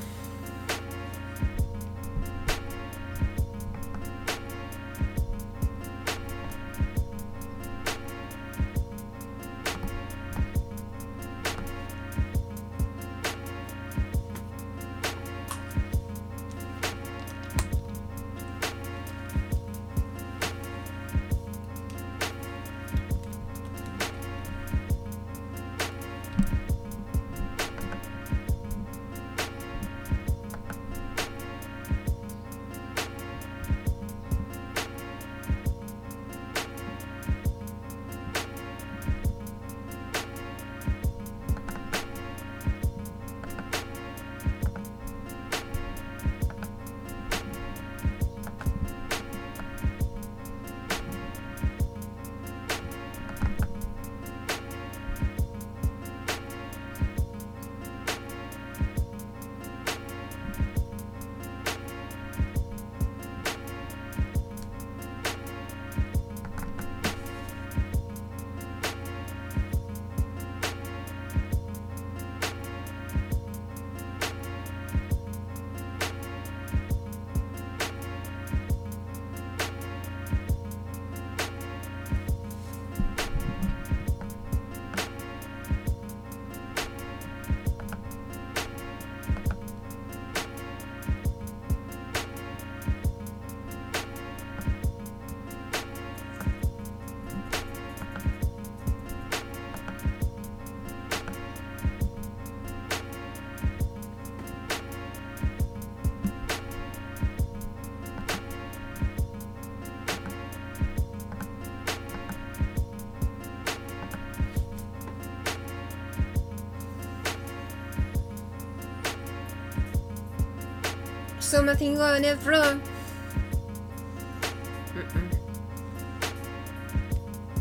Something going wrong.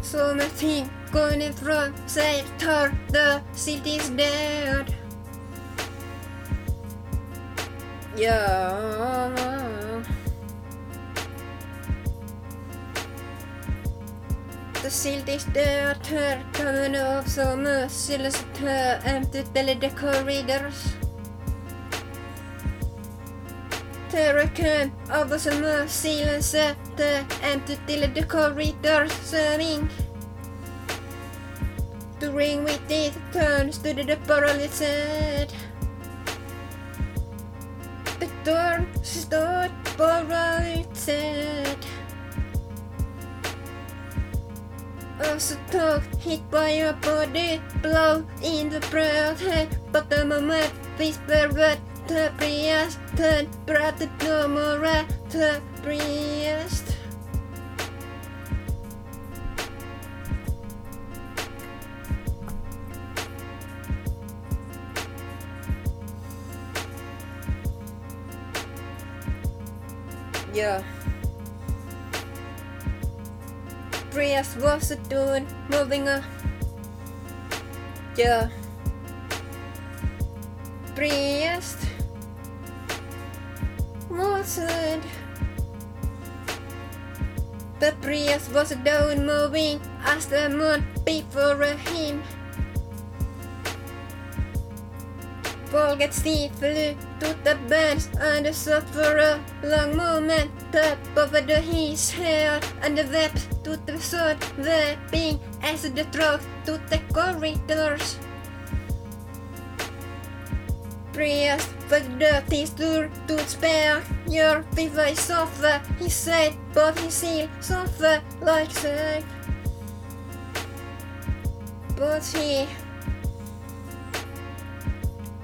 Som ett ting går ifrån sig tar the city's död. Ja. The död här coming off so merciless her empty the corridors. Terror came over the merciless the empty the corridors ring with it turns to the paralyzed. The door stood paralyzed. Also talk hit by your body, blow in the breath head, but the moment whisper word the priest, breath no more the priest. Yeah. Prius was doing moving a yeah. Priest The Prius was doing moving as the moon before him. Paul gets flew to the bench and sat for a long moment. Top over the his hair and the webs to the sword webbing as the truck to the corridors. Priest for the dirty stool to spare your device software, he said, but he sealed software like safe. But he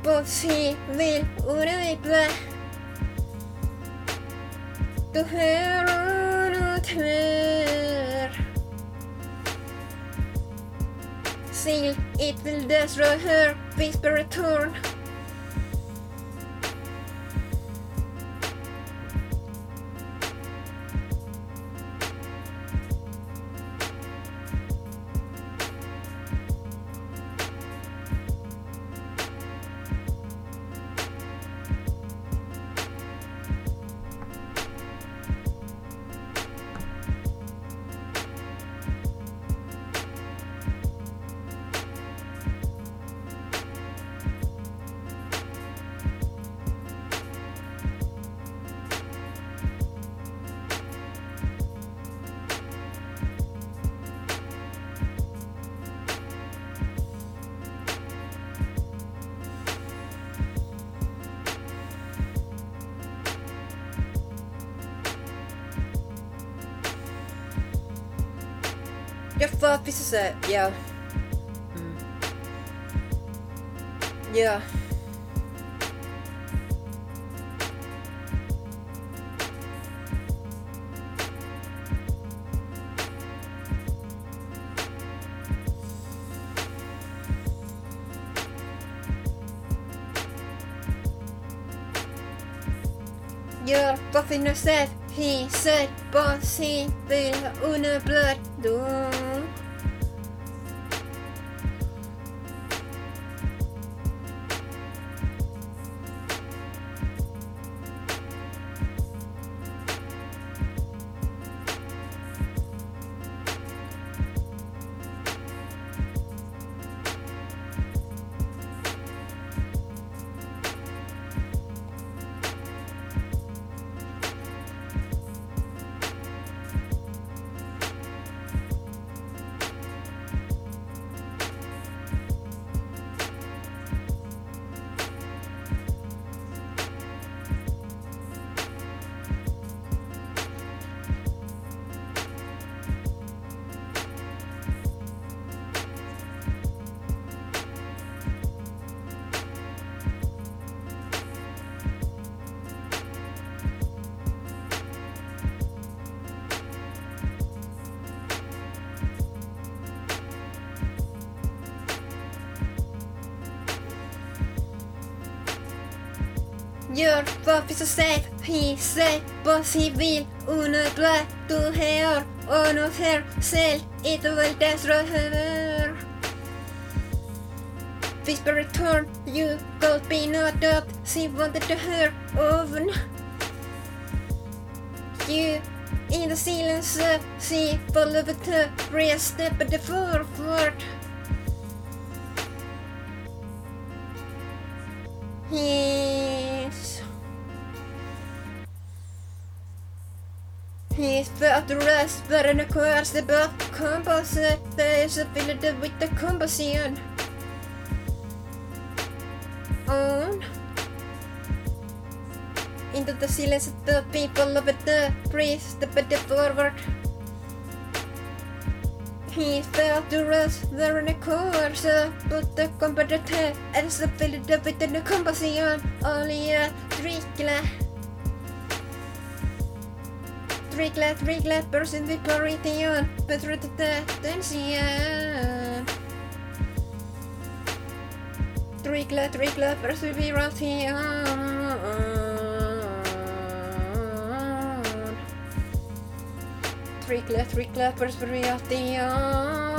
But he vill undvika Du hör något mer Seal it will destroy her whisper return ja. Mm. Ja. Gör vad finner sätt, he said, boss he vill under blöd då. Så safe, he he vill under blöd du her under her selv etter deres røver. Whisper return, you could be not up, she wanted to her oven. You in the silence, uh, she followed the real step the forward. The buff composite, there is a filter with the composition. On. Into the silence, the people of the breeze, the better forward. He felt the rest, there in the course, uh, but the competitor, as the filter with the composition, only a reglet, reglet, börsen vi på riteon, bättre den sidan. Reglet, reglet, börsen vi riteon. Reglet, reglet, börsen vi riteon.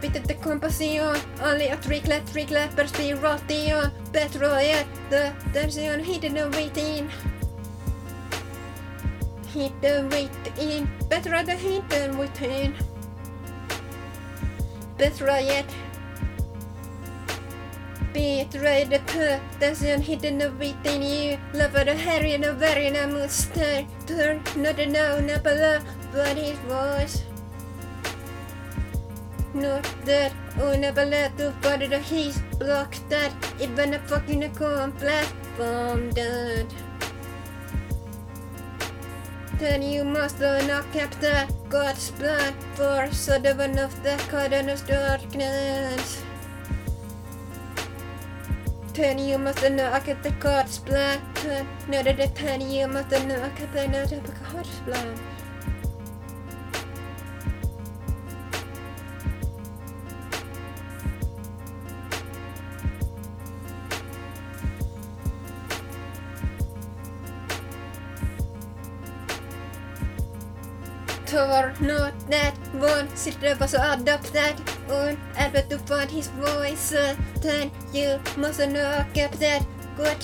Pitette compasión, only a tricklet, tricklet, perspiration. Better yet, the tension hidden within. Hidden within, better the hidden within. Better yet, better the tension hidden within you. Love the Harry and the very mustache, turn, not a no, not below, but his voice. Not that una balletto but the he's blocked that even a fucking a platform that Then you must not capture God's blood for sort of enough the cardinal's darkness. Then you must not get the God's blood. No that the then you must not get the God's blood Tor not that one sister was adopted on able to find his voice uh, then you must get that good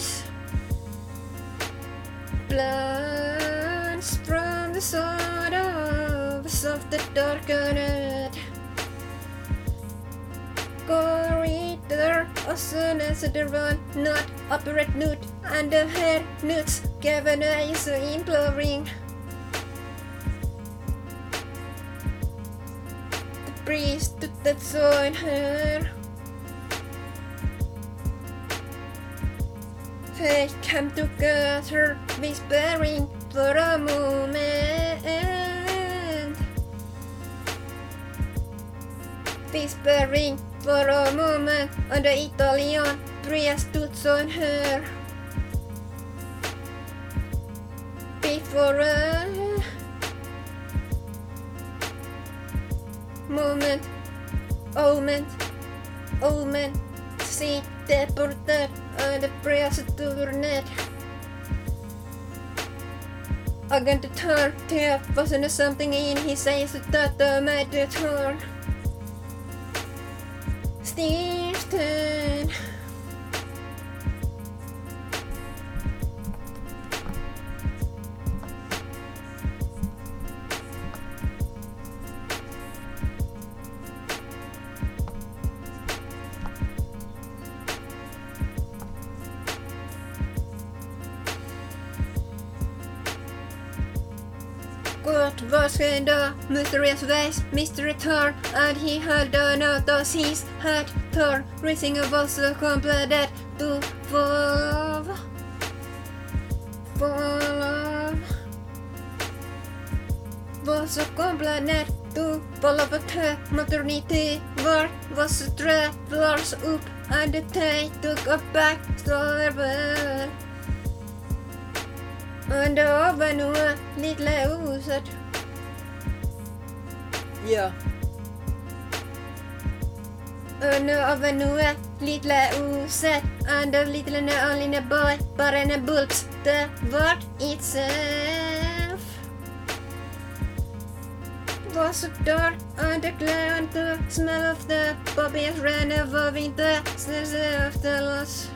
Plants from the side of the darkened corridor. As soon as the run not operate nude and the hair nudes given is imploring priest that saw in her. They come together, whispering for a moment. Whispering for a moment, and the Italian priest stood on her. Before a moment, omen, omen, sitter borta under presturnet. I'm going to turn there wasn't something in his eyes that the matter turn. Steve's was in the mysterious ways, mystery turn, and he held uh, on out of his heart, turn, raising a voice so completed to fall. Fall. Was completed to follow the maternity, war was travelers up, and they took a back story. Under avenue, lilla huset. Ja. Under avenue, lilla huset. and the little and the only boy, but in a books, the word itself was a door and the glare and the smell of the bobbies ran over winter, sniffs of the loss.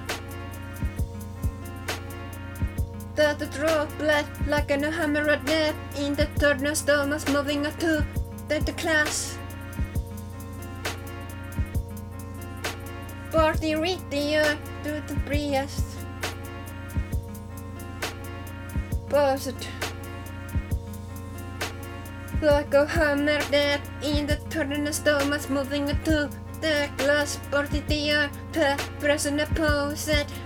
That the draw blood like an hammer at death in the third storm was moving up to the class. Party read the uh, to the priest. Paused. Like a hammer that in the storm was moving to the glass party the uh, the present opposite. Fighting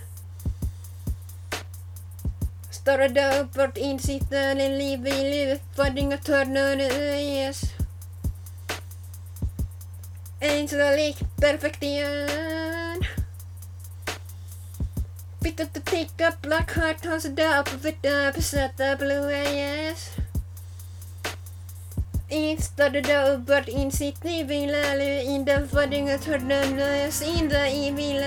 set blue eyes. Started uppåt insittande liv i livet var inga törnades. En så lik perfektion. Bitte to pick up black heart has a dub with the besatta blue eyes. Started uppåt insitt liv i livet in the var inga törnades in the evil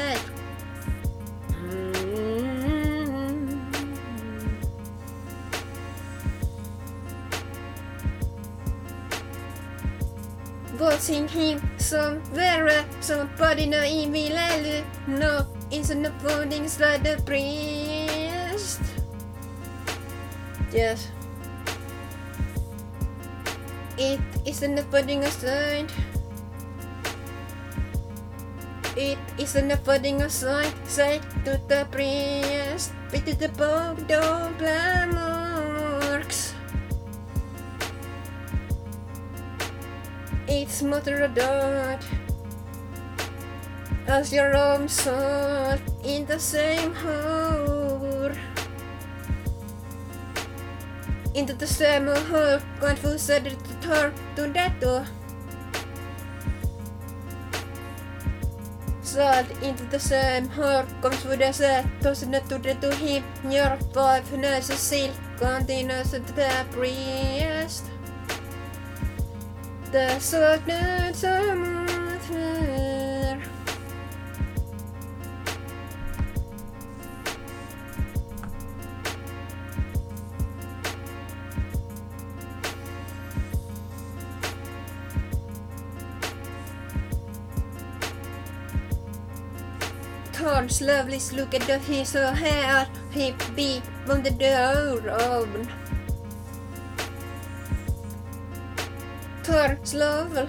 Watching him som värre som bodyna i min lälu No, it's an uploading slide the priest. Yes. It is an uploading aside It is an uploading aside Side to the priest to the bob, don't blame marks It's mother adored As your own soul in the same hole Into the same hole Confused to tar to that door. Salt into the same hole Comes with a set Tossing to the to him. Your five nurses seal Continues to the priest The saknad som åter Thorns lovely look at the his hair he be from the door Tor Slövel.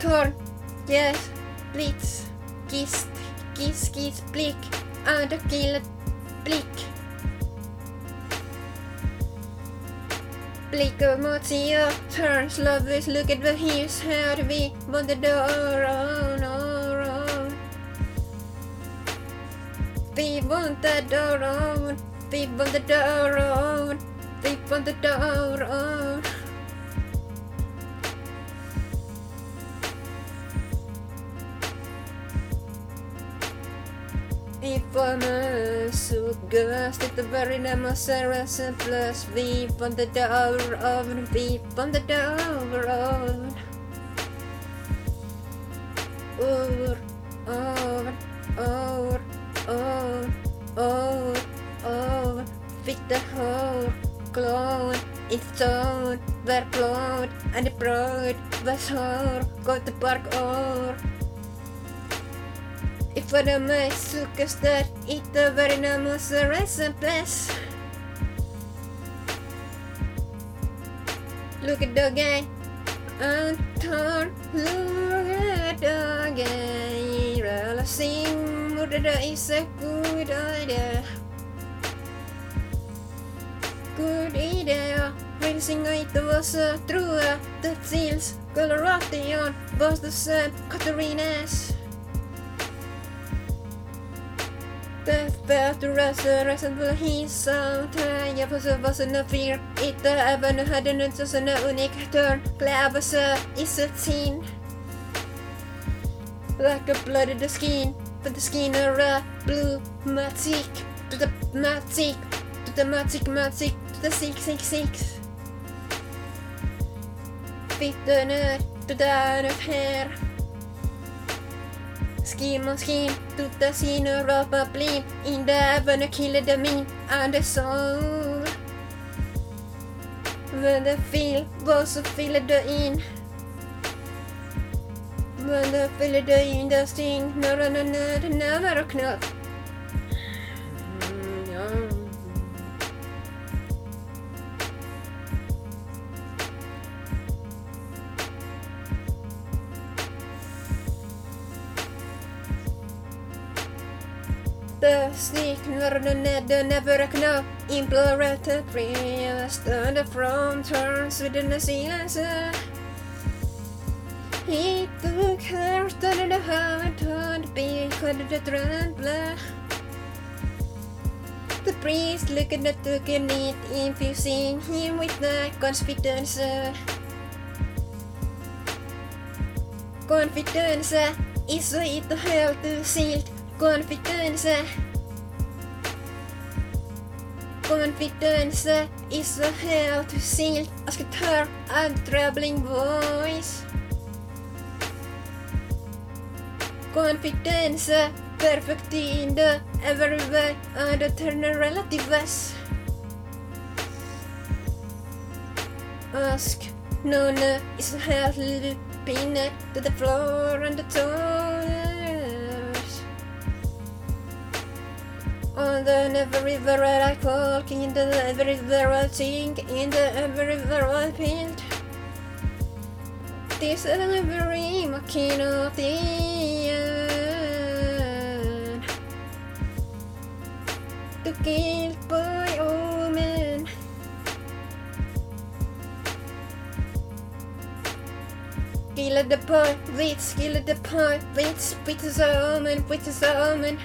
Tor yes, blitz, Kiss. kiss, kiss, blick, andra killet, blick. Blickar mot Sia, turns lovers, look at the hills, här vi, mot the door, on, on, on. We want the door on, we want the door on, we want the door on. If I'm a suggest at the very name of Sarah plus V on the door of V on the door of Over, over, over, over, over, over, fit the clone, it's on, where blood and the broad was her, got the park or. If for the my suckers that eat the very numbers the rest and bless. Look at the guy. And turn, look at the guy. Rala sing, murder is a good idea. Good idea. Rinsing it was a true. The seals, Coloration was the same Katarina's. Därför röster rösten på hissa Jag får så vad såna fler Inte även hade nu så såna unika törn Glädje så i sitt sin Like a the skin But the skin are blue, magic To the magic To the magic To the six, six, six Fitten är To the här Skin on skin, tutta siinä rapa blin In the avenue, kill the mean and the soul When the feel was så feel the in When the feel the in the sting No, no, no, no, no, never och knall The sneak, no, never a Implorated real the from turns within the silence He took her, turned the heart, turned big, caught the trembler. The priest looking at the it infusing him with the confidence. Confidence is it held to sealed. Confidence. Confidence is a hell to Ask a her and troubling voice. Confidence, perfect in the every way, and the turner relatives. Ask, no, no, is held pin to the floor and the toes. On the never river I walk in the river I sing in the river paint. This every machine of the end. To kill by omen. Oh kill the boy, wits, kill the boy, wits is a omen, is a omen.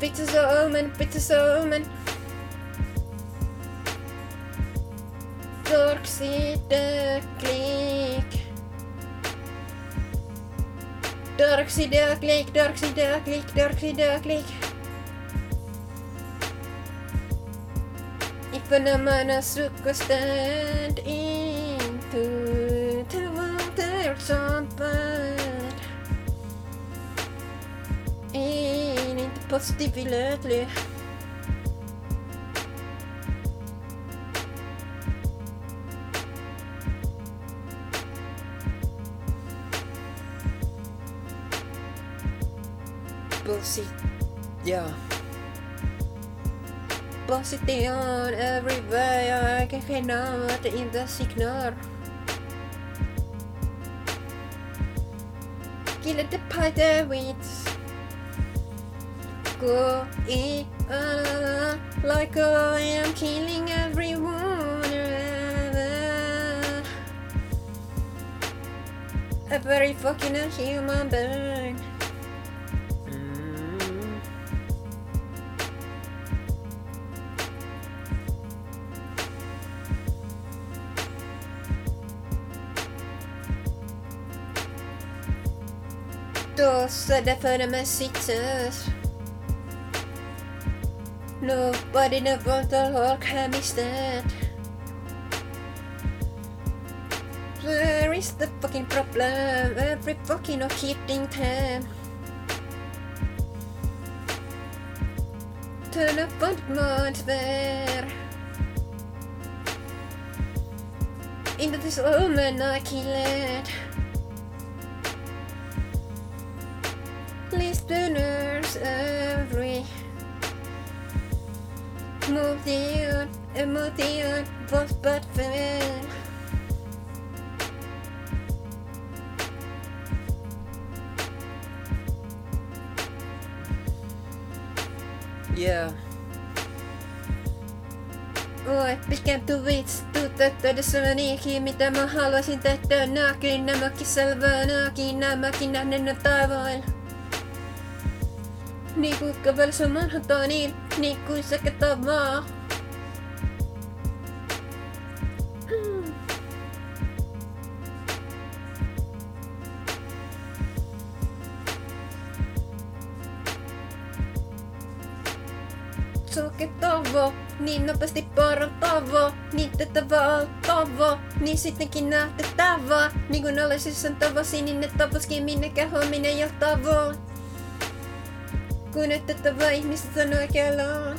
Wits is a omen, wits is a omen. Dark side click. Dark side click, dark side click, dark side click. If a man a sucker stand into the water something. In inte positively. Bullshit. Yeah. Position everywhere. Jag kanske nåt inte signal. Kill the party with Go in like I am killing everyone. A very fucking human being. Mm. Då sudda för mig sitters. Nobody never the Hulk had me stand. Where is the fucking problem? Every fucking no kidding time. Turn up on the monster. Into this woman I killed. Listeners every Mot jul, mot jul, bort, bort från jul Yeah. Oi, pitkän tuvits, tuutettu sönikin, mitä mä haluaisin tehdä naakin, nämäkin selvää nääkin nämäkin nähden taivoilla. Niin kuinka vielä sun manhatto, niin, niin kuin se ketavaa. maa. Tavo, niin nopeasti parantava, niin tätä valtavo, niin sittenkin nähtävä. Niin kun olisi sen tavo sininen ne minne keho minne kuin nyt, että vain missä oikealla on.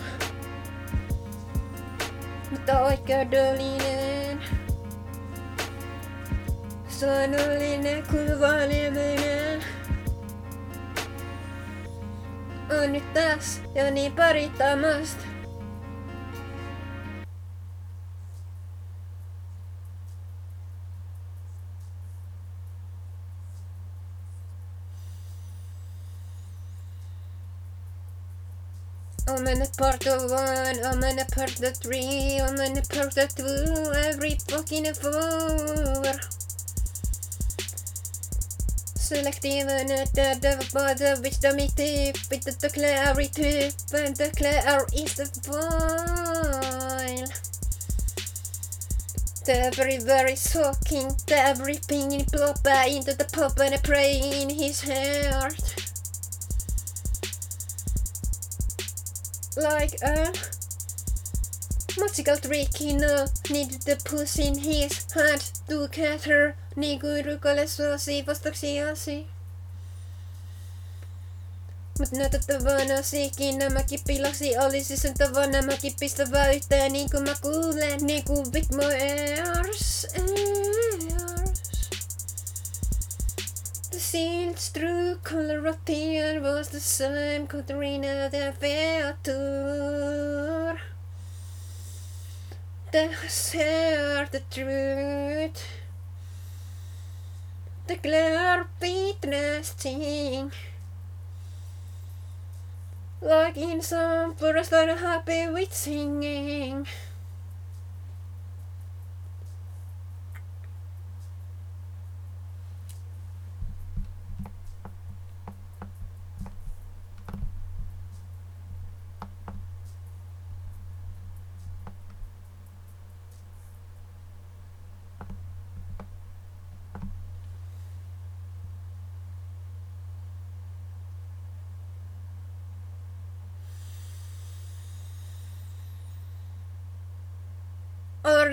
Mutta oikeudellinen. Sanollinen kuin valiminen. On nyt tässä ja niin pari tamasta. I'm in a part of one, I'm in a part of three, I'm in a part of two, every fucking four. Selektiven döda både wisdom i typ, inte the clarity, when the clear is the file. The very very sucking, the ripping ploppa into the pop and a pray in his heart. Like a magical trick, you know, needed the puss in his hand to catch her, niin kuin rukoile suosi vastauksiasi. Mut näytettävänä siikin nämäkin pilasi olisi sen tavan nämäkin pistävä yhteen niin kuin mä kuulen niin kuin Big Mo Airs. The scenes through Colorado was the same Katrina the Featur. That has heard the truth. The clear witnessing. Like in some forest that happy with singing.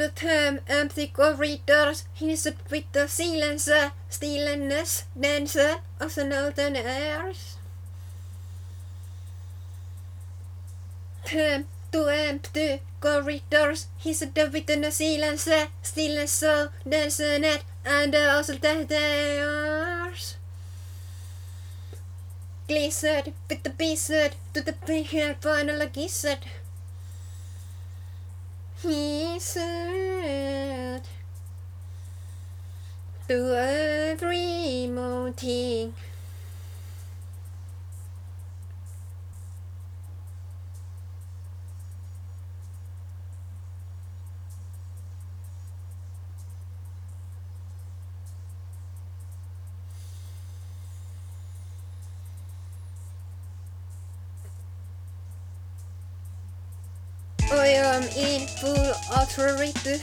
The time empty corridors hissed with the silence, stillness, dance of the northern airs. Time to empty corridors hissed with the silence, stillness of dance net and also the airs. Glistered with the blizzard to the final gizzard. He said to every mountain. I am in full authority to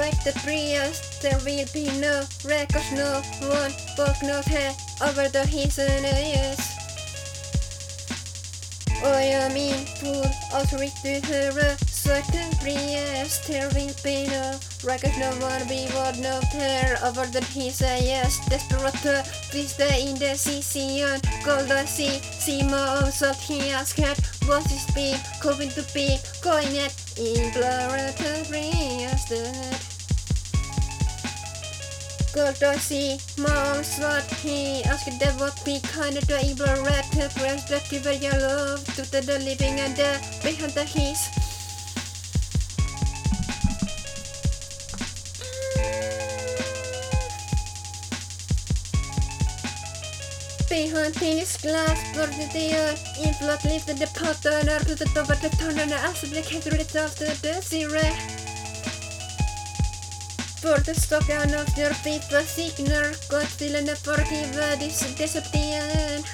like the Prius, there will be no records, no one book, no hair over the his and yes. I am in full authority to so like the Prius, there will be no records, no one be what no hair over the and yes. Desperate, day in the CC gold I see, see more salt he has cat. What's his beam? Coping to beam, going at in laboratory as that. Gold I see, mom's what he asked them what be kind of the evil red to press that give your love to the, the living and the behind the his. Behind his glass burned the earth In blood lifted the pattern Arkutet over the tunnel As the hatred after the zero For the stock and of your people Signer God feeling the forgive this deception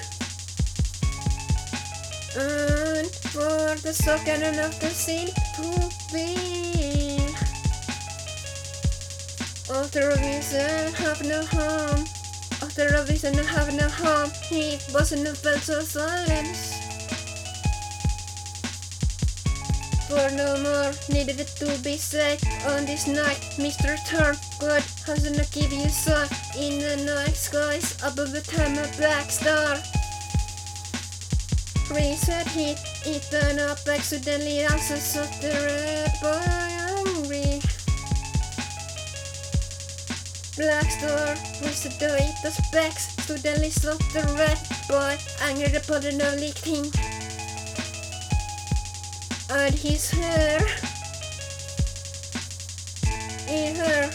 And for the socken of the seal to be. After a reason, have no harm. After a reason, have no harm. He wasn't a felt so silence. For no more needed it to be said on this night, Mr. Turn. God hasn't give you sun in the night skies above the time a black star. Reset heat, eaten up accidentally, also saw the red boy Black star, reset the the specs, suddenly saw the red boy angry upon the no leak thing. And his hair, in her.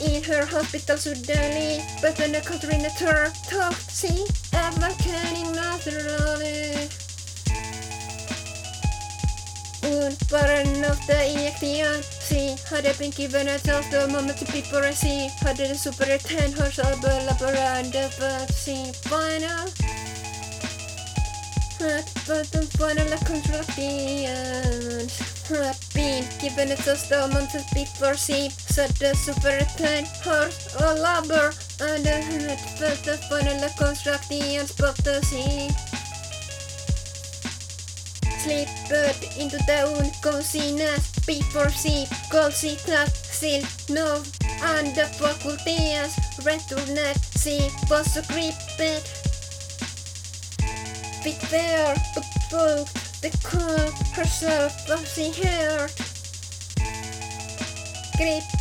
In her hospital suddenly, but then the Katrina turned talk, see, Canning naturally. Un bara nöfta injektion, si, hade been given a toast the moment to people I see, hade the super 10 hörs av Bella Baranda, but uh, see, final. But the final contractions had been given a toast the moment to people see, said the super 10 horse or labor, and the the final constructions, but the sea. Slippered into the unconsciousness before she could see that still no and the faculties returned she was so gripped with fear but broke the call herself as she heard gripped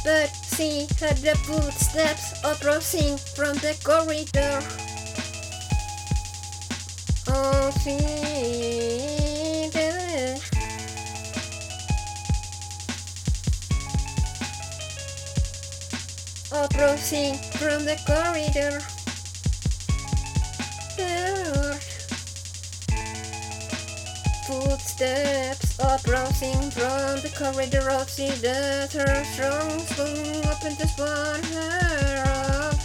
she heard the footsteps approaching from the corridor. Oh, she Approaching from the corridor. There. Footsteps approaching from the corridor of the that her strong swung open to spot her up.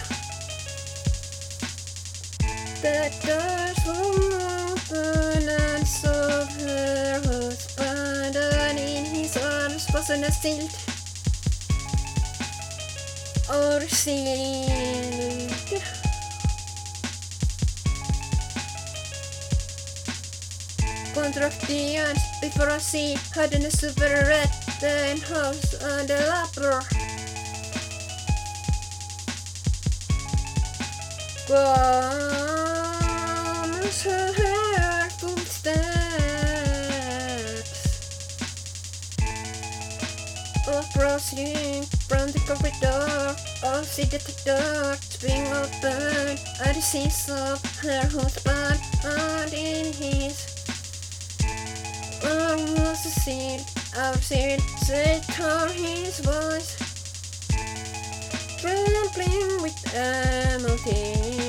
The doors were open and saw her husband and in his arms was an stilt or sealed. Contractions before I see had a super red then house and a lapper. Comes her footsteps approaching from the corridor. I see the door swing open and see of her husband and in his arm was seal. Our seal said to his voice. Trampling with emotion.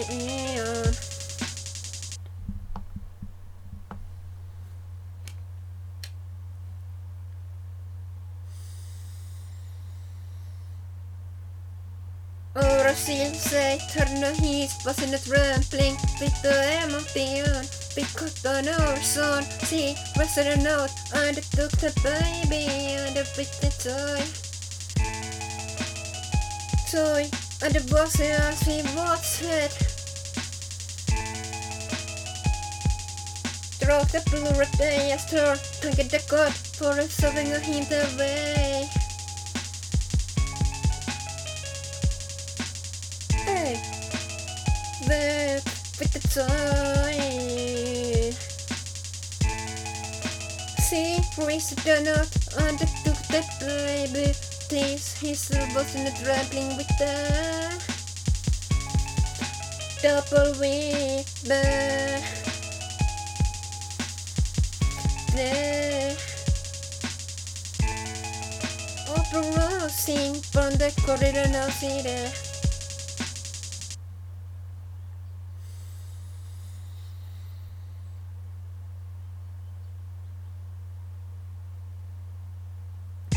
Orasil sig törna hit was in a trampling with the emotion. Because the Norson see rested a note and took the baby and a bit the toy. Toy and the boss as he was it. Drog the blue red day her, tanked the god for serving a hint away. Toy. See, raised the nut and took the baby. This his was in the trampling with the double with the the opera sing from the corridor now see there.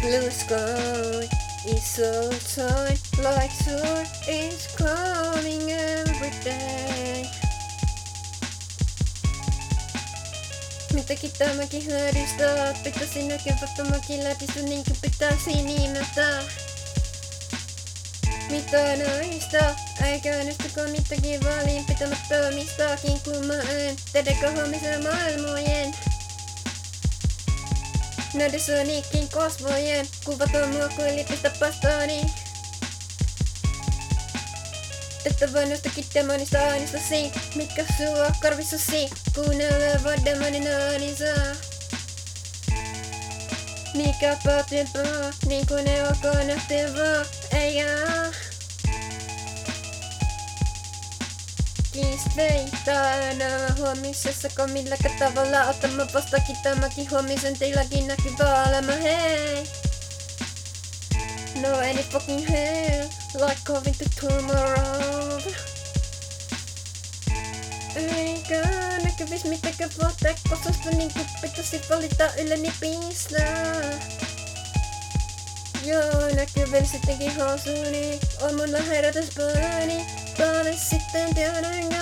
Blue sky is so tight, like sun is coming every day. Mitä kittaa mä kihlaristaa, pitäisi näkyä vaikka mä kihlaristaa, niin kuin pitäisi nimetä. Mitä naista, eikä nystykö mitäkin valinpitämättömistäkin, kun mä en tiedä kohomisen maailmojen. Nördisoniikin kosmojen kuvaton mua kuin lippistä pastoni. Että voin jostakin demonista ainestasi, mitkä sua korvissasi, vaan demonin äänisää. Mikä patempaa, niin kuin ne olkoon nähtevaa, ei jää. Enää huomisessa, kun milläkä tavalla otamme vastakin tämäkin huomisen teilläkin näkyvä elämä, hei! No any fucking hell, like going to tomorrow. Eikä näkyvis mitäkö vuotta, kososta niinku pitäisi valita yleni pistää. Joo, näkyvillä sittenkin housuni, on mun Bara sitta och bjuda en gång.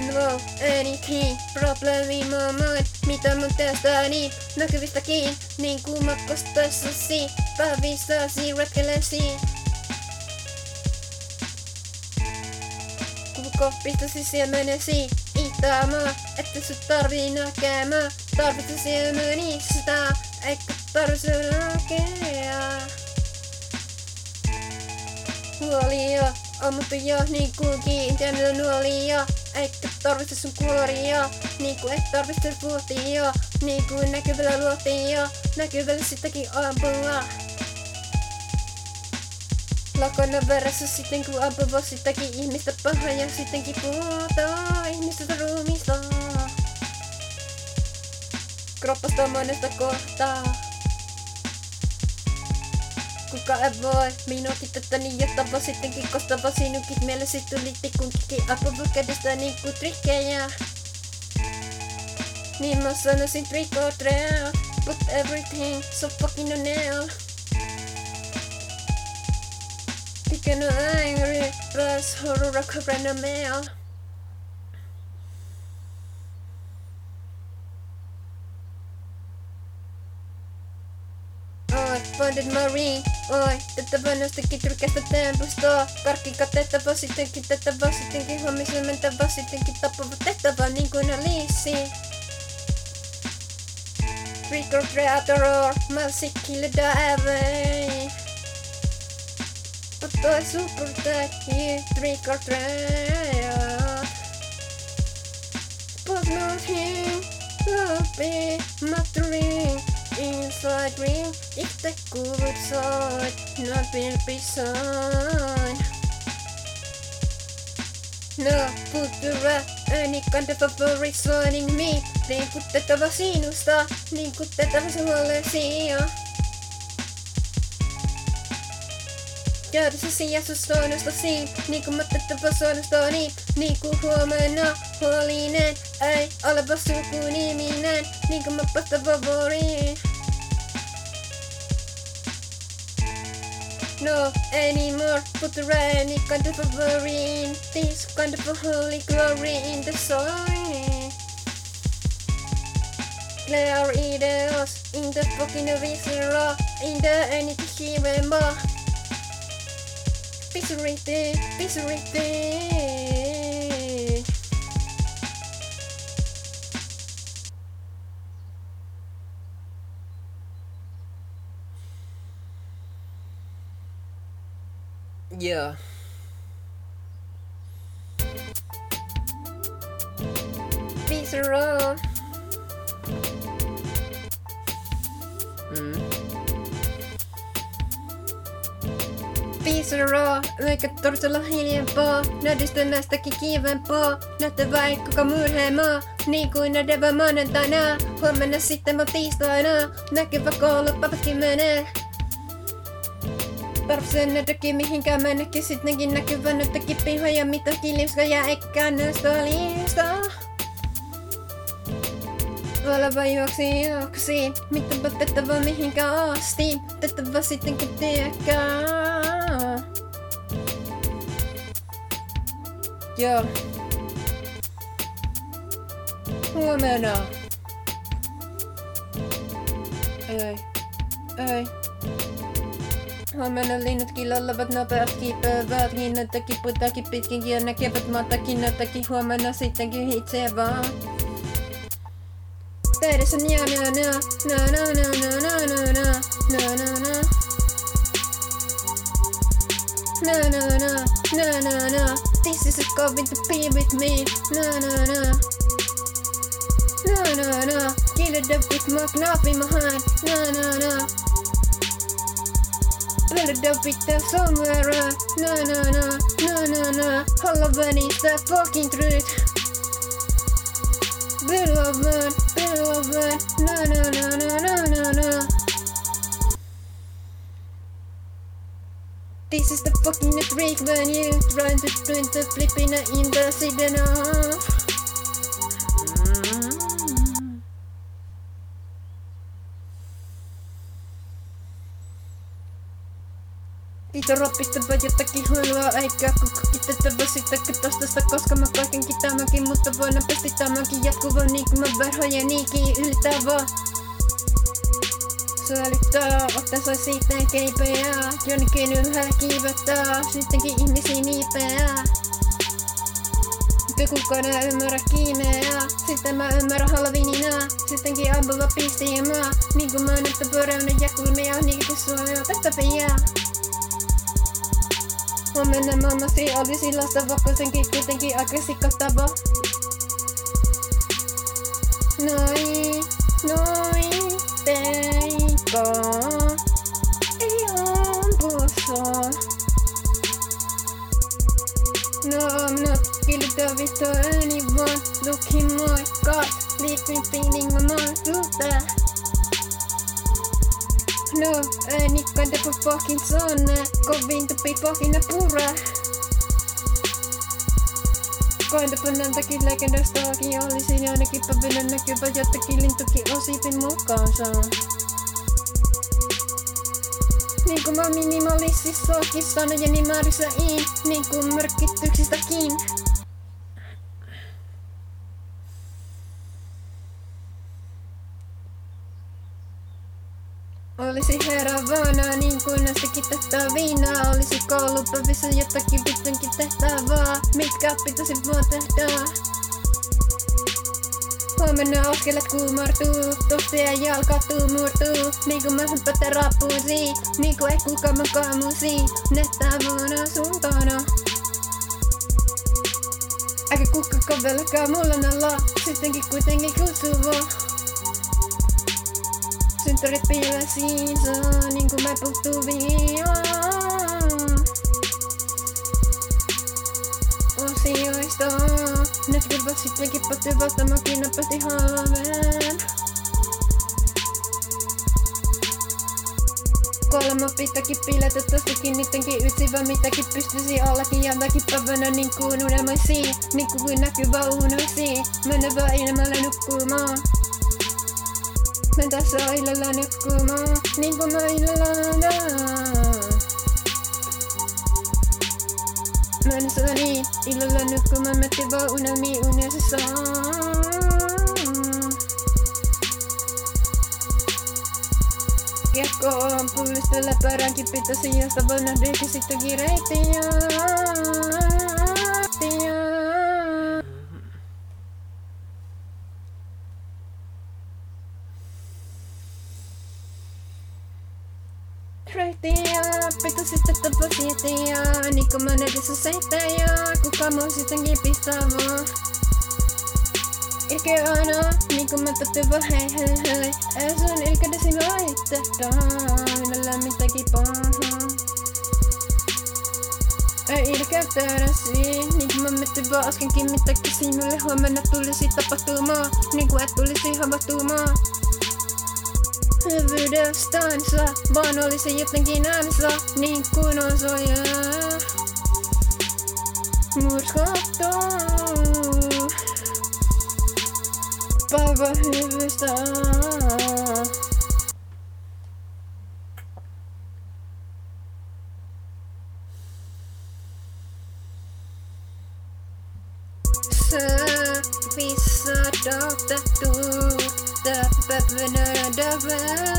No, Vau, eri kiin, problemi moi, mitä mun tästä niin, no näkyvistä kiin, niin kuin matkustaessasi, päivistasi, retkelesi. Kuko pistäsi siemenesi, itämään, että sut tarvii näkemään, tarvitse siemenistä, eikä tarvitse näkeä. Huolia, ammuttu jo niin kuin kiinteämillä nuolia, eikä tarvitse sun kuoria, niin kuin et tarvitse vuotia, niin kuin näkyvillä luotia, näkyvillä sitäkin ampua. Lacona bara susiten si abobosita ki ihmistä pahajasiten kipuuta ihmistä ruumista. Kroppasta monesta kohtaa. Kuka ei voi minunkin tätä niin jottava sitten kikkostava sinunkin mielesi tuli tikkun kiki apa niin kuin trikkejä. Niin mä sanoisin trick or trail, but everything so fucking on nail. Vilken angry röshåror och bränna med. Oi, Bonded Marine, oi, tätä vain jostakin tyrkästä teen plustoa. Karkki katettava sittenkin, tätävä sittenkin, hommisen mentävä sittenkin, tappava tehtävä niin kuin Alice. Trick or Creator, mä sikille ävei. Otto är supertäckig, trick or treat. But not him, happy, mattering. Inside ring, if the good side, not will be sign. No, put the kind of favorite signing me. Liikutettava sinusta, liikutettava suolesi. Käydessä sijassa suonastasi, niinku mattettava suonastani, niinku huomenna huolinen, ei. Oleva sukuniminen, niinku mappastava voriin. No anymore, put the rainy kind of a worry in this kind of a holy glory in the soil. Clear ideas in the fucking viscera, in the anything remember. Pizarrite, pizarrite. Yeah. Viscera. Mm. Viscera, eikä torsolla hiljempaa, nähdistä näistäkin kivempaa, näyttä vaikka murheemaa, niin kuin nähdävä maanantaina, huomenna sitten mä tiistaina, näkyvä koulupäivätkin menee. Tarvitsen nähdäkin mihinkään mennäkin sittenkin näkyvä näyttäkin pihoja mitä kilimska ja eikä näistä liistä. Oleva juoksi juoksi, mitä otettava mihinkä asti, otettava sittenkin tiekää. Ja. Huomenna. Ei. Ei. Huomenna linnut killallavat nopeasti kiipäävät Hinnata putakin, pitkin, ja näkevät maata kinnatakin Huomenna sittenkin itse vaan Perässä nää nää nää nää nää nää nää nää nää nää nää nää No, no, no, no, no, no. This is a going to be with me. No, no, no. No, no, no. Get it up with my knife in my hand. No, no, no. Build it up with the somewhere. No, no, no. No, no, no. All of it is the fucking truth. Build of man, build of man. No, no, no, no, no, no, no. Is the fucking trick when you try to twin the flipping in the signal. Kiito roppistapa jotakin huilua eikä kukka kitettävä sitäkin tosta koska mä kaikenkin tämäkin Mutta voin nopeasti tämäkin jatkuva niin kuin mä verhojen niikin yltävä Säilyttää, ottaa sai siitä keipeää Jonnekin ylhäällä kiivettää, sittenkin ihmisiä niipeää. Mutta kukaan ei ymmärrä kiimeää? Sitten mä ymmärrän halvinina Sittenkin ampuva pistiämää Niin kuin mä nyt pöreänä ja kulmia Niin kuin suojaa. Huomenna mammasi olisi lasta vakkosenkin kuitenkin aika sikattava. Noi, noi, Abban ilyen buszon Növömnök, kilitövistä äänivan Luki moikkaat, liipin piinin mä mahdolta No, ääni kantapu pakin sonne Kovin tupi pakin pura. Koen tapannan takin legendastaakin Olisin ainakin päivänä näkyvä Jotta kilin tuki osipin mukaansa niin kuin mä minimalistissakin sanojeni määrissä in, niin kuin merkityksistäkin. Olisi herävänä niin kuin näistäkin tehtävinä Olisi koulupäivissä jotakin vittunkin tehtävää. Mitkä pitäisi vaan tehdä Huomenna askelet kuumartuu, ja jalka tuumurtuu. Niinku mä hyppätä rappuusi, niinku ei kukaan mä kaamusi Nettävänä suuntana Eikä kukka kovellakaan mulla nalla, sittenkin kuitenkin kutsuvaa Synttärit piilesiinsä, niinku mä puhtuvia. Osioista, nyt kilpa sitten kippatti mä nappasti haaveen. Kolma pitäkin piletettästikin niittenkin vaan mitäkin pystyisi allakin ja väkipäivänä niin kuin unelmaisiin Niin kuin näkyvä Mennä vaan ilmalle nukkumaan. Mennä tässä illalla nukkumaan, niin kuin mä illalla näen. Mönsällä niin, illalla nyt mä mätin vaan unelmi unessa Kiekko on pullistella pärän sitä voi nähdä sitten kireittiä Reittiä, kuin mä edessä seittäjä, kuka muu sittenkin pistää vaan. Ilke aina, niin kuin mä tätä vaan hei hei hei, ei sun ilkedesi laittetaan, minä lämmittäkin pahaa. Ei ilkeyttäydäsi, niin kuin mä mettin vaan äskenkin mitäkin sinulle huomenna tulisi niin kuin et tulisi havahtumaa hyvyydestänsä, vaan olisi jotenkin äänessä niin kuin osaja. Múrskóttó Baba höfust að Söp, the dóta, the Böfnur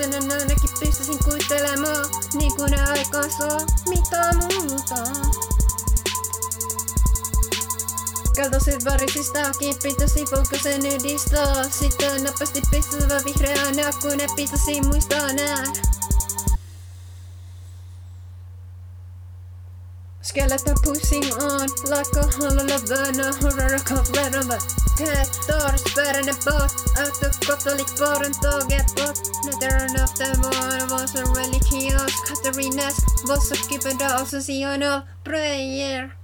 Pistänyt ainakin pistäisin kuittelemaan Niin kuin ne aikaan saa mitä muuta? Keltaiset värisistäkin pitäisi fokusen yhdistää Sitten nopeasti pistävä vihreänä kun ne pitäisi muistaa nää. Skeleton pushing on like a hollow vänner horror cover Tätor spärrande bort. Autokatholikbaren taget bort. Nätterna efter var var så religiös. Katarinas var så gubben av social prayer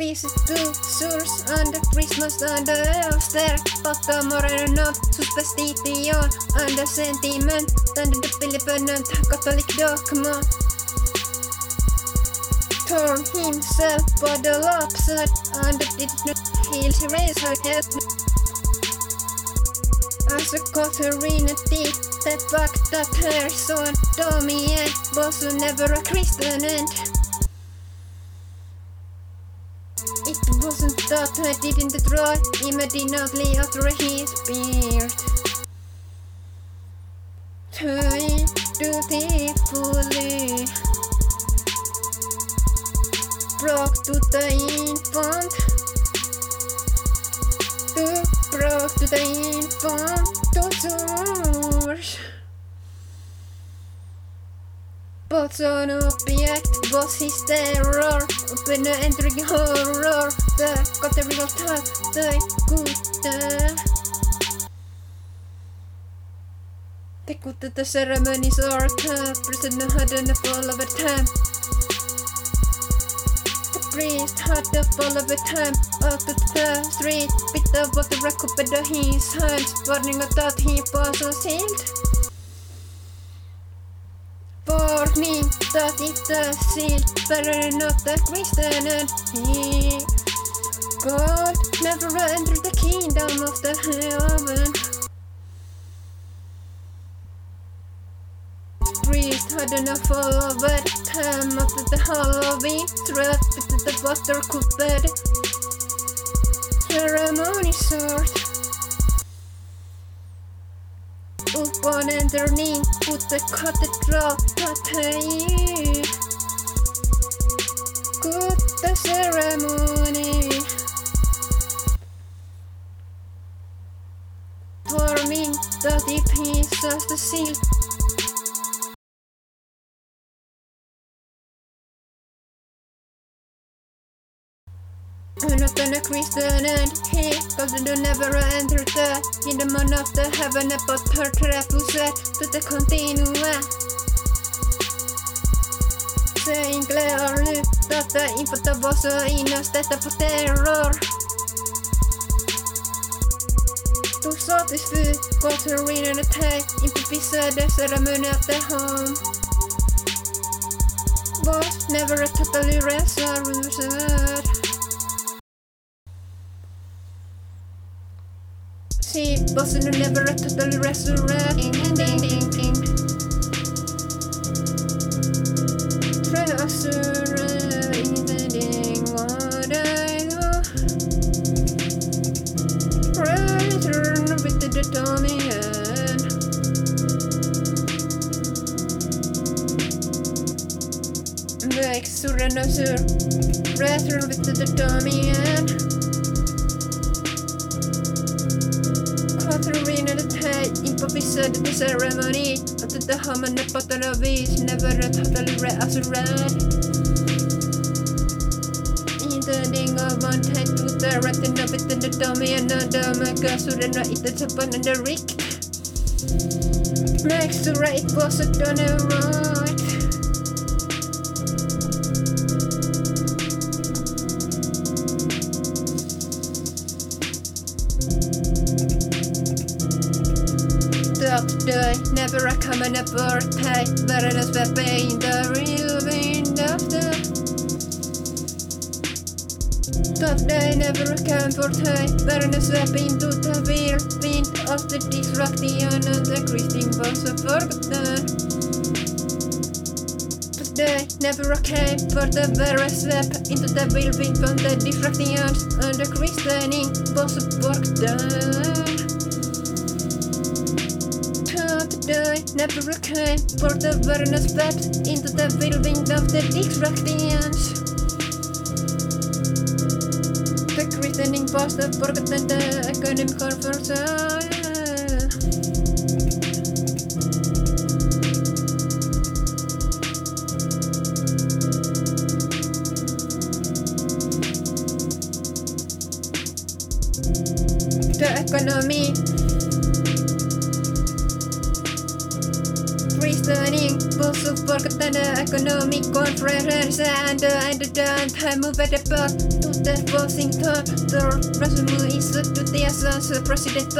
Visittu source under Christmas under Pakka morgonen superstition under sentiment. Under the Filipinant Catholic dogma. Torn himself by the lopside Under did not heal to her head. As a Katharina did That back that her son Damien was never a Christian and I didn't try immediately after he speared. Try dutifully. Broke to the infant. To broke to the infant. To source. But an object was his terror Open the entering horror The got the real type The good They could the Prisoner had a fall of a time. The priest had the fall of a time. To the street Bit the water recovered his hands. Warning that he was sealed Varning that inte sill better not the Christian and he God never entered the kingdom of the heaven. Priest had enough of it. Time after the Halloween threat. With the butter cooked ceremony sort Upon entering put the cathedral Tatei Good the ceremony Forming the deep pieces the seal I'm not a Christian and he God do never enter the in the man of the heaven but her trafuset to the continue Saying clearly that the infant was in a state of terror To satisfy Catherine and Tay improvised the ceremony at the home. Was never totally resurrected She wasn't never a totally resurrecting ding ding ding Resurrecting Väg surren och sur. Rätron vet du dom igen. Katarina det här improvisade till ceremoni. Att det har man på något vis. Never att hata lure asurad. Inte dingo man tätt ut där. Rätten upp vet du dom igen. Dom kasurren och inte tappande rikt. Max the right was a done never a a birthday, världens baby in the real wind of the That day never a come for day, världens baby into the real wind of the distraction and the Christine was a forgotten. Day never came for the very step into the wind from the distraction and the christening was a forgotten never came for the very steps into the building of the distractions. The christening was the forgotten the economic conversation. Economic conference and and the time of the bus to the Washington the resume is to the associate president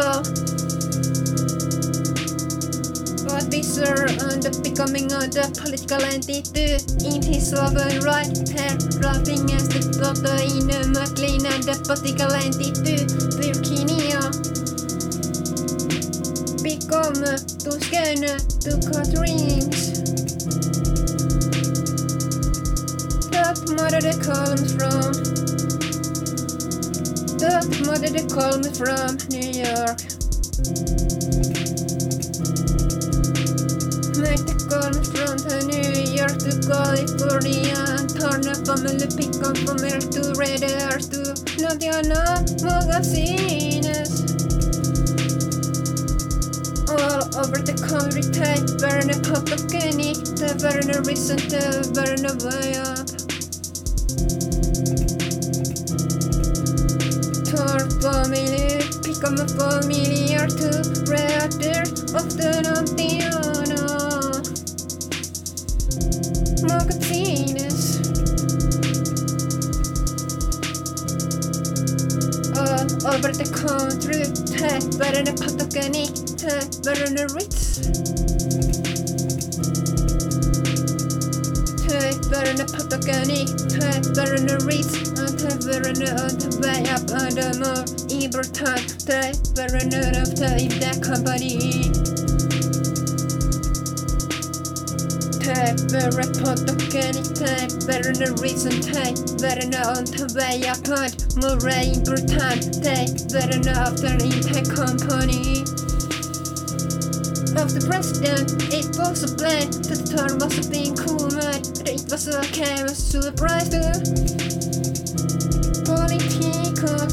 But Visor and the becoming a the political entity in his sovereign right. Hair laughing as the daughter in a McLean and the political entity Virginia. Become to scan to cut mother the columns from. Top mother the columns from New York. Make the columns from the New York to California. Turn a family pick up from here to radar to Lodiana magazines all over the country type Burn a pop of Kenny The burn a reason to burn a way Pick a familiar to Rather of the Nontiana Magazines. All over the country. Type burn a pop of Kenny Värner Ritz. Hög Värner Patagonik. Hög Mor. Ibertag. Hög Värner upp till in the company. Hög Värner Patagonik. Hög Värner Ritz. Hög Värner ante väg upp under mor. Ibertag. Hög Värner after in the company of the president. It was a plan the term was a being cool man. It was a camera surprise to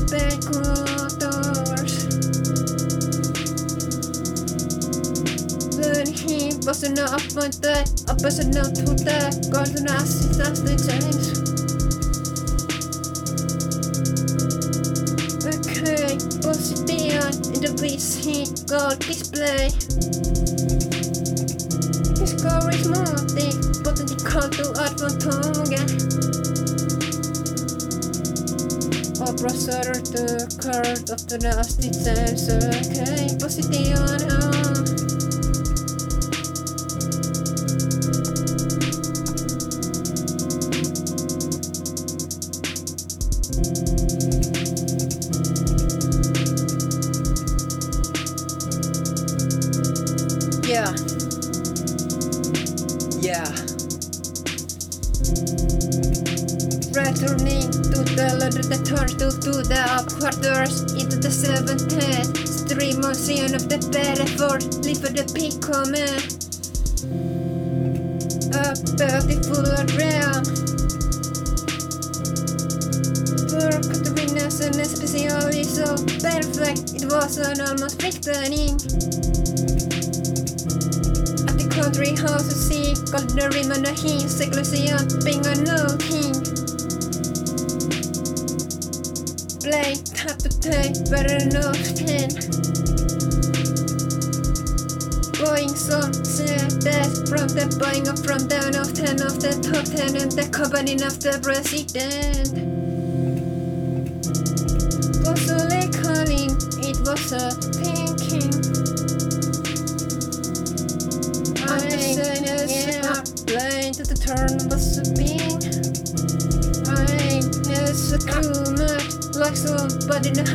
speculators. Then he was an appointed, a person not to as the James. Okay, position in the VC gold display. Card of the nasty sense. Okay, position. To the turns to, the up quarters into the seventeenth stream ocean of the for live for the peak command. A beautiful realm. Katarina's en special so perfect. It was an almost frightening. At the country house to see, called the rim and the hill, seclusion, being a no king. Play, better not ten. Going some that from the buying up from down of ten of the top ten and the company of the president. Was only calling, it was a thinking. I'm the same blind to the turn was a being. I as a crew mad, like somebody in